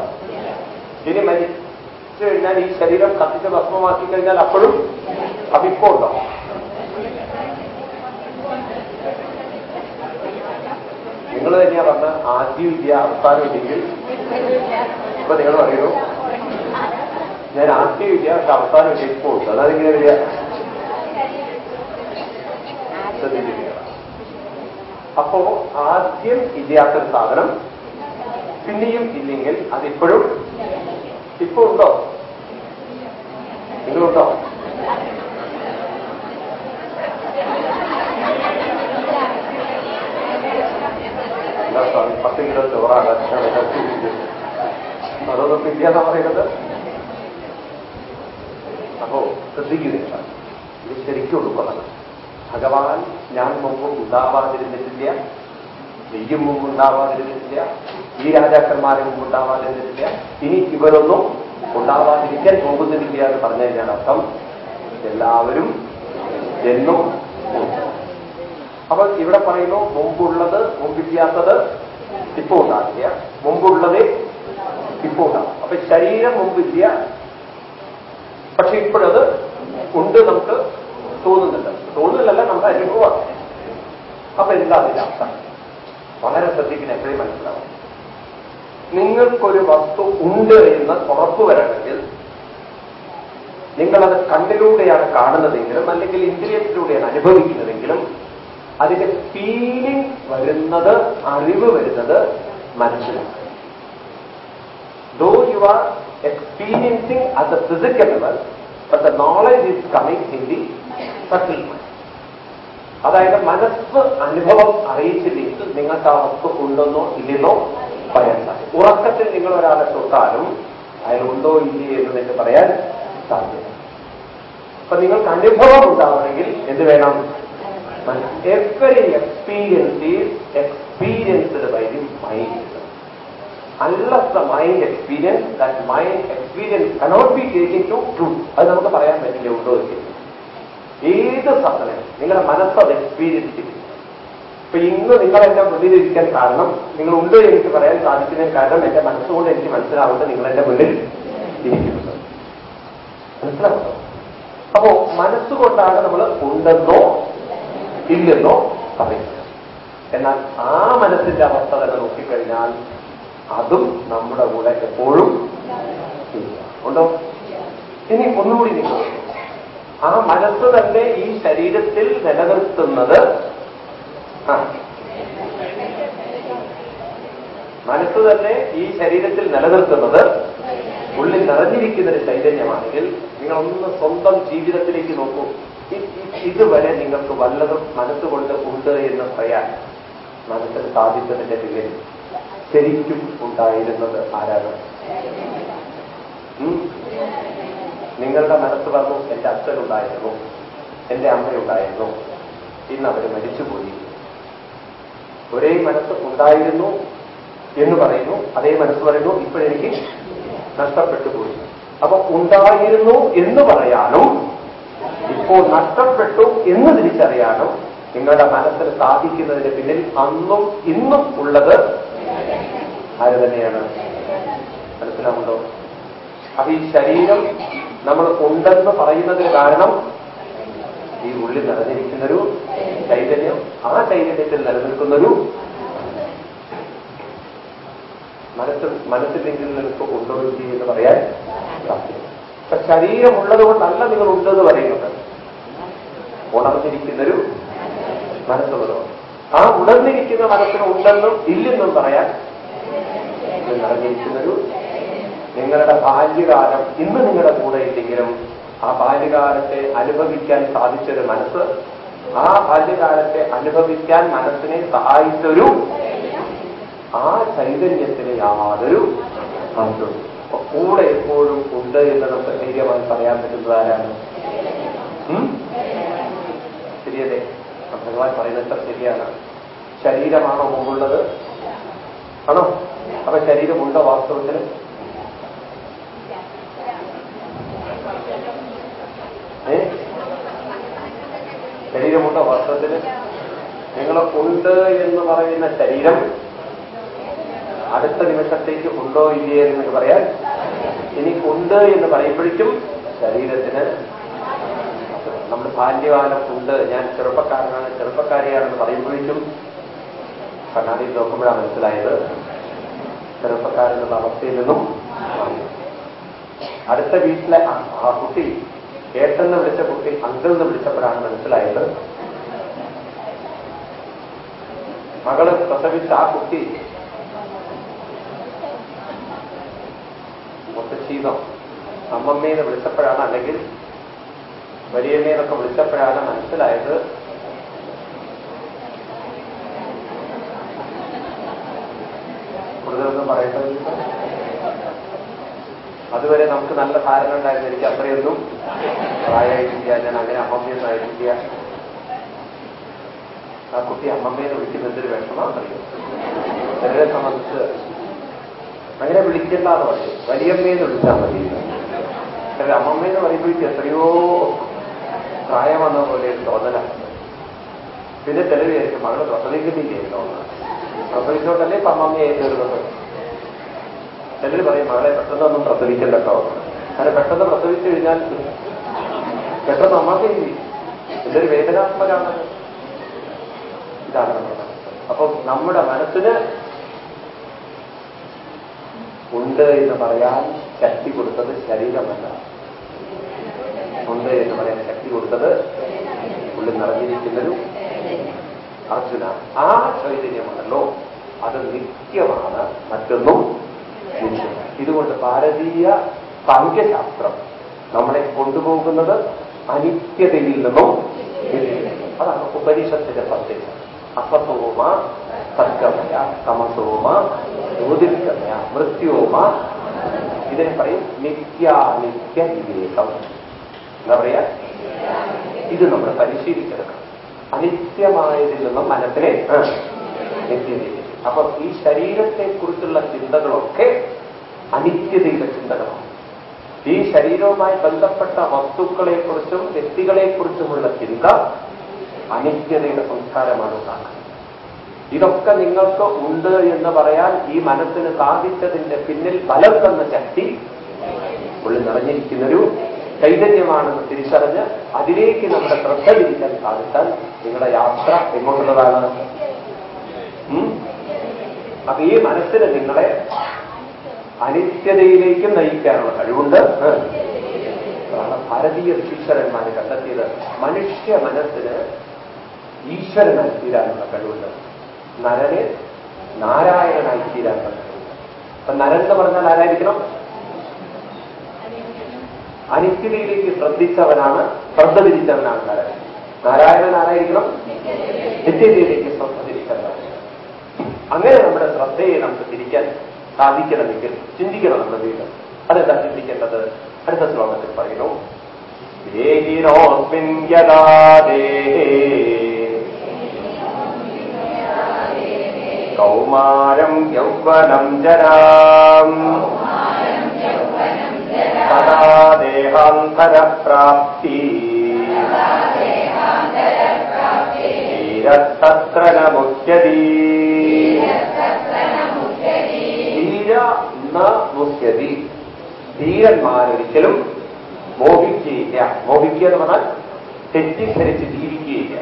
ഇനി മരിച്ചു കഴിഞ്ഞാൽ ഈ ശരീരം കത്തിച്ച് ഭസ്മമാക്കി കഴിഞ്ഞാൽ അപ്പോഴും അഭിപ്പോ ഉണ്ടോ? നിങ്ങൾ തന്നെയാ പറഞ്ഞ ആദ്യം ഇല്ല അവസാനം ഇല്ലെങ്കിൽ. ഇപ്പൊ നിങ്ങൾ പറയൂ ഞാൻ ആദ്യം ഇല്ല പക്ഷെ അവസാനം ഇല്ല ഇപ്പോ ഉണ്ട്. അതാണെങ്ങനെ വരിക. ശ്രദ്ധിച്ചിരിക്കണം അപ്പോ ആദ്യം ഇല്ലാത്തൊരു സാധനം പിന്നെയും ഇല്ലെങ്കിൽ അതിപ്പോഴും ഇപ്പൊ ഉണ്ടോ നിങ്ങളുണ്ടോ? എന്താ സ്വാമി പത്ത് കിലോ ചോറാണ്. അതൊന്നും ഇല്ലാന്നാ പറയുന്നത്? അപ്പോ ശ്രദ്ധിക്കുന്നില്ല. ഇത് ശരിക്കും ഉൾക്കൊള്ളണം. ഭഗവാൻ ഞാൻ മുമ്പും ഉണ്ടാവാതിരുന്നിട്ടില്ല നെയ്യും മുമ്പ് ഉണ്ടാവാതിരുന്നിട്ടില്ല ഈ രാജാക്കന്മാരെ മുമ്പ് ഉണ്ടാവാതിരുന്നിട്ടില്ല ഇനി ഇവരൊന്നും ഉണ്ടാവാതിരിക്കാൻ പോകുന്നില്ല എന്ന് പറഞ്ഞു അർത്ഥം എല്ലാവരും എന്നും. അപ്പൊ ഇവിടെ പറയുന്നു മുമ്പുള്ളത് മുമ്പില്ലാത്തത് ഇപ്പൊ ഉണ്ടാകില്ല മുമ്പുള്ളത് ഇപ്പൊ ഉണ്ടാകും അപ്പൊ ശരീരം മുമ്പില്ല. പക്ഷെ ഇപ്പോഴത് ഉണ്ട് നമുക്ക് തോന്നുന്നുണ്ട്. തോന്നുന്നില്ല നമ്മുടെ അനുഭവമാണ്. അപ്പൊ എന്താ അതിന്റെ അർത്ഥം വളരെ ശ്രദ്ധിക്കണം എപ്പോഴും മനസ്സിലാവും. നിങ്ങൾക്കൊരു വസ്തു ഉണ്ട് എന്ന് ഉറപ്പ് വരണമെങ്കിൽ നിങ്ങളത് കണ്ണിലൂടെയാണ് കാണുന്നതെങ്കിലും അല്ലെങ്കിൽ ഇന്ദ്രിയത്തിലൂടെയാണ് അനുഭവിക്കുന്നതെങ്കിലും അതിന്റെ ഫീലിംഗ് വരുന്നത് അറിവ് വരുന്നത് മനസ്സിലാണ്. Though you are experiencing at the physical level but the knowledge is coming in the subtle അതായത് മനസ്സ് അനുഭവം അറിയിച്ചില്ലെങ്കിൽ നിങ്ങൾക്ക് ആ വസ്തു ഉണ്ടെന്നോ ഇല്ലെന്നോ പറയാൻ സാധിക്കും. ഉറക്കത്തിൽ നിങ്ങൾ ഒരാളെ തൊട്ടാലും അയാൾ ഇല്ലേ എന്ന് നിങ്ങൾക്ക് പറയാൻ സാധ്യത അപ്പൊ നിങ്ങൾക്ക് അനുഭവം ഉണ്ടാവണമെങ്കിൽ എന്ത് വേണം? Every experience is experienced by the mind. unless the mind experience the mind experience cannot be be to true. അത് നമുക്ക് പറയാൻ പറ്റില്ല ഉണ്ടോ ഇല്ലേ? ഏത് സാധനം നിങ്ങളുടെ മനസ്സ് അത് എക്സ്പീരിയൻസ് ചെയ്യും. ഇപ്പൊ ഇന്ന് നിങ്ങൾ എന്റെ മുന്നിലിരിക്കാൻ കാരണം നിങ്ങൾ ഉണ്ട് എനിക്ക് പറയാൻ സാധിക്കുന്ന കാരണം എന്റെ മനസ്സുകൊണ്ട് എനിക്ക് മനസ്സിലാവുന്നത് നിങ്ങൾ എന്റെ മുന്നിൽ മനസ്സിലാവുന്നു അപ്പോ മനസ്സുകൊണ്ടാണ് നമ്മൾ ഉണ്ടെന്നോ ഇല്ലെന്നോ പറയുന്നത്. എന്നാൽ ആ മനസ്സിന്റെ അവസ്ഥ തന്നെ നോക്കിക്കഴിഞ്ഞാൽ അതും നമ്മുടെ കൂടെ എപ്പോഴും. ഉണ്ടോ? ഇനി ഒന്നുകൂടി നിങ്ങൾ ആ മനസ്സ് തന്നെ ഈ ശരീരത്തിൽ നിലനിർത്തുന്നത്. മനസ്സ് തന്നെ ഈ ശരീരത്തിൽ നിലനിർത്തുന്നത് ഉള്ളിൽ നിറഞ്ഞിരിക്കുന്ന ഒരു ചൈതന്യമാണെങ്കിൽ നിങ്ങളൊന്ന് സ്വന്തം ജീവിതത്തിലേക്ക് നോക്കൂ. ഇതുവരെ നിങ്ങൾക്ക് വല്ലതും മനസ്സുകൊണ്ട് ഉണ്ട് എന്ന് പറയാൻ മനസ്സിൽ സാധിച്ചതിന്റെ പിന്നിൽ ശരിക്കും ഉണ്ടായിരുന്നത് ആരാണ്? നിങ്ങളുടെ മനസ്സ് പറഞ്ഞു എന്റെ അച്ഛനുണ്ടായിരുന്നു എന്റെ അമ്മയുണ്ടായിരുന്നു. ഇന്ന് അവർ മരിച്ചുപോയി. ഒരേ മനസ്സ് ഉണ്ടായിരുന്നു എന്ന് പറയുന്നു അതേ മനസ്സ് പറയുന്നു ഇപ്പോഴെനിക്ക് നഷ്ടപ്പെട്ടു പോയി അപ്പൊ ഉണ്ടായിരുന്നു എന്ന് പറയാനും ഇപ്പോൾ നഷ്ടപ്പെട്ടു എന്ന് തിരിച്ചറിയാനും നിങ്ങളുടെ മനസ്സിൽ സാധിക്കുന്നതിന് പിന്നിൽ അന്നും ഇന്നും ഉള്ളത് ആര് തന്നെയാണ്? മനസ്സിലാവുണ്ടോ അപ്പൊ ഈ ശരീരം നമ്മൾ ഉണ്ടെന്ന് പറയുന്നതിന് കാരണം ഈ ഉള്ളിൽ നിറഞ്ഞിരിക്കുന്നൊരു ചൈതന്യം ആ ചൈതന്യത്തിൽ നിലനിൽക്കുന്നൊരു മനസ്സ് മനസ്സിലെങ്കിൽ നിനക്ക് ഉണ്ടോ ഇല്ലേ എന്ന് പറയാൻ സാധ്യത. അപ്പൊ ശരീരമുള്ളത് കൊണ്ടല്ല നിങ്ങൾ ഉണ്ടെന്ന് പറയുന്നത്. ഉണർന്നിരിക്കുന്നൊരു മനസ്സുള്ളതോ ആ ഉണർന്നിരിക്കുന്ന മനസ്സിന് ഉണ്ടെന്നും ഇല്ലെന്നും പറയാൻ നിറഞ്ഞിരിക്കുന്നൊരു നിങ്ങളുടെ ബാല്യകാലം ഇന്ന് നിങ്ങളുടെ കൂടെ ഇല്ലെങ്കിലും ആ ബാല്യകാലത്തെ അനുഭവിക്കാൻ സാധിച്ചൊരു മനസ്സ്. ആ ബാല്യകാലത്തെ അനുഭവിക്കാൻ മനസ്സിനെ സഹായിച്ചൊരു ആ ചൈതന്യത്തിന് യാതൊരു അപ്പൊ കൂടെ എപ്പോഴും ഉണ്ട് എന്ന് നമുക്ക് ധൈര്യമായി പറയാൻ പറ്റുന്നത് ആരാണ്? ശരിയല്ലേ? ഭഗവാൻ പറയുന്നത് ശരിയാണ്? ശരീരമാണോ മുമ്പുള്ളത്? ആണോ? അപ്പൊ ശരീരമുണ്ടോ വാസ്തവത്തിൽ ഏ ശരീരമുണ്ടോ വസ്ത്രത്തിന് നിങ്ങളെ ഉണ്ട് എന്ന് പറയുന്ന ശരീരം അടുത്ത നിമിഷത്തേക്ക് ഉണ്ടോ ഇല്ലേ എന്ന് നിങ്ങൾക്ക് പറയാൻ ഇനി ഉണ്ട് എന്ന് പറയുമ്പോഴേക്കും ശരീരത്തിന് നമ്മൾ ബാല്യകാലം ഉണ്ട്. ഞാൻ ചെറുപ്പക്കാരനാണ്. ചെറുപ്പക്കാരിയാണെന്ന് പറയുമ്പോഴേക്കും കണ്ണാടി നോക്കുമ്പോഴാണ് മനസ്സിലായത്. ചെറുപ്പക്കാരെന്നുള്ള അവസ്ഥയിൽ നിന്നും. അടുത്ത വീട്ടിലെ ആ- കുട്ടി ഏട്ടെന്ന് വിളിച്ച കുട്ടി അങ്കിൾ എന്ന് വിളിച്ചപ്പോഴാണ് മനസ്സിലായത്. മകൾ പ്രസവിച്ച ആ കുട്ടി മുത്തശ്ശീതം അമ്മമ്മേന്ന് വിളിച്ചപ്പോഴാണ് അല്ലെങ്കിൽ വലിയമ്മേന്നൊക്കെ വിളിച്ചപ്പോഴാണ് മനസ്സിലായത്. കൂടുതലൊന്നും പറയേണ്ടതില്ല അതുവരെ നമുക്ക് നല്ല ധാരണ ഉണ്ടായിരുന്നു. എനിക്ക് അത്രയൊന്നും പ്രായമായിട്ടില്ല. ഞാൻ അങ്ങനെ അമ്മമ്മയൊന്നും ആയിട്ടില്ല ആ കുട്ടി അമ്മമ്മേന്ന് വിളിക്കുന്ന എന്തൊരു വിഷമാണെന്നറിയോ ചിലരെ സംബന്ധിച്ച് അങ്ങനെ വിളിക്കേണ്ട എന്ന് പറയും വലിയമ്മേന്ന് വിളിച്ചാൽ മതി. ചില അമ്മമ്മേന്ന് പറയുമ്പോഴേക്ക് എത്രയോ പ്രായം വന്ന പോലെ ഒരു തോന്നലാണ് പിന്നെ ചിലർ വിചാരിക്കും മകൾ പ്രസവിക്കുന്നില്ലേ? തോന്നുന്നത് പ്രസവിച്ചോട്ടല്ലേ ഇപ്പൊ അമ്മമ്മയായി തീർന്നത്? ചിലർ പറയും മകളെ പെട്ടെന്നൊന്നും പ്രസവിക്കണ്ട കേട്ടോ അങ്ങനെ പെട്ടെന്ന് പ്രസവിച്ചു കഴിഞ്ഞാൽ പെട്ടെന്ന് അമ്മയ്ക്ക് ഇതൊരു വേദനാത്മകമാണ്. ഇതാണ് അപ്പൊ നമ്മുടെ മനസ്സിന് ഉണ്ട് എന്ന് പറയാൻ ശക്തി കൊടുത്തത് ശരീരമല്ല. ഉണ്ട് എന്ന് പറയാൻ ശക്തി കൊടുത്തത് ഉള്ളിൽ നിറഞ്ഞിരിക്കുന്നൊരു അർജുന. ആ ചൈതന്യമാണല്ലോ അത് നിത്യമാണ്. മറ്റൊന്നും നിത്യമല്ല ഇതുകൊണ്ട് ഭാരതീയ സംഖ്യശാസ്ത്രം നമ്മളെ കൊണ്ടുപോകുന്നത് അനിത്യതയിൽ നിന്നും. അതാണ് ഉപനിഷത്തിന്റെ സന്ദേശം. അസസോമ സർഗമയ തമസോമ ജ്യോതിർഗമയ മൃത്യോമ. ഇതിനെ പറയും നിത്യാനിത്യ വിവേകം എന്താ പറയാ? ഇത് നമ്മൾ പരിശീലിച്ചെടുക്കണം. അനിത്യമായതിൽ നിന്നും മനസ്സിനെ ആ, നിത്യതയിലേക്ക് അപ്പൊ ഈ ശരീരത്തെക്കുറിച്ചുള്ള ചിന്തകളൊക്കെ അനിത്യതയുടെ ചിന്തകളാണ്. ഈ ശരീരവുമായി ബന്ധപ്പെട്ട വസ്തുക്കളെക്കുറിച്ചും വ്യക്തികളെക്കുറിച്ചുമുള്ള ചിന്ത അനിത്യതയുടെ സംസ്കാരമാണ് ഉണ്ടാക്കുന്നത് ഇതൊക്കെ നിങ്ങൾക്ക് ഉണ്ട് എന്ന് പറയാൻ ഈ മനസ്സിന് സാധിച്ചതിന്റെ പിന്നിൽ ബലം തന്ന ശക്തി ഉള്ളിൽ നിറഞ്ഞിരിക്കുന്നൊരു ചൈതന്യമാണെന്ന് തിരിച്ചറിഞ്ഞ് അതിലേക്ക് നമ്മുടെ ശ്രദ്ധ തിരിക്കാൻ സാധിച്ചാൽ നിങ്ങളുടെ യാത്ര എങ്ങോട്ടുള്ളതാണ്? അപ്പൊ ഈ മനസ്സിന് നിങ്ങളെ അനിത്യതയിലേക്കും നയിക്കാനുള്ള കഴിവുണ്ട്. അതാണ് ഭാരതീയ ഋഷീശ്വരന്മാർ കണ്ടെത്തിയത്. മനുഷ്യ മനസ്സിന് ഈശ്വരനായി തീരാനുള്ള കഴിവുണ്ട്. നരനെ നാരായണനായി തീരാനുള്ള കഴിവുണ്ട്. അപ്പൊ നരൻ എന്ന് പറഞ്ഞാൽ ആരായിരിക്കണം? അനിത്യതയിലേക്ക് ശ്രദ്ധിച്ചവനാണ് ശ്രദ്ധ തിരിച്ചവനാണ് നരൻ. നാരായണൻ ആരായിരിക്കണം? നിത്യതയിലേക്ക് ശ്രദ്ധ അങ്ങനെ നമ്മുടെ ശ്രദ്ധയെ നമുക്ക് തിരിക്കാൻ സാധിക്കണമെങ്കിൽ ചിന്തിക്കണം നമ്മുടെ വീട് അതെന്താ ചിന്തിക്കേണ്ടത്? അടുത്ത ശ്ലോകത്തിൽ പറയുന്നു ദേഹിനോസ്മിൻ യഥാ ദേഹേ കൗമാരം യൗവനം ജരാം തഥാ ദേഹാന്തരപ്രാപ്തി ധീരത്തത്ര ന മുഹ്യതി ധീര ന മുഹ്യതി ധീരന്മാരൊരിക്കലും മോഹിക്കുകയില്ല. മോഹിക്കുക എന്ന് പറഞ്ഞാൽ തെറ്റിദ്ധരിച്ച് ജീവിക്കുകയില്ല.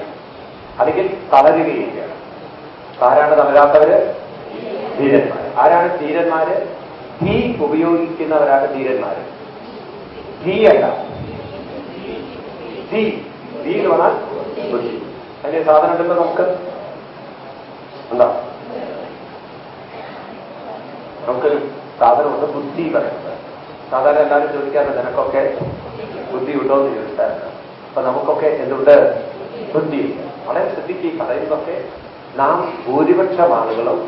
അല്ലെങ്കിൽ തളരുകയില്ല. ആരാണ് തളരാത്തവര്? ധീരന്മാർ ആരാണ് ധീരന്മാര്? ധീ ഉപയോഗിക്കുന്നവരാണ് ധീരന്മാര്. ധീ അല്ല. ധീ. ധീ. എന്ന് പറഞ്ഞാൽ ബുദ്ധി അതിന്റെ സാധനം ഉണ്ടല്ലോ നമുക്ക്. എന്താ നമുക്കൊരു സാധനമുണ്ട് ബുദ്ധി പറയുന്നത്. സാധാരണ എല്ലാവരും ചോദിക്കാറുണ്ട് നിനക്കൊക്കെ ബുദ്ധി ഉണ്ടോ എന്ന് ചോദിച്ചായിരുന്നു അപ്പൊ നമുക്കൊക്കെ എന്തുണ്ട്? ബുദ്ധി വളരെ ശ്രദ്ധിക്കുക ഈ പറയുന്നതൊക്കെ. നാം ഭൂരിപക്ഷം ആളുകളും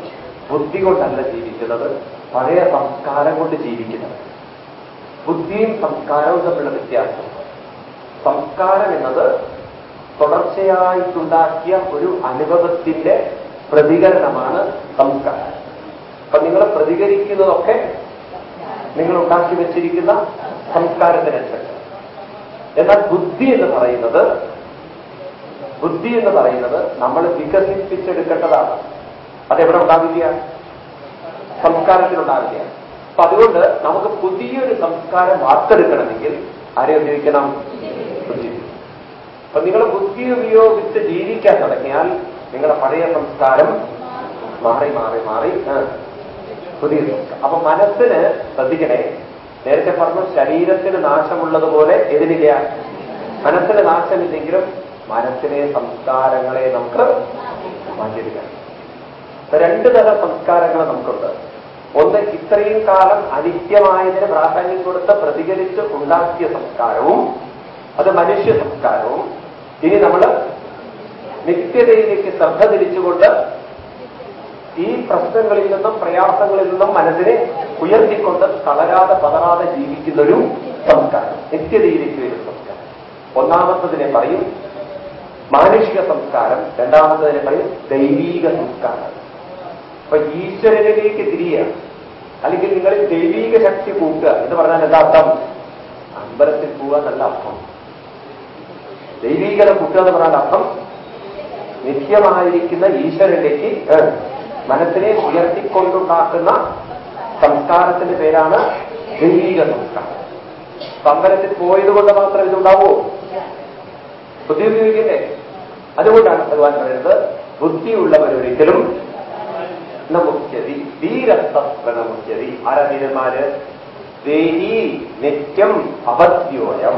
ബുദ്ധി കൊണ്ടല്ല ജീവിക്കുന്നത് പഴയ സംസ്കാരം കൊണ്ട് ജീവിക്കുന്നത്. ബുദ്ധിയും സംസ്കാരവും തമ്മിലുള്ള വ്യത്യാസം. സംസ്കാരം എന്നത് തുടർച്ചയായിട്ടുണ്ടാക്കിയ ഒരു അനുഭവത്തിന്റെ പ്രതികരണമാണ് സംസ്കാരം. അപ്പൊ നിങ്ങൾ പ്രതികരിക്കുന്നതൊക്കെ നിങ്ങൾ ഉണ്ടാക്കി വെച്ചിരിക്കുന്ന സംസ്കാരത്തിനനുസരിച്ച് എന്നാൽ ബുദ്ധി എന്ന് പറയുന്നത് ബുദ്ധി എന്ന് പറയുന്നത് നമ്മൾ വികസിപ്പിച്ചെടുക്കേണ്ടതാണ്. അതെവിടെ ഉണ്ടാവില്ല? സംസ്കാരത്തിലുണ്ടാവില്ല അപ്പൊ അതുകൊണ്ട് നമുക്ക് പുതിയൊരു സംസ്കാരം വാർത്തെടുക്കണമെങ്കിൽ ആരെ ഉപയോഗിക്കണം? അപ്പൊ നിങ്ങൾ ബുദ്ധി ഉപയോഗിച്ച് ജീവിക്കാൻ തുടങ്ങിയാൽ നിങ്ങളുടെ പഴയ സംസ്കാരം മാറി മാറി മാറി. പുതിയ അപ്പൊ മനസ്സിന് ശ്രദ്ധിക്കണേ നേരത്തെ പറഞ്ഞു ശരീരത്തിന് നാശമുള്ളതുപോലെ എതിരില്ല മനസ്സിന് നാശമില്ലെങ്കിലും മനസ്സിലെ സംസ്കാരങ്ങളെ നമുക്ക് മാറ്റിയെടുക്കാം. ഇപ്പൊ രണ്ടു തരം സംസ്കാരങ്ങൾ നമുക്കുണ്ട്. ഒന്ന് ഇത്രയും കാലം അനിത്യമായതിന് പ്രാധാന്യം കൊടുത്ത് പ്രതികരിച്ച് ഉണ്ടാക്കിയ സംസ്കാരവും അത് മനുഷ്യ സംസ്കാരവും. ഇനി നമ്മൾ നിത്യതയിലേക്ക് ശ്രദ്ധ തിരിച്ചുകൊണ്ട് ഈ പ്രശ്നങ്ങളിൽ നിന്നും പ്രയാസങ്ങളിൽ നിന്നും മനസ്സിനെ ഉയർത്തിക്കൊണ്ട് തളരാതെ പതറാതെ ജീവിക്കുന്ന ഒരു സംസ്കാരം നിത്യതയിലേക്ക് ഒരു സംസ്കാരം. ഒന്നാമത്തതിനെ പറയും മാനുഷിക സംസ്കാരം രണ്ടാമത്തതിനെ പറയും ദൈവീക സംസ്കാരം. അപ്പൊ ഈശ്വരനിലേക്ക് തിരിയുക അല്ലെങ്കിൽ നിങ്ങൾ ദൈവീക ശക്തി കൂട്ടുക എന്ന് പറഞ്ഞാൽ എന്താ അർത്ഥം? അമ്പലത്തിൽ പോവുക എന്നല്ല അർത്ഥം. ദൈവീകത കുട്ടികൾ എന്ന് പറഞ്ഞാൽ അർത്ഥം നിത്യമായിരിക്കുന്ന ഈശ്വരനിലേക്ക് മനസ്സിനെ ഉയർത്തിക്കൊണ്ടുണ്ടാക്കുന്ന സംസ്കാരത്തിന്റെ പേരാണ് ദൈവീക സംസ്കാരം. സമ്പലത്തിൽ പോയതുകൊണ്ട് പോയത് കൊണ്ട് മാത്രം ഇതുണ്ടാവോ ബുദ്ധി ഉപയോഗിക്കണ്ടേ അതുകൊണ്ടാണ് ഭഗവാൻ പറയുന്നത് ബുദ്ധിയുള്ളവരൊരിക്കലും നമുക്യതി ദേഹി നിത്യം അവധ്യോയം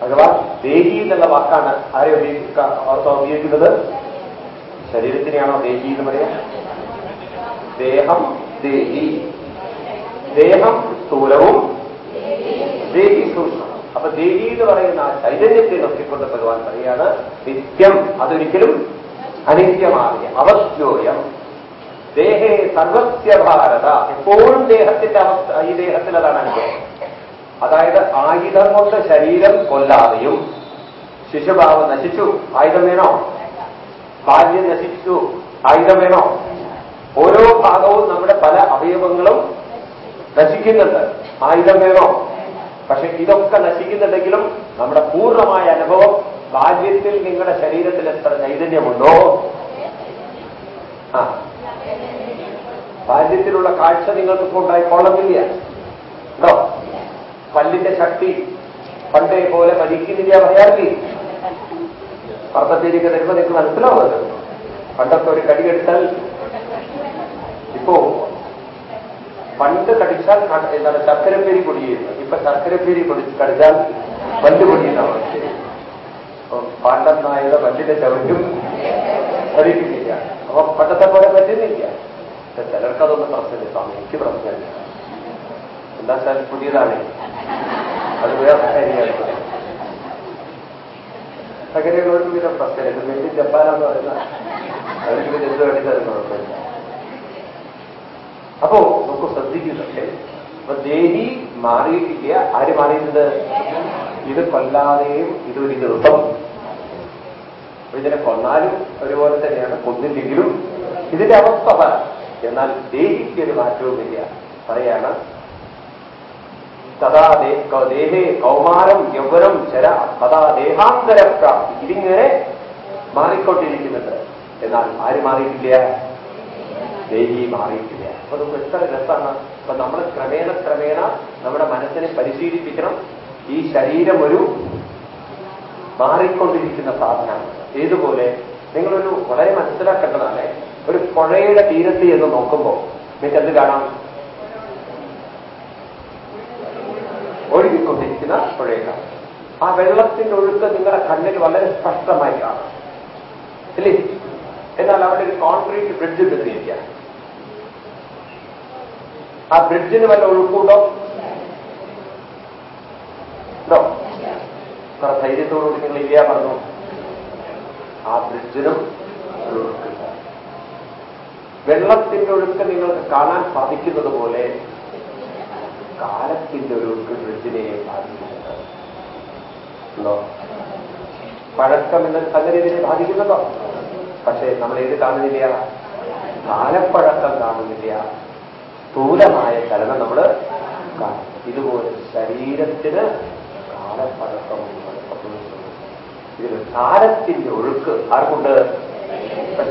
ഭഗവാൻ ദേഹി എന്നുള്ള വാക്കാണ് ആരെ ഉപയോഗിക്ക ഉപയോഗിക്കുന്നത്? ശരീരത്തിനെയാണോ ദേഹി എന്ന് പറയാ? ദേഹം ദേഹി. ദേഹം സ്ഥൂലവും ദേഹി സൂക്ഷ്മം. അപ്പൊ ദേഹി എന്ന് പറയുന്ന ആ ചൈതന്യത്തെ നോക്കിക്കൊണ്ട് ഭഗവാൻ പറയാണ് നിത്യം അതൊരിക്കലും അനിത്യമാകിയ അവസ്ഥോയം. ദേഹേ സർവസ്യ ഭാരത. എപ്പോഴും ദേഹത്തിന്റെ അവസ്ഥ ഈ ദേഹത്തിൽ അതാണ് അനുഭവം. അതായത് ആയുധം കൊണ്ട് ശരീരം കൊല്ലാതെയും ശിശുഭാവം നശിച്ചു. ആയുധം വേണോ? ബാല്യം നശിച്ചു. ആയുധം വേണോ? ഓരോ ഭാഗവും നമ്മുടെ പല അവയവങ്ങളും നശിക്കുന്നുണ്ട്. ആയുധം വേണോ? പക്ഷെ ഇതൊക്കെ നശിക്കുന്നുണ്ടെങ്കിലും നമ്മുടെ പൂർണമായ അനുഭവം ബാല്യത്തിൽ നിങ്ങളുടെ ശരീരത്തിൽ എത്ര ചൈതന്യമുണ്ടോ? ആ. ബാല്യത്തിലുള്ള കാഴ്ച നിങ്ങൾക്ക് ഉണ്ടായിക്കൊള്ളത്തില്ല. ഉണ്ടോ പല്ലിന്റെ ശക്തി പണ്ടേ പോലെ മരിക്കുന്നില്ല പറയാറില്ലേ അർത്ഥത്തിലേക്ക് തരുമ്പോൾ നിങ്ങൾക്ക് മനസ്സിലാവുന്നത് പണ്ടൊക്കെ ഒരു കടി കടിച്ചാൽ ഇപ്പോ പണ്ട് കടിച്ചാൽ ക- എന്താണ് ശർക്കരപ്പേരി പൊടിയിരുന്നു ഇപ്പൊ ശർക്കരപ്പേരി പൊടി കടിച്ചാൽ പല്ല് പൊടിയുന്നതാണ് അപ്പം പാണ്ഡനായുടെ പല്ലിന്റെ ചവിട്ടും കഴിക്കുന്നില്ല അപ്പൊ പണ്ടത്തെ പോലെ പറ്റുന്നില്ല പക്ഷെ ചിലർക്കതൊന്നും പ്രശ്നമില്ല സ്വാമി എനിക്ക് പ്രശ്നമില്ല എന്താ വെച്ചാൽ പുതിയതാണ് അത് വേറെ കാര്യമാണ് അങ്ങനെയുള്ളവർക്ക് പിന്നെ പ്രശ്നമില്ല വലിയ ജപ്പാനാന്ന് പറയുന്ന അവർക്ക് പിന്നെ എന്ത് വേണ്ടിച്ചാലും കുഴപ്പമില്ല അപ്പോ നമുക്ക് ശ്രദ്ധിക്കുന്നുണ്ട് അപ്പൊ ദേഹി മാറിയിട്ടില്ല ആര് മാറിയിട്ടുണ്ട് ഇത് കൊല്ലാതെയും ഇതൊരു ദിവസം ഇതിനെ കൊന്നാലും ഒരുപോലെ തന്നെയാണ് കൊന്നില്ലെങ്കിലും ഇതിന്റെ അവസ്ഥ എന്നാൽ ദേഹിക്ക് ഒരു മാറ്റവുമില്ല പറയാണ് തഥാ ദേഹേ കൗമാരം യൗവനം ചര തഥാ ദേഹാന്തരക്ക ഇതിങ്ങനെ മാറിക്കൊണ്ടിരിക്കുന്നുണ്ട്. എന്നാൽ ആര് മാറിയിട്ടില്ല? ദേഹി മാറിയിട്ടില്ല. അപ്പൊ നമുക്ക് എത്ര രസമാണ്. അപ്പൊ നമ്മൾ ക്രമേണ ക്രമേണ നമ്മുടെ മനസ്സിനെ പരിശീലിപ്പിക്കണം. ഈ ശരീരം ഒരു മാറിക്കൊണ്ടിരിക്കുന്ന സാധനമാണ്. ഏതുപോലെ? നിങ്ങളൊരു വളരെ മനസ്സിലാക്കേണ്ടതാണ്. ഒരു പുഴയുടെ തീരത്ത് എന്ന് നോക്കുമ്പോൾ നിങ്ങൾക്ക് എന്ത് കാണാം? ഒഴുകിക്കൊണ്ടിരിക്കുന്ന പുഴയിലാണ് ആ വെള്ളത്തിന്റെ ഒഴുക്ക് നിങ്ങളുടെ കണ്ണിൽ വളരെ സ്പഷ്ടമായി കാണാം. ഇല്ലേ? എന്നാൽ അവിടെ ഒരു കോൺക്രീറ്റ് ബ്രിഡ്ജ് നിർത്തിയിരിക്കുക ആ ബ്രിഡ്ജിന് വല്ല ഒഴുക്കുണ്ടോ? ഉണ്ടോ? ഇത്ര ധൈര്യത്തോടുകൂടി നിങ്ങൾ ഇല്ല പറഞ്ഞു. ആ ബ്രിഡ്ജിനും ഒഴുക്കുണ്ട്. വെള്ളത്തിന്റെ ഒഴുക്ക് നിങ്ങൾക്ക് കാണാൻ സാധിക്കുന്നത് പോലെ കാലത്തിന്റെ ഒരു ബ്രിഡ്ജിനെ ബാധിക്കുന്നുണ്ട്. പഴക്കം എന്നൊരു സംഗതി ഇതിനെ ബാധിക്കുന്നുണ്ടോ? പക്ഷേ നമ്മൾ ഏത് കാണുന്നില്ല? കാലപ്പഴക്കം കാണുന്നില്ല. സ്ഥൂലമായ ചലനം നമ്മൾ കാണും. ഇതുപോലെ ശരീരത്തിന് കാലപ്പഴക്കം ഇതിൽ കാലത്തിന്റെ ഒഴുക്ക് ആർക്കുണ്ട്?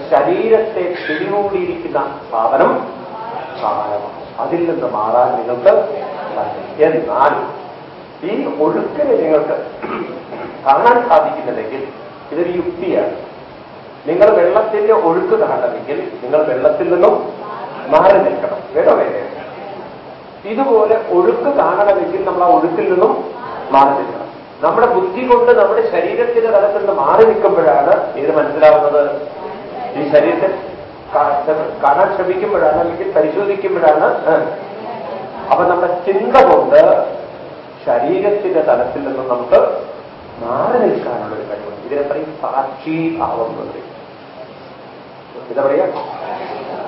ശരീരത്തെ പിടികൂടിയിരിക്കുന്ന സാധനം കാലമാണ്. അതിൽ നിന്ന് മാറാൻ നിങ്ങൾക്ക് സാധിക്കും. എന്നാൽ ഈ ഒഴുക്കിനെ നിങ്ങൾക്ക് കാണാൻ സാധിക്കുന്നില്ലെങ്കിൽ ഇതൊരു യുക്തിയാണ്. നിങ്ങൾ വെള്ളത്തിന്റെ ഒഴുക്ക് കാണണമെങ്കിൽ നിങ്ങൾ വെള്ളത്തിൽ നിന്നും മാറി നിൽക്കണം. വേണോ വേറെ ഇതുപോലെ ഒഴുക്ക് കാണണമെങ്കിൽ നമ്മൾ ആ ഒഴുക്കിൽ നിന്നും മാറി നിൽക്കണം. നമ്മുടെ ബുദ്ധി കൊണ്ട് നമ്മുടെ ശരീരത്തിന്റെ തലത്തിൽ നിന്ന് മാറി നിൽക്കുമ്പോഴാണ് ഇത് മനസ്സിലാവുന്നത്. ഈ ശരീരത്തെ കാണാൻ ശ്രമിക്കുമ്പോഴാണ് അല്ലെങ്കിൽ പരിശോധിക്കുമ്പോഴാണ് അപ്പൊ നമ്മുടെ ചിന്ത കൊണ്ട് ശരീരത്തിന്റെ തലത്തിൽ നിന്ന് നമുക്ക് മാറി നിൽക്കാനുള്ള ഒരു കഴിവ് ഇതിനെ പറയും സാക്ഷീഭാവം എന്ന് പറയും. എന്താ സാക്ഷി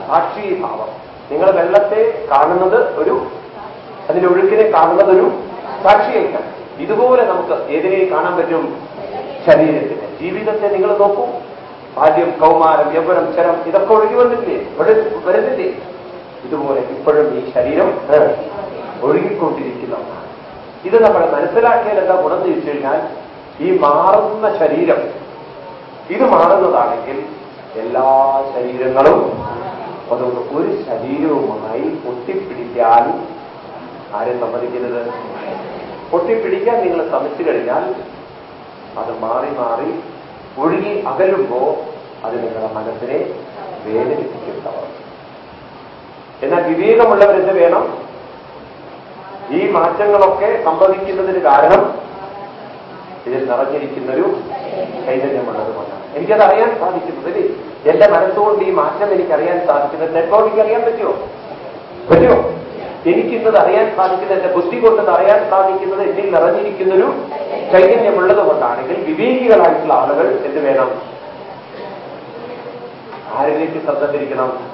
സാക്ഷീഭാവം നിങ്ങൾ വെള്ളത്തെ കാണുന്നത് ഒരു അതിന്റെ ഒഴുക്കിനെ കാണുന്നത് ഒരു സാക്ഷിയായിട്ടാണ്. ഇതുപോലെ നമുക്ക് ഏതിനെ കാണാൻ പറ്റും? ശരീരത്തിന്. ജീവിതത്തെ നിങ്ങൾ നോക്കൂ. ആദ്യം കൗമാരം യൗവനം ചരം ഇതൊക്കെ ഒഴുകി വന്നില്ലേ വരുന്നില്ലേ? ഇതുപോലെ ഇപ്പോഴും ഈ ശരീരം ഒഴുകിക്കൊണ്ടിരിക്കുന്നു ഇത് നമ്മൾ മനസ്സിലാക്കിയാൽ എന്താ ഗുണം ചോദിച്ചു കഴിഞ്ഞാൽ ഈ മാറുന്ന ശരീരം ഇത് മാറുന്നതാണെങ്കിൽ എല്ലാ ശരീരങ്ങളും അതുകൊണ്ട് ഒരു ശരീരവുമായി ഒട്ടിപ്പിടിക്കാൻ ആരെ സമ്മതിക്കരുത്? ഒട്ടിപ്പിടിക്കാൻ നിങ്ങൾ ശ്രമിച്ചു കഴിഞ്ഞാൽ അത് മാറി മാറി ഒഴുകി അകലുമ്പോ അത് നിങ്ങളുടെ മനസ്സിനെ വേദനിപ്പിക്കുന്നവർ എന്നാൽ വിവേകമുള്ളവരെന്ത് വേണം? ഈ മാറ്റങ്ങളൊക്കെ സംഭവിക്കുന്നതിന് കാരണം ഇതിൽ നിറഞ്ഞിരിക്കുന്നൊരു ചൈതന്യമുള്ളത് കൊണ്ടാണ് എനിക്കത് അറിയാൻ സാധിക്കുന്നത് എന്റെ മനസ്സുകൊണ്ട് ഈ മാറ്റം എനിക്കറിയാൻ സാധിക്കുന്നത് നെറ്റ്വർക്കിംഗ് അറിയാൻ പറ്റുമോ? പറ്റുമോ? എനിക്കിന്നത് അറിയാൻ സാധിക്കുന്നത് എന്റെ ബുദ്ധി കൊണ്ടത് അറിയാൻ സാധിക്കുന്നത് എന്നിൽ നിറഞ്ഞിരിക്കുന്നൊരു ചൈതന്യമുള്ളത് കൊണ്ടാണെങ്കിൽ വിവേകികളായിട്ടുള്ള ആളുകൾ എന്ത് വേണം? ആരിലേക്ക് ശ്രദ്ധ തിരിക്കണം?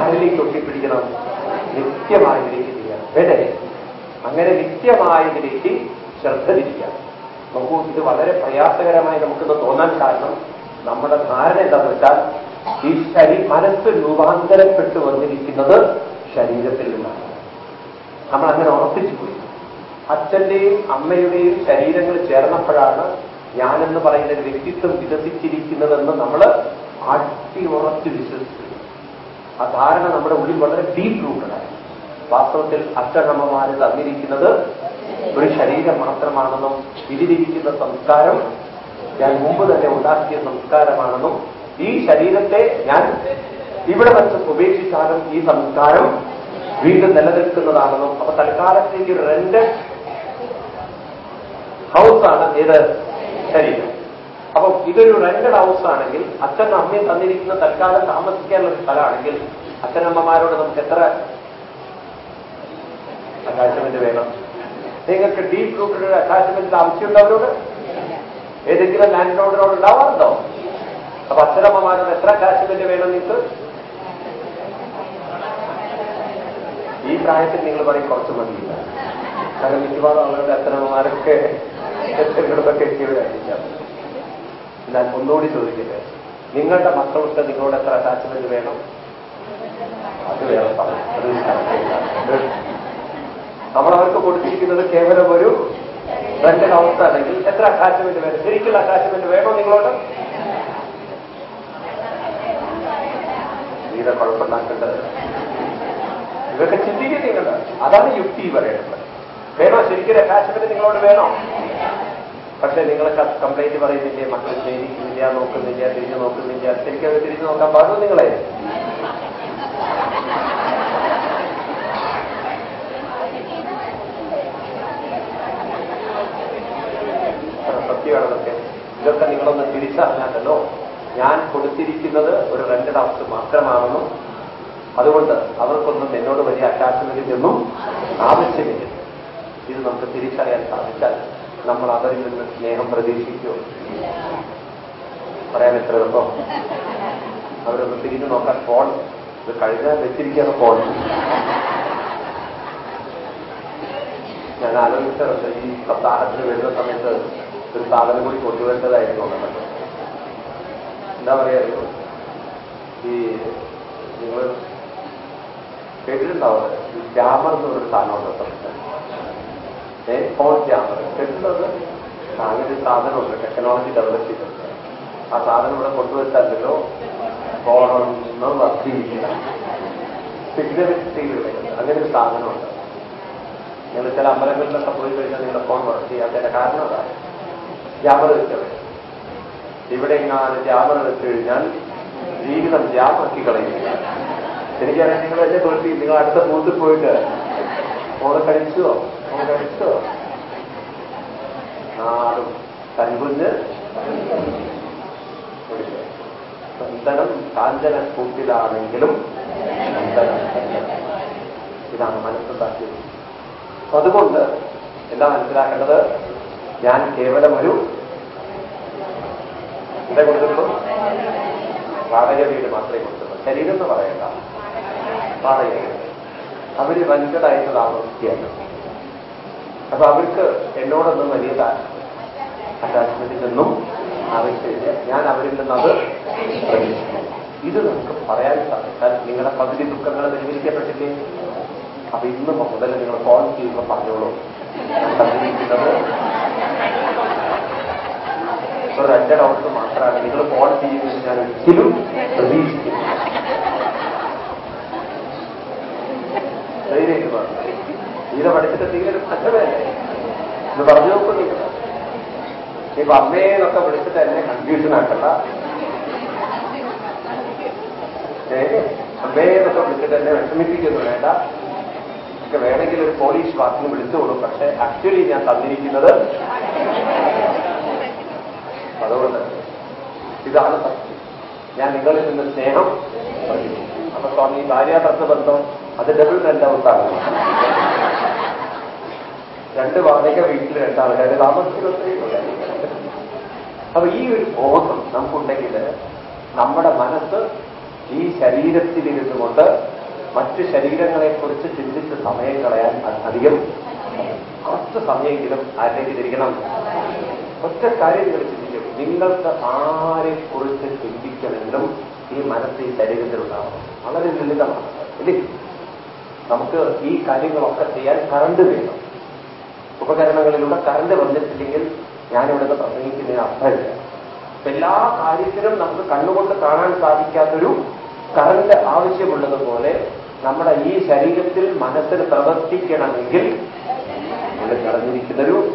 ആരിലേക്ക് ഒട്ടിപ്പിടിക്കണം നിത്യമായതിലേക്ക് ചെയ്യണം വേണ്ടേ അങ്ങനെ നിത്യമായതിലേക്ക് ശ്രദ്ധ തിരിക്കാം. നോക്കൂ ഇത് വളരെ പ്രയാസകരമായി നമുക്കിത് തോന്നാൻ കാരണം നമ്മുടെ ധാരണ എന്താണെന്ന് വെച്ചാൽ ഈ ശരീ മനസ്സ് രൂപാന്തരപ്പെട്ടു വന്നിരിക്കുന്നത് ശരീരത്തിൽ നിന്നാണ്. നമ്മൾ അങ്ങനെ ഉറപ്പിച്ചു പോയി. അച്ഛന്റെയും അമ്മയുടെയും ശരീരങ്ങൾ ചേർന്നപ്പോഴാണ് ഞാനെന്ന് പറയുന്ന വ്യക്തിത്വം വികസിച്ചിരിക്കുന്നതെന്ന് നമ്മൾ അട്ടി ഉറച്ചു വിശ്വസിച്ചു. ആ ധാരണ നമ്മുടെ ഉള്ളിൽ വളരെ ഡീപ്പ് റൂട്ടഡായി വാസ്തവത്തിൽ അച്ഛനമ്മമാര് തന്നിരിക്കുന്നത് ഒരു ശരീരം മാത്രമാണെന്നും ഇതിലിരിക്കുന്ന സംസ്കാരം ഞാൻ മുമ്പ് തന്നെ ഉണ്ടാക്കിയ സംസ്കാരമാണെന്നും ഈ ശരീരത്തെ ഞാൻ ഇവിടെ വെച്ച് ഉപേക്ഷിച്ചാലും ഈ സംസ്കാരം വീണ്ടും നിലനിൽക്കുന്നതാണെന്നും. അപ്പൊ തൽക്കാലത്തേക്ക് റെന്റ് ഹൗസാണ് ഏത്? ശരീരം. അപ്പം ഇതൊരു റെന്റഡ് ഹൗസ് ആണെങ്കിൽ അച്ഛനും അമ്മയും തന്നിരിക്കുന്ന തൽക്കാലം താമസിക്കാനുള്ള സ്ഥലമാണെങ്കിൽ അച്ഛനമ്മമാരോട് നമുക്ക് എത്ര അറ്റാച്ച്മെന്റ് വേണം? നിങ്ങൾക്ക് ഡീപ് റൂട്ടഡ് ഒരു അറ്റാച്ച്മെന്റ് ആവശ്യമുള്ളവരോട് ഏതെങ്കിലും ലാൻഡ് ലോഡിനോട് ഉണ്ടാവാറുണ്ടോ? അപ്പൊ അച്ഛനമ്മമാരോട് എത്ര അറ്റാച്ച്മെന്റ് വേണം നിങ്ങൾക്ക്? ഈ പ്രായത്തിൽ നിങ്ങൾ പറയും കുറച്ച് മതിയില്ല. കാരണം മിക്കവാറും അവരുടെ അച്ഛനമ്മമാരൊക്കെ ചെറുതൊക്കെ എത്തിയവരായിരിക്കാം എന്നാൽ ഒന്നുകൂടി ചോദിക്കട്ടെ? നിങ്ങളുടെ മക്കൾക്ക് നിങ്ങളോട് എത്ര അറ്റാച്ച്മെന്റ് വേണം? അത് വേറെ പറഞ്ഞു അത് നമ്മൾ അവർക്ക് കൊടുത്തിരിക്കുന്നത് കേവലം ഒരു റെന്റൽ അവസ്ഥ അല്ലെങ്കിൽ എത്ര അറ്റാച്ച്മെന്റ് വേണം? ശരിക്കുള്ള അറ്റാച്ച്മെന്റ് വേണോ നിങ്ങളോട്? നീത കുഴപ്പമുണ്ടാക്കേണ്ടത് ഇതൊക്കെ ചിന്തിക്കുന്നില്ല അതാണ് യുക്തി പറയേണ്ടത് വേണോ? ശരിക്കും അറ്റാച്ച്മെന്റ് നിങ്ങളോട് വേണോ? പക്ഷെ നിങ്ങൾ കംപ്ലൈന്റ് പറയുന്നില്ല? മക്കൾ സ്നേഹിക്കുന്നില്ല നോക്കുന്നില്ല തിരിഞ്ഞു നോക്കുന്നില്ല. ശരിക്കും അത് തിരിഞ്ഞു നോക്കാൻ പാടും നിങ്ങളെ? സത്യമാണതൊക്കെ ഇതൊക്കെ നിങ്ങളൊന്ന് തിരിച്ചറിഞ്ഞാലല്ലോ. ഞാൻ കൊടുത്തിരിക്കുന്നത് ഒരു റെന്റഡ് ഹൗസ് മാത്രമാണെന്നും അതുകൊണ്ട് അവർക്കൊന്നും എന്നോട് വലിയ അറ്റാച്ച്മെന്റിൽ നിന്നും ആവശ്യമില്ല. ഇത് നമുക്ക് തിരിച്ചറിയാൻ സാധിച്ചാൽ നമ്മൾ അവരിൽ നിന്ന് സ്നേഹം പ്രതീക്ഷിക്കുമോ പറയാൻ എത്ര എളുപ്പം. അവരൊന്ന് തിരിഞ്ഞു നോക്കാൻ ഫോൺ ഇത് കഴിഞ്ഞാൽ വെച്ചിരിക്കുന്ന ഫോൺ ഞാൻ ആലോചിച്ചിട്ടുണ്ട് ഈ സപ്താഹത്തിന് വരുന്ന സമയത്ത് ഒരു സാധനം കൂടി കൊണ്ടുവരേണ്ടതായിരുന്നു നമുക്ക് എന്താ പറയുക ഈ നിങ്ങൾ കേട്ടിട്ടുണ്ടാവുന്നത് ഈ ക്യാമറ എന്നുള്ളൊരു സാധനമുണ്ട്. സമയത്ത് കേട്ടിട്ടുള്ളത് അങ്ങനെ ഒരു സാധനമുണ്ട്. ടെക്നോളജി ഡെവലപ്പ് ചെയ്തിട്ടുണ്ട് ആ സാധനം ഇവിടെ കൊണ്ടുവച്ചാലല്ലോ ഫോണൊന്നും വർദ്ധിയില്ല സിഗ്നൽ ചെയ്തില്ല അങ്ങനെ ഒരു സാധനമുണ്ട്. നിങ്ങൾ ചില അമ്പലങ്ങളിലൊക്കെ പോയി കഴിഞ്ഞാൽ നിങ്ങളുടെ ഫോൺ വർക്ക് ചെയ്യാത്തതിന്റെ കാരണം അതാണ് ജാമർ വെച്ചത് ഇവിടെ എങ്ങാനും ജാമർ വെച്ച് കഴിഞ്ഞാൽ ജീവിതം ജാമാക്കി കളയുക എനിക്കറിയാം നിങ്ങൾ എന്നെ തോൽപ്പി നിങ്ങൾ അടുത്ത ബൂത്തിൽ പോയിട്ട് ഫോൺ കഴിച്ചോ കഴിച്ചോ നാടും കൺകുഞ്ഞ് ചന്ദനം കാഞ്ചന കൂട്ടിലാണെങ്കിലും ഇതാണ് അതുകൊണ്ട് എന്താ മനസ്സിലാക്കേണ്ടത്? ഞാൻ കേവലം ഒരു എന്താ കൊടുത്തിട്ടുള്ളൂ? വാടക വീട് മാത്രമേ കൊടുത്തുള്ളൂ ശരീരം എന്ന് പറയണ്ട. വാടക വീട്. അവർ വൻകടായിട്ട് താമസിക്കുകയല്ല അപ്പൊ അവർക്ക് എന്നോടൊന്നും വലിയ അറ്റാച്ച്മെന്റിൽ ആവശ്യമില്ല ഞാൻ അവരിൽ നിന്നത് ഇത് നമുക്ക് പറയാൻ സാധിച്ചാൽ നിങ്ങളുടെ പകുതി ദുഃഖങ്ങൾ പരിഹരിക്കപ്പെട്ടില്ലേ അപ്പൊ ഇന്ന് മുതൽ നിങ്ങൾ ഫോൺ ചെയ്യുമ്പോൾ പറഞ്ഞോളൂ. തന്നിരിക്കുന്നത് ഒരു റെന്റഡ് ഡൗട്ട് മാത്രമാണ്. നിങ്ങൾ ഫോൺ ചെയ്യുന്നത് ഞാൻ ഒരിക്കലും പ്രതീക്ഷിക്കുന്നു ധൈര്യമായിട്ട് പറഞ്ഞു തീരെ പഠിച്ചിട്ട് തീരെ പറ്റവേ. ഇത് പറഞ്ഞു നോക്കും നിങ്ങൾ ഇപ്പൊ അമ്മയെന്നൊക്കെ വിളിച്ചിട്ട് എന്നെ കൺഫ്യൂഷൻ ആക്കണ്ട. ഏ അമ്മയെന്നൊക്കെ വിളിച്ചിട്ട് എന്നെ വിഷമിപ്പിക്കുന്നു വേണ്ട. ഒക്കെ വേണമെങ്കിൽ ഒരു പോലീസ് വാക്കിന് വിളിച്ചോളൂ പക്ഷെ ആക്ച്വലി ഞാൻ തന്നിരിക്കുന്നത് അതുകൊണ്ട്. ഇതാണ് സത്യം. ഞാൻ നിങ്ങളിൽ നിന്ന് സ്നേഹം അപ്പൊ സ്വാമി ഭാര്യാഭർത്ത ബന്ധം അത് ഡബിൾ രണ്ടാമത്താണ് രണ്ട് വാടക വീട്ടിൽ രണ്ടാൾക്കാർ താമസിക്കുന്നത് അപ്പൊ ഈ ഒരു ബോധം നമുക്കുണ്ടെങ്കിൽ നമ്മുടെ മനസ്സ് ഈ ശരീരത്തിലിരുന്നു കൊണ്ട് മറ്റ് ശരീരങ്ങളെക്കുറിച്ച് ചിന്തിച്ച് സമയം കളയാൻ അധികം കുറച്ച് സമയമെങ്കിലും ആരെങ്കിലും തിരിക്കണം ഒറ്റ കാര്യം ചിന്തിക്കും. നിങ്ങൾക്ക് ആരെക്കുറിച്ച് ചിന്തിക്കണമെങ്കിലും ഈ മനസ്സ് ഈ ശരീരത്തിലുണ്ടാവണം വളരെ ലളിതമാണ്. ഇല്ലേ? നമുക്ക് ഈ കാര്യങ്ങളൊക്കെ ചെയ്യാൻ കറണ്ട് വേണം. ഉപകരണങ്ങളിലൂടെ കറണ്ട് വന്നിട്ടില്ലെങ്കിൽ ഞാനിവിടുന്ന് പ്രസംഗിക്കുന്നതിന് അർത്ഥമില്ല. എല്ലാ കാര്യത്തിനും നമുക്ക് കണ്ണുകൊണ്ട് കാണാൻ സാധിക്കാത്തൊരു കറണ്ട് ആവശ്യമുള്ളതുപോലെ നമ്മുടെ ഈ ശരീരത്തിൽ മനസ്സിന് പ്രവർത്തിക്കണമെങ്കിൽ നമ്മൾ കടന്നിരിക്കുന്നൊരു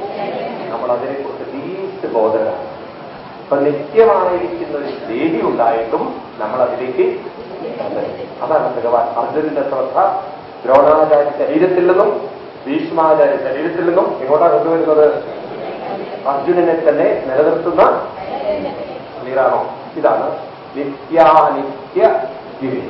നമ്മൾ അതിനെക്കുറിച്ച് ലീസ്റ്റ് അപ്പൊ നിത്യമായിരിക്കുന്ന ഒരു ദേവി ഉണ്ടായിട്ടും നമ്മൾ അതിലേക്ക് അതാണ് ഭഗവാൻ അർജുനന്റെ ശ്രദ്ധ. ദ്രോണാചാര്യ ശരീരത്തിൽ നിന്നും ഭീഷ്മാചാര്യ ശരീരത്തിൽ നിന്നും എങ്ങോട്ടാണ് കൊണ്ടുവരുന്നത് അർജുനനെ തന്നെ നിലനിർത്തുന്ന ക്ലിയറാണോ ഇതാണ് നിത്യാനിത്യ ഗിരി